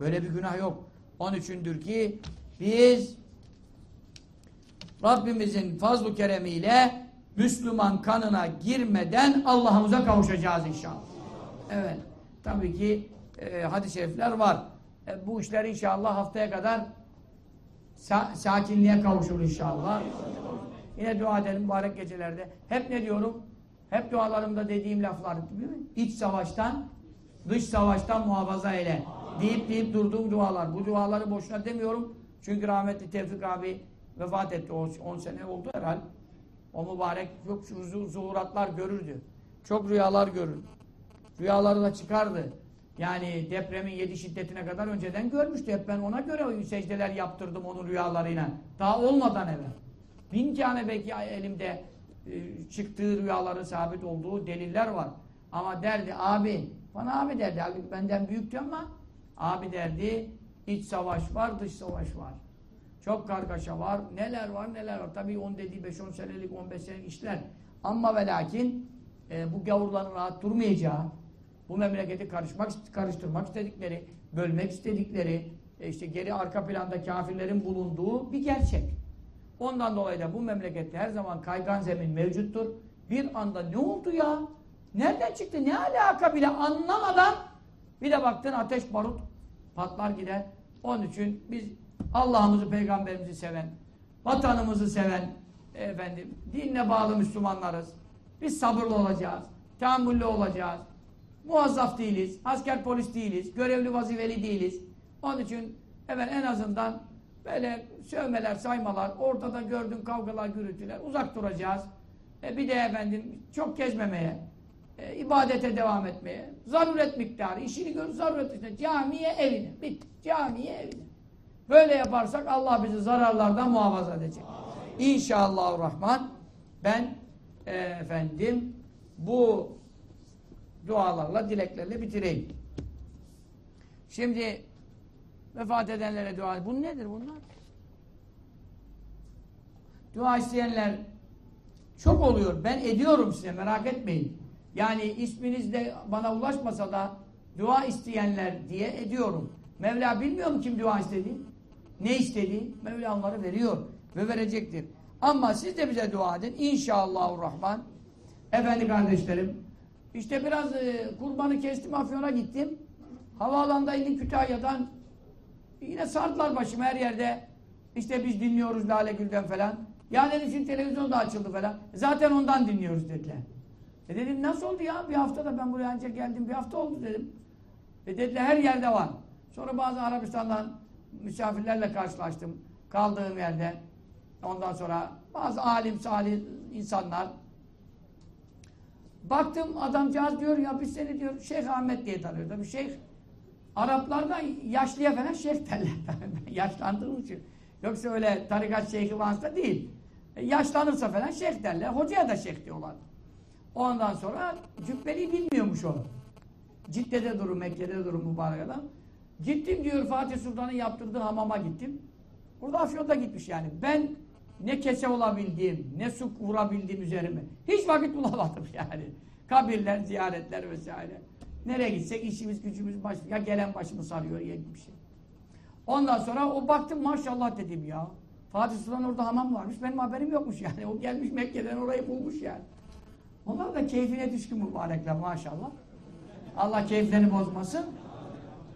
Böyle bir günah yok. Onun içindir ki biz Rabbimizin fazl-ı keremiyle Müslüman kanına girmeden Allah'ımıza kavuşacağız inşallah. Evet. Tabii ki e, hadis-i şerifler var. E, bu işler inşallah haftaya kadar sa sakinliğe kavuşur inşallah. Yine dua edelim mübarek gecelerde. Hep ne diyorum? Hep dualarımda dediğim laflar? İç savaştan, dış savaştan muhafaza eyle. Deyip deyip durduğum dualar. Bu duaları boşuna demiyorum. Çünkü rahmetli Tevfik abi vefat etti. 10 sene oldu herhalde. O mübarek çok zuhuratlar görürdü. Çok rüyalar görürdü. Rüyaları da çıkardı. Yani depremin yedi şiddetine kadar önceden görmüştü. Hep ben ona göre secdeler yaptırdım onun rüyalarıyla. Daha olmadan evvel. Bin tane belki elimde e, çıktığı rüyaların sabit olduğu deliller var. Ama derdi abi, bana abi derdi. Halbuki benden büyüktü ama abi derdi iç savaş var, dış savaş var. Çok kargaşa var, neler var neler var. Tabii 10 dediği 5-10 senelik, 15 senelik işler. Ama ve lakin e, bu gavurların rahat durmayacağı, bu memleketi karışmak, karıştırmak istedikleri, bölmek istedikleri, e, işte geri arka planda kafirlerin bulunduğu bir gerçek. Ondan dolayı da bu memlekette her zaman kaygan zemin mevcuttur. Bir anda ne oldu ya? Nereden çıktı? Ne alaka bile anlamadan bir de baktın ateş barut patlar gider. Onun için biz Allah'ımızı, peygamberimizi seven, vatanımızı seven, efendim, dinle bağlı Müslümanlarız. Biz sabırlı olacağız, tahammüllü olacağız. Muazzaf değiliz, asker polis değiliz, görevli vazifeli değiliz. Onun için evet en azından böyle sövmeler, saymalar, ortada gördüğün kavgalar, gürültüler uzak duracağız. E bir de efendim çok gezmemeye, e, ibadete devam etmeye, zaruret miktarı, işini gör, zaruret işte camiye, evine, bitti. Camiye, evine. Böyle yaparsak Allah bizi zararlardan muhafaza edecek. İnşallahurrahman ben e, efendim bu dualarla, dileklerle bitireyim. Şimdi vefat edenlere dua. Bu nedir bunlar? Dua isteyenler çok oluyor. Ben ediyorum size merak etmeyin. Yani isminiz de bana ulaşmasa da dua isteyenler diye ediyorum. Mevla bilmiyor mu kim dua istedi? Ne istedi? Mevla onları veriyor ve verecektir. Ama siz de bize dua edin. İnşallahurrahman. Efendi kardeşlerim, işte biraz e, kurbanı kestim Afyon'a gittim. Havaalanında indim Kütahya'dan. Yine sardılar başımı her yerde. İşte biz dinliyoruz Lale Gül'den falan. Ya dedim şimdi televizyon da açıldı falan. Zaten ondan dinliyoruz dediler. E dedim nasıl oldu ya? Bir haftada ben buraya ancak geldim. Bir hafta oldu dedim. E dediler her yerde var. Sonra bazı Arabistan'dan misafirlerle karşılaştım. Kaldığım yerde. Ondan sonra bazı alim salih insanlar Baktım adamcağız diyor ya biz seni diyor Şeyh Ahmet diye tanıyor. Tabii Şeyh Araplarda yaşlıya falan şeyh derler. Yaşlandığım için. Yoksa öyle tarikat şeyhi vasıta değil. E, yaşlanırsa falan şeyh derler. Hocaya da şeyh diyorlar. Ondan sonra cübbeli bilmiyormuş o. Cidde'de durur, Mekke'de durur mübarek adam. Gittim diyor Fatih Sultan'ın yaptırdığı hamama gittim. Burada Afyon'da gitmiş yani. Ben ne kese olabildiğim, ne su vurabildiğim üzerime. Hiç vakit bulamadım yani. Kabirler, ziyaretler vesaire. Nereye gitsek işimiz gücümüz baş, ya gelen başımı sarıyor ya bir şey. Ondan sonra o baktım maşallah dedim ya. Fatih Sultan orada hamam varmış. Benim haberim yokmuş yani. O gelmiş Mekke'den orayı bulmuş yani. Onlar da keyfine düşkün mübarekler maşallah. Allah keyiflerini bozmasın.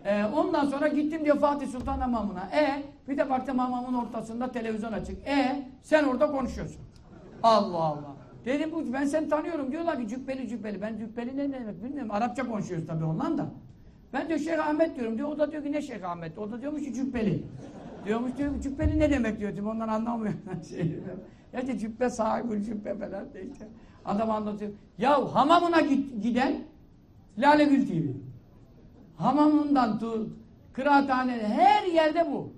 Ee, ondan sonra gittim diyor Fatih Sultan hamamına. E bir de baktım hamamın ortasında televizyon açık. E sen orada konuşuyorsun. Allah Allah. Dedim bu ben seni tanıyorum. Diyorlar ki cübbeli cübbeli. Ben cübbeli ne demek bilmiyorum. Arapça konuşuyoruz tabii ondan da. Ben diyor Şeyh Ahmet diyorum diyor. O da diyor ki ne Şeyh Ahmet? O da diyormuş ki cübbeli. Diyormuş diyor ki cübbeli ne demek diyor. Diyor, ondan anlamıyor. şey, ya işte cübbe sahibi cübbe falan işte. Adam anlatıyor. Ya hamamına git, giden Lale Gül TV. Hamamından tut, kıraathane, her yerde bu.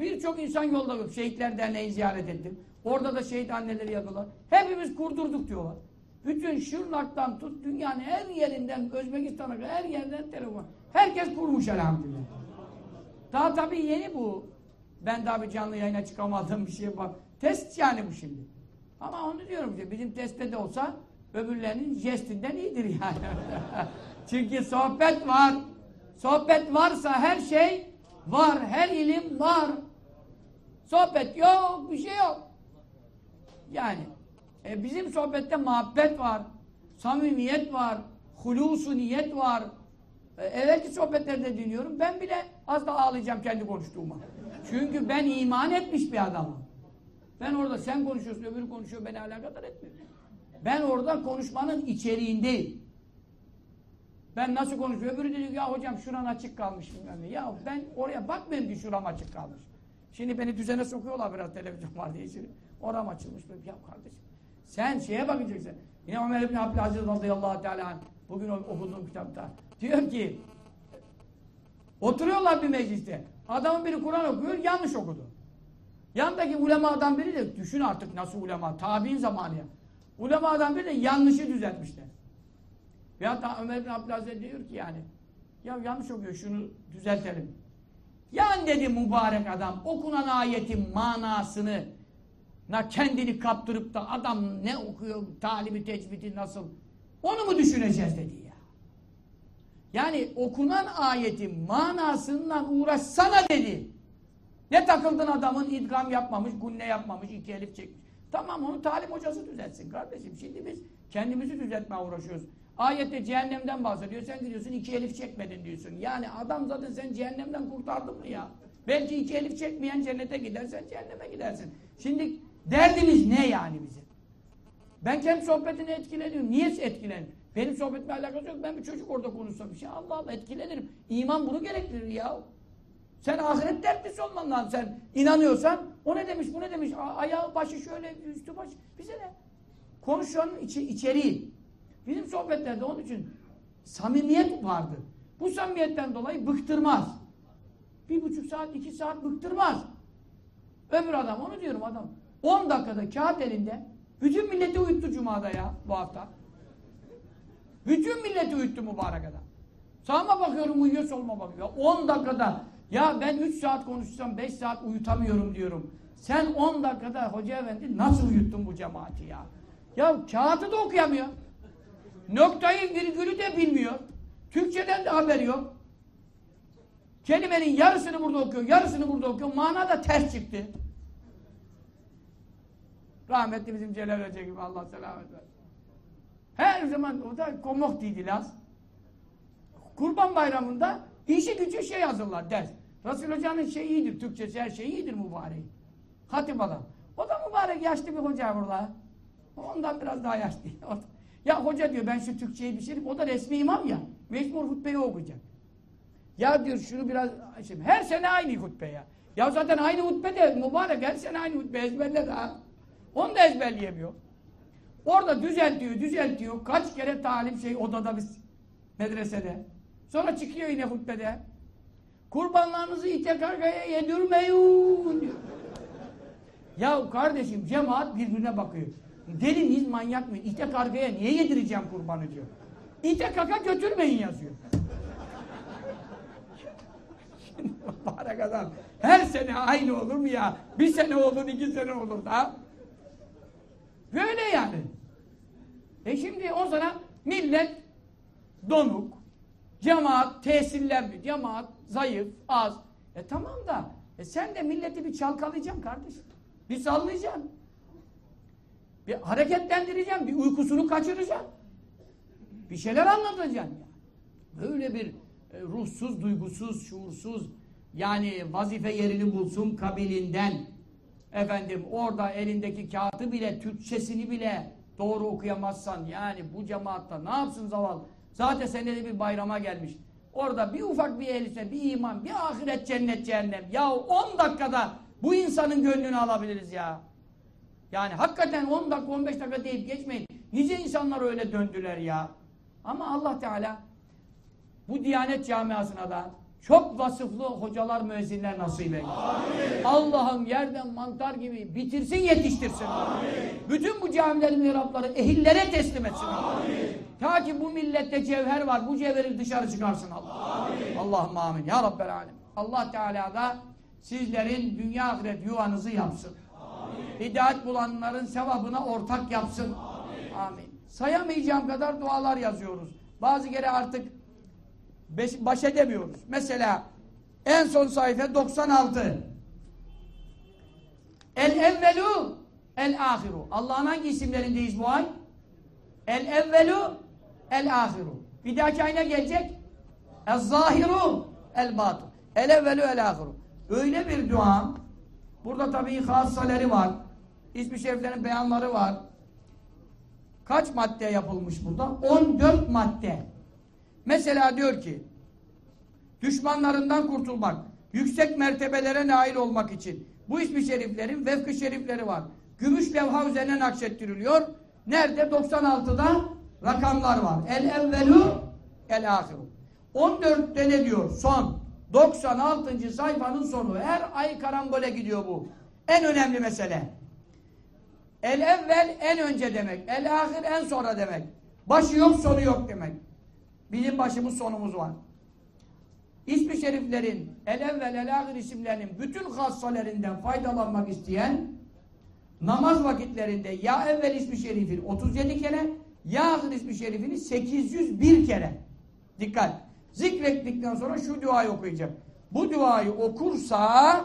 Birçok insan yolda. Şehitler Derneği ziyaret ettim. Orada da şehit anneleri yakılar. Hepimiz kurdurduk diyorlar. Bütün Şırnak'tan tut dünyanın her yerinden, Özbekistan'a her yerden telefon. Herkes kurmuş elhamdülillah. Daha tabii yeni bu. Ben daha bir canlı yayına çıkamadığım bir şey var. Test yani bu şimdi. Ama onu diyorum ki bizim testte de olsa öbürlerinin jestinden iyidir yani. Çünkü sohbet var. Sohbet varsa her şey var. Her ilim var. Sohbet yok, bir şey yok. Yani e, bizim sohbette muhabbet var. Samimiyet var. Hulusu niyet var. E, evvelki sohbetlerde dinliyorum. Ben bile az da ağlayacağım kendi konuştuğuma. Çünkü ben iman etmiş bir adamım. Ben orada sen konuşuyorsun, öbürü konuşuyor, beni alakadar etmiyor. Ben orada konuşmanın içeriğindeyim. Ben nasıl konuşuyorum? Öbürü dedi ya hocam şuran açık kalmış bilmem. Ya ben oraya bakmayayım ki şuram açık kalmış. Şimdi beni düzene sokuyorlar biraz televizyon var diye içeri. Oram açılmış. Ya kardeşim sen şeye bakacaksın. Yine Ömer İbni Abdülaziz radıyallahu teala bugün okuduğum kitapta diyor ki oturuyorlar bir mecliste. Adamın biri Kur'an okuyor yanlış okudu. Yandaki ulemadan biri de düşün artık nasıl ulema tabi'in zamanı ya. Ulemadan biri de yanlışı düzeltmişler. Ve hatta Ömer bin Abdülaziz diyor ki yani ya yanlış okuyor şunu düzeltelim. Yani dedi mübarek adam okunan ayetin manasını na kendini kaptırıp da adam ne okuyor, talibi tecvidi nasıl onu mu düşüneceğiz dedi ya. Yani okunan ayetin manasından uğraşsana dedi. Ne takıldın adamın idgam yapmamış, gunne yapmamış, iki elif çekmiş. Tamam onu talim hocası düzeltsin kardeşim. Şimdi biz kendimizi düzeltmeye uğraşıyoruz. Ayette cehennemden bahsediyor. Sen gidiyorsun iki elif çekmedin diyorsun. Yani adam zaten sen cehennemden kurtardın mı ya? Belki iki elif çekmeyen cennete gidersen cehenneme gidersin. Şimdi derdimiz ne yani bizim? Ben kendi sohbetine etkileniyorum. Niye etkileniyorum? Benim sohbetimle alakası yok. Ben bir çocuk orada konuşsam bir şey. Allah Allah etkilenirim. İman bunu gerektirir ya. Sen ahiret dertlisi olman lazım. Sen inanıyorsan o ne demiş bu ne demiş. Ayağı başı şöyle üstü başı. Bize ne? Konuşanın içi, içeriği. Bizim sohbetlerde onun için samimiyet vardı. Bu samimiyetten dolayı bıktırmaz. Bir buçuk saat, iki saat bıktırmaz. Öbür adam, onu diyorum adam. On dakikada kağıt elinde bütün milleti uyuttu Cuma'da ya bu hafta. Bütün milleti uyuttu mübarek adam. Sağıma bakıyorum uyuyor, soluma bakıyor. On dakikada ya ben üç saat konuşsam beş saat uyutamıyorum diyorum. Sen on dakikada hoca efendi nasıl uyuttun bu cemaati ya? Ya kağıtı da okuyamıyor. Noktayı virgülü de bilmiyor. Türkçeden de haberi yok. Kelimenin yarısını burada okuyor, yarısını burada okuyor. Mana da ters çıktı. Rahmetli bizim Celal Hoca gibi Allah selamet versin. Her zaman o da komok değildi Laz. Kurban bayramında işi gücü şey hazırlar ders. Resul Hoca'nın şey iyidir, Türkçesi her şey iyidir mübarek. Hatip adam. O da mübarek yaşlı bir hoca burada. Ondan biraz daha yaşlı. Ya hoca diyor ben şu Türkçeyi şey o da resmi imam ya. Mecbur hutbeyi okuyacak. Ya diyor şunu biraz şimdi her sene aynı hutbe ya. Ya zaten aynı hutbe de mübarek her sene aynı hutbe ezberler ha. Onu da ezberleyemiyor. Orada düzeltiyor, düzeltiyor. Kaç kere talim şey odada biz medresede. Sonra çıkıyor yine hutbede. Kurbanlarınızı ite kargaya yedirmeyin diyor. Ya kardeşim cemaat birbirine bakıyor. Deli miyiz manyak mı? İte kargaya niye yedireceğim kurbanı diyor. İte kaka götürmeyin yazıyor. Mübarek adam her sene aynı olur mu ya? Bir sene olur, iki sene olur da. Böyle yani. E şimdi o zaman millet donuk, cemaat tesirlenmiş, cemaat zayıf, az. E tamam da e sen de milleti bir çalkalayacaksın kardeşim. Bir sallayacaksın. Bir hareketlendireceğim, bir uykusunu kaçıracağım. Bir şeyler anlatacaksın ya. Böyle bir e, ruhsuz, duygusuz, şuursuz yani vazife yerini bulsun kabilinden efendim orada elindeki kağıtı bile, Türkçesini bile doğru okuyamazsan yani bu cemaatta ne yapsın zavallı? Zaten senede bir bayrama gelmiş. Orada bir ufak bir elise, bir iman, bir ahiret, cennet, cehennem. Ya 10 dakikada bu insanın gönlünü alabiliriz ya. Yani hakikaten 10 dakika 15 dakika deyip geçmeyin. Nice insanlar öyle döndüler ya. Ama Allah Teala bu Diyanet camiasına da çok vasıflı hocalar, müezzinler nasip eylesin. Allah'ım yerden mantar gibi bitirsin, yetiştirsin. Amin. Bütün bu camilerin mirapları ehillere teslim etsin. Amin. Ta ki bu millette cevher var, bu cevheri dışarı çıkarsın Allah. Allah'ım amin. Ya Rabbel alem. Allah Teala da sizlerin dünya ahiret yuvanızı yapsın. Hidayet bulanların sevabına ortak yapsın. Amin. Amin. Sayamayacağım kadar dualar yazıyoruz. Bazı kere artık baş edemiyoruz. Mesela en son sayfa 96. El evvelu el ahiru. Allah'ın hangi isimlerindeyiz bu ay? El evvelu el ahiru. Bir dahaki ayına gelecek. El zahiru el batu. El evvelu el ahiru. Öyle bir dua. Burada tabii hassaleri var. İsmi şeriflerin beyanları var. Kaç madde yapılmış burada? 14 madde. Mesela diyor ki düşmanlarından kurtulmak, yüksek mertebelere nail olmak için bu ismi şeriflerin vefk-ı şerifleri var. Gümüş levha üzerine nakşettiriliyor. Nerede? 96'da rakamlar var. El evvelu el ahiru. 14'te ne diyor? Son. 96. sayfanın sonu. Her ay karambole gidiyor bu. En önemli mesele. El evvel en önce demek. El ahir en sonra demek. Başı yok sonu yok demek. Bizim başımız sonumuz var. İsmi şeriflerin el evvel el ahir isimlerinin bütün hassalerinden faydalanmak isteyen namaz vakitlerinde ya evvel ismi şerifin 37 kere ya ahir ismi şerifini 801 kere. Dikkat. Zikrettikten sonra şu duayı okuyacak. Bu duayı okursa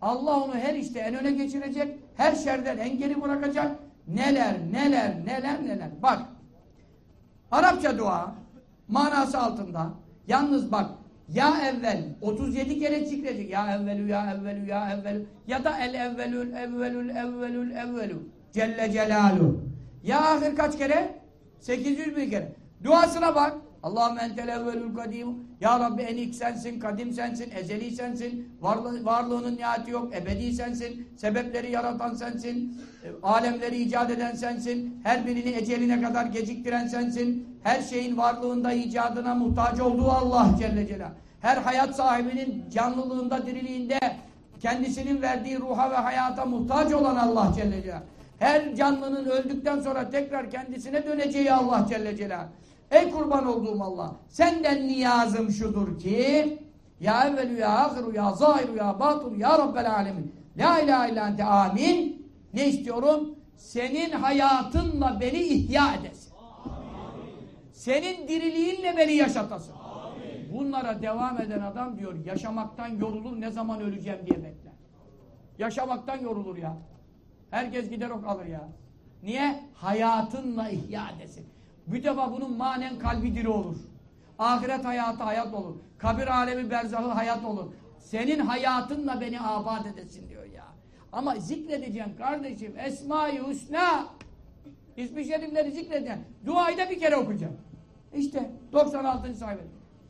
Allah onu her işte en öne geçirecek, her şerden engeli bırakacak. Neler, neler, neler, neler. Bak, Arapça dua, manası altında. Yalnız bak, ya evvel, 37 kere zikredecek. Ya evvelü, ya evvelü, ya evvelü. Ya da el evvelül, evvelül, evvelül, evvelü. Celle Celaluhu. Ya ahir kaç kere? 801 kere. Duasına bak. Allahümme entel evvelül kadim. Ya Rabbi en ilk sensin, kadim sensin, ezeli sensin. Varlı, varlığının nihayeti yok, ebedi sensin. Sebepleri yaratan sensin. e, Alemleri icat eden sensin. Her birini eceline kadar geciktiren sensin. Her şeyin varlığında icadına muhtaç olduğu Allah Celle Celaluhu. Her hayat sahibinin canlılığında, diriliğinde kendisinin verdiği ruha ve hayata muhtaç olan Allah Celle Celaluhu. Her canlının öldükten sonra tekrar kendisine döneceği Allah Celle Celaluhu. Ey kurban olduğum Allah, senden niyazım şudur ki Ya evvelü ya ahiru ya zahiru ya batun ya rabbel alemin La ilahe illa ente amin Ne istiyorum? Senin hayatınla beni ihya edesin. Senin diriliğinle beni yaşatasın. Bunlara devam eden adam diyor yaşamaktan yorulur ne zaman öleceğim diye bekler. Yaşamaktan yorulur ya. Herkes gider o kalır ya. Niye? Hayatınla ihya edesin. Bir defa bunun manen kalbi diri olur. Ahiret hayatı hayat olur. Kabir alemi berzahı hayat olur. Senin hayatınla beni abad edesin diyor ya. Ama zikredeceğim kardeşim. Esma-i Hüsna. İsmi şerifleri zikredeceğim. Duayı da bir kere okuyacağım. İşte 96. sayfa.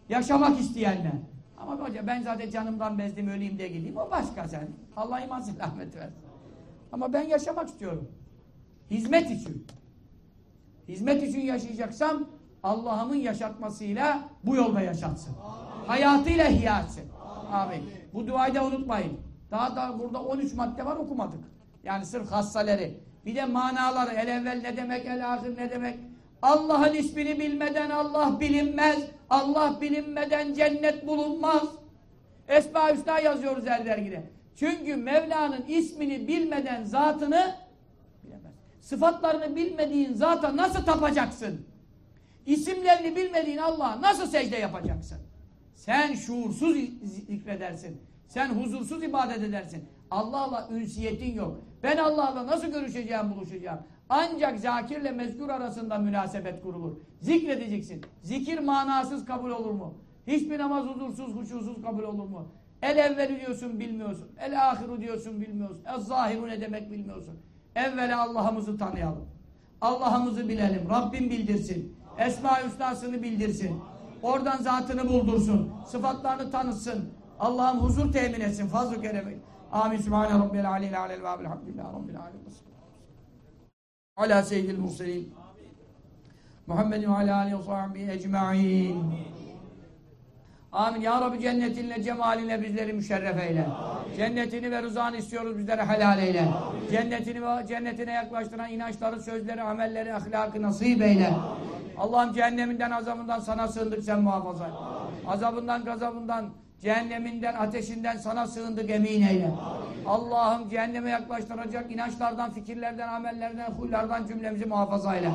Yaşamak isteyenler. Ama hoca ben zaten canımdan bezdim öleyim diye gideyim. O başka sen. Allah iman selamet versin. Ama ben yaşamak istiyorum. Hizmet için. Hizmet için yaşayacaksam Allah'ımın yaşatmasıyla bu yolda yaşatsın. Hayatıyla ihya etsin. Amin. Bu duayı da unutmayın. Daha da burada 13 madde var okumadık. Yani sırf hassaleri. Bir de manaları. El evvel ne demek, el ahir ne demek. Allah'ın ismini bilmeden Allah bilinmez. Allah bilinmeden cennet bulunmaz. Esma Hüsna yazıyoruz her dergide. Çünkü Mevla'nın ismini bilmeden zatını. Sıfatlarını bilmediğin zata nasıl tapacaksın? İsimlerini bilmediğin Allah'a nasıl secde yapacaksın? Sen şuursuz zikredersin. Sen huzursuz ibadet edersin. Allah'la ünsiyetin yok. Ben Allah'la nasıl görüşeceğim, buluşacağım? Ancak zakirle mezkur arasında münasebet kurulur. Zikredeceksin. Zikir manasız kabul olur mu? Hiçbir namaz huzursuz, huşusuz kabul olur mu? El evveli diyorsun bilmiyorsun. El ahiru diyorsun bilmiyorsun. El zahiru ne demek bilmiyorsun. Evvela Allah'ımızı tanıyalım. Allah'ımızı bilelim. Rabbim bildirsin. Esma-i Hüsna'sını bildirsin. Oradan zatını buldursun. Sıfatlarını tanıtsın. Allah'ım huzur temin etsin. Fazl-ı keremek. Amin. Sübhane Rabbil aleyhi aleyhi ve elhamdülillah Rabbil alemin. Ala seyyidil murselin. Muhammedin ve ala aleyhi ve sahbihi ecma'in. Amin. Ya Rabbi cennetinle, cemalinle bizleri müşerref eyle. Amin. Cennetini ve rızanı istiyoruz bizlere helal eyle. Amin. Cennetini ve cennetine yaklaştıran inançları, sözleri, amelleri, ahlakı nasip eyle. Allah'ım cehenneminden, azabından sana sığındık sen muhafaza et. Azabından, gazabından, cehenneminden, ateşinden sana sığındık emin eyle. Allah'ım cehenneme yaklaştıracak inançlardan, fikirlerden, amellerden, huylardan cümlemizi muhafaza eyle.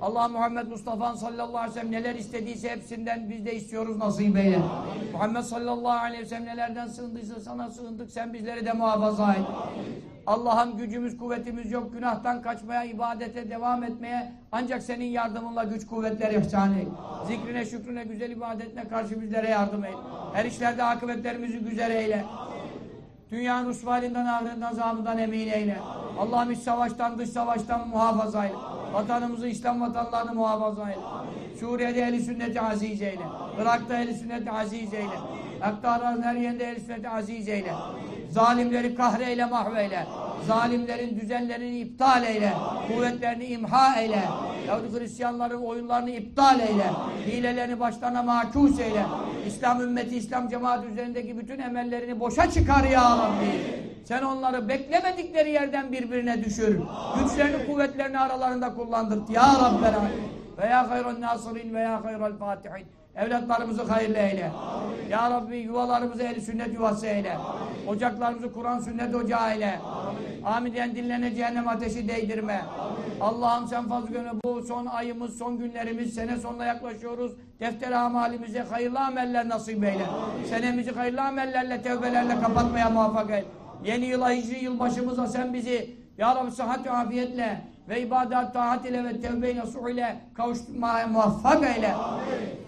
Allah Muhammed Mustafa sallallahu aleyhi ve sellem neler istediyse hepsinden biz de istiyoruz nasip eyle. Amin. Muhammed sallallahu aleyhi ve sellem nelerden sığındıysa sana sığındık sen bizleri de muhafaza et. Allah'ım gücümüz kuvvetimiz yok günahtan kaçmaya ibadete devam etmeye ancak senin yardımınla güç kuvvetler ihsan et. Zikrine şükrüne güzel ibadetine karşı bizlere yardım et. Her işlerde akıbetlerimizi güzel eyle. Dünyanın usvalinden, ahiretinden, azabından emin eyle. Allah'ım iç savaştan, dış savaştan muhafaza eyle. Vatanımızı, İslam vatanlarını muhafaza eyle. Suriye'de ehli sünneti aziz eyle. Irak'ta ehli sünneti aziz eyle. Aktarların her yerinde ehli sünneti aziz eyle. Zalimleri kahreyle, mahveyle. Zalimlerin düzenlerini iptal eyle. Kuvvetlerini imha eyle. Yahudi Hristiyanların oyunlarını iptal eyle. Hilelerini başlarına makus eyle. İslam ümmeti, İslam cemaati üzerindeki bütün emellerini boşa çıkar ya Rabbi. Sen onları beklemedikleri yerden birbirine düşür. Güçlerini, kuvvetlerini aralarında kullandır. Ya Rabbel Ve ya hayran nasirin ve ya hayral fatihin. Evlatlarımızı hayırlı eyle. Ya Rabbi yuvalarımızı eli sünnet yuvası eyle. Ocaklarımızı Kur'an sünnet ocağı eyle. Amin diyen dillerine cehennem ateşi değdirme. Allah'ım sen fazla göre bu son ayımız, son günlerimiz, sene sonuna yaklaşıyoruz. Defter amalimize hayırlı ameller nasip eyle. Senemizi hayırlı amellerle, tevbelerle kapatmaya muvaffak eyle. Yeni yıla, hicri yılbaşımıza sen bizi Ya Rabbi sıhhat ve afiyetle ve ibadet, taat ile ve tevbe-i nasuh ile kavuşturmaya muvaffak eyle.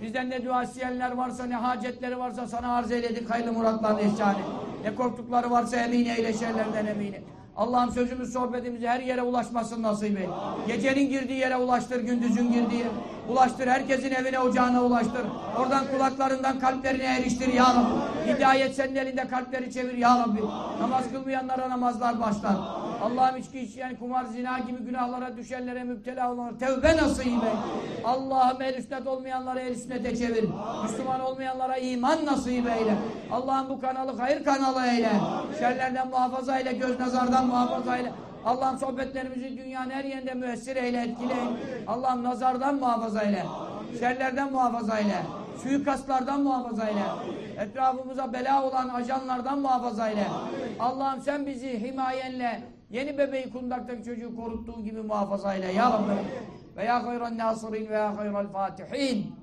Bizden ne dua isteyenler varsa, ne hacetleri varsa sana arz eyledik hayırlı muratlarını ihsan et. Ne korktukları varsa emin eyle şerlerden emin et. Allah'ım sözümüz, sohbetimizi her yere ulaşmasın nasip et. Gecenin girdiği yere ulaştır, gündüzün girdiği yere. Ulaştır, herkesin evine, ocağına ulaştır. Oradan kulaklarından kalplerine eriştir ya Rabbi. Hidayet senin elinde kalpleri çevir ya Rabbi. Namaz kılmayanlara namazlar başlar. Allah'ım içki içen, kumar, zina gibi günahlara düşenlere, müptela olanlara tevbe nasip et. Allah'ım el sünnet olmayanlara el sünnete çevir. Müslüman olmayanlara iman nasip eyle. Allah'ım bu kanalı hayır kanalı eyle. Şerlerden muhafaza eyle, göz nazardan muhafaza eyle. Allah'ım sohbetlerimizi dünyanın her yerinde müessir eyle, etkile. Allah'ım nazardan muhafaza eyle. Şerlerden muhafaza eyle. Suikastlardan muhafaza eyle. Etrafımıza bela olan ajanlardan muhafaza eyle. Allah'ım sen bizi himayenle yeni bebeği kundaktaki çocuğu koruttuğun gibi muhafaza eyle. Ya Rabbi. Ve ya hayran nasirin ve ya hayral fatihin.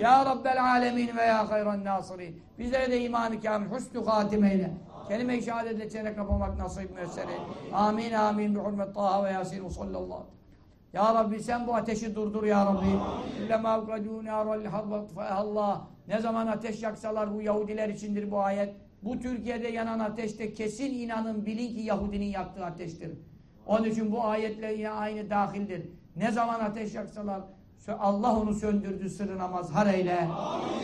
Ya Rabbel alemin ve ya hayran nasirin. Bizlere de imanı kamil, husnü hatim eyle. Kelime-i şehadetle çene kapamak nasip müessere. Amin amin bi hurmet Taha ve Yasin ve sallallahu ya Rabbi sen bu ateşi durdur ya Rabbi. Kullema ukadû nâral harbat Allah. Ne zaman ateş yaksalar bu Yahudiler içindir bu ayet. Bu Türkiye'de yanan ateşte kesin inanın bilin ki Yahudinin yaktığı ateştir. Onun için bu ayetle yine aynı dahildir. Ne zaman ateş yaksalar Allah onu söndürdü sırrına mazhar eyle.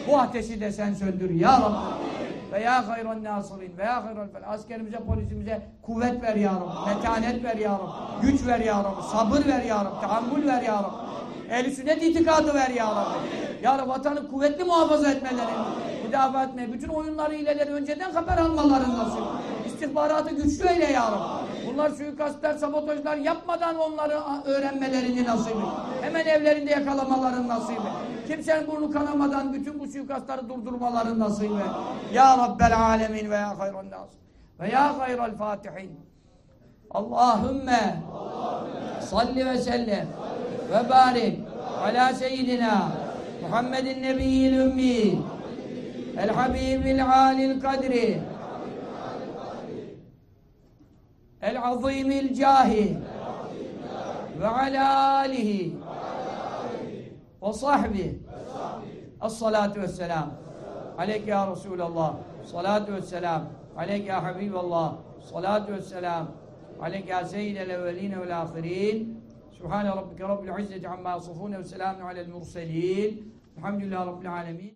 Bu ateşi de sen söndür ya Rabbi. Ve ya hayran nasirin ve ya hayran fel. Askerimize, polisimize kuvvet ver ya Rabbi. Metanet ver ya Rabbi. Güç ver ya Rabbi. Sabır ver ya Rabbi. Tahammül ver ya Rabbi. Ehl-i sünnet itikadı ver ya Rabbi. Ya Rabbi vatanı kuvvetli muhafaza etmeleri, müdafaa etmeyi, bütün oyunları, hileleri önceden haber almaları nasip. İstihbaratı güçlü eyle ya Rabbi. Bunlar suikastler, sabotajlar yapmadan onları öğrenmelerini nasip et. Hemen evlerinde yakalamaların nasip et. Kimsenin burnu kanamadan bütün bu suikastları durdurmaların nasip et. Ya Rabbel alemin ve ya hayran nas. Ve ya hayral fatihin. Allahümme salli ve sellem ve barik ala seyyidina Muhammedin nebiyyil ümmi el habibil alil kadri el azimil cahi ve ala alihi ve sahbihi es-salatu vesselam aleyke ya Resulallah salatu vesselam aleyke ya Habiballah salatu vesselam aleyke ya seyyidel evveline vel ahirin Subhane rabbike rabbil izzeti amma yasifun ve selamun alel murselin Elhamdülillahi rabbil alemin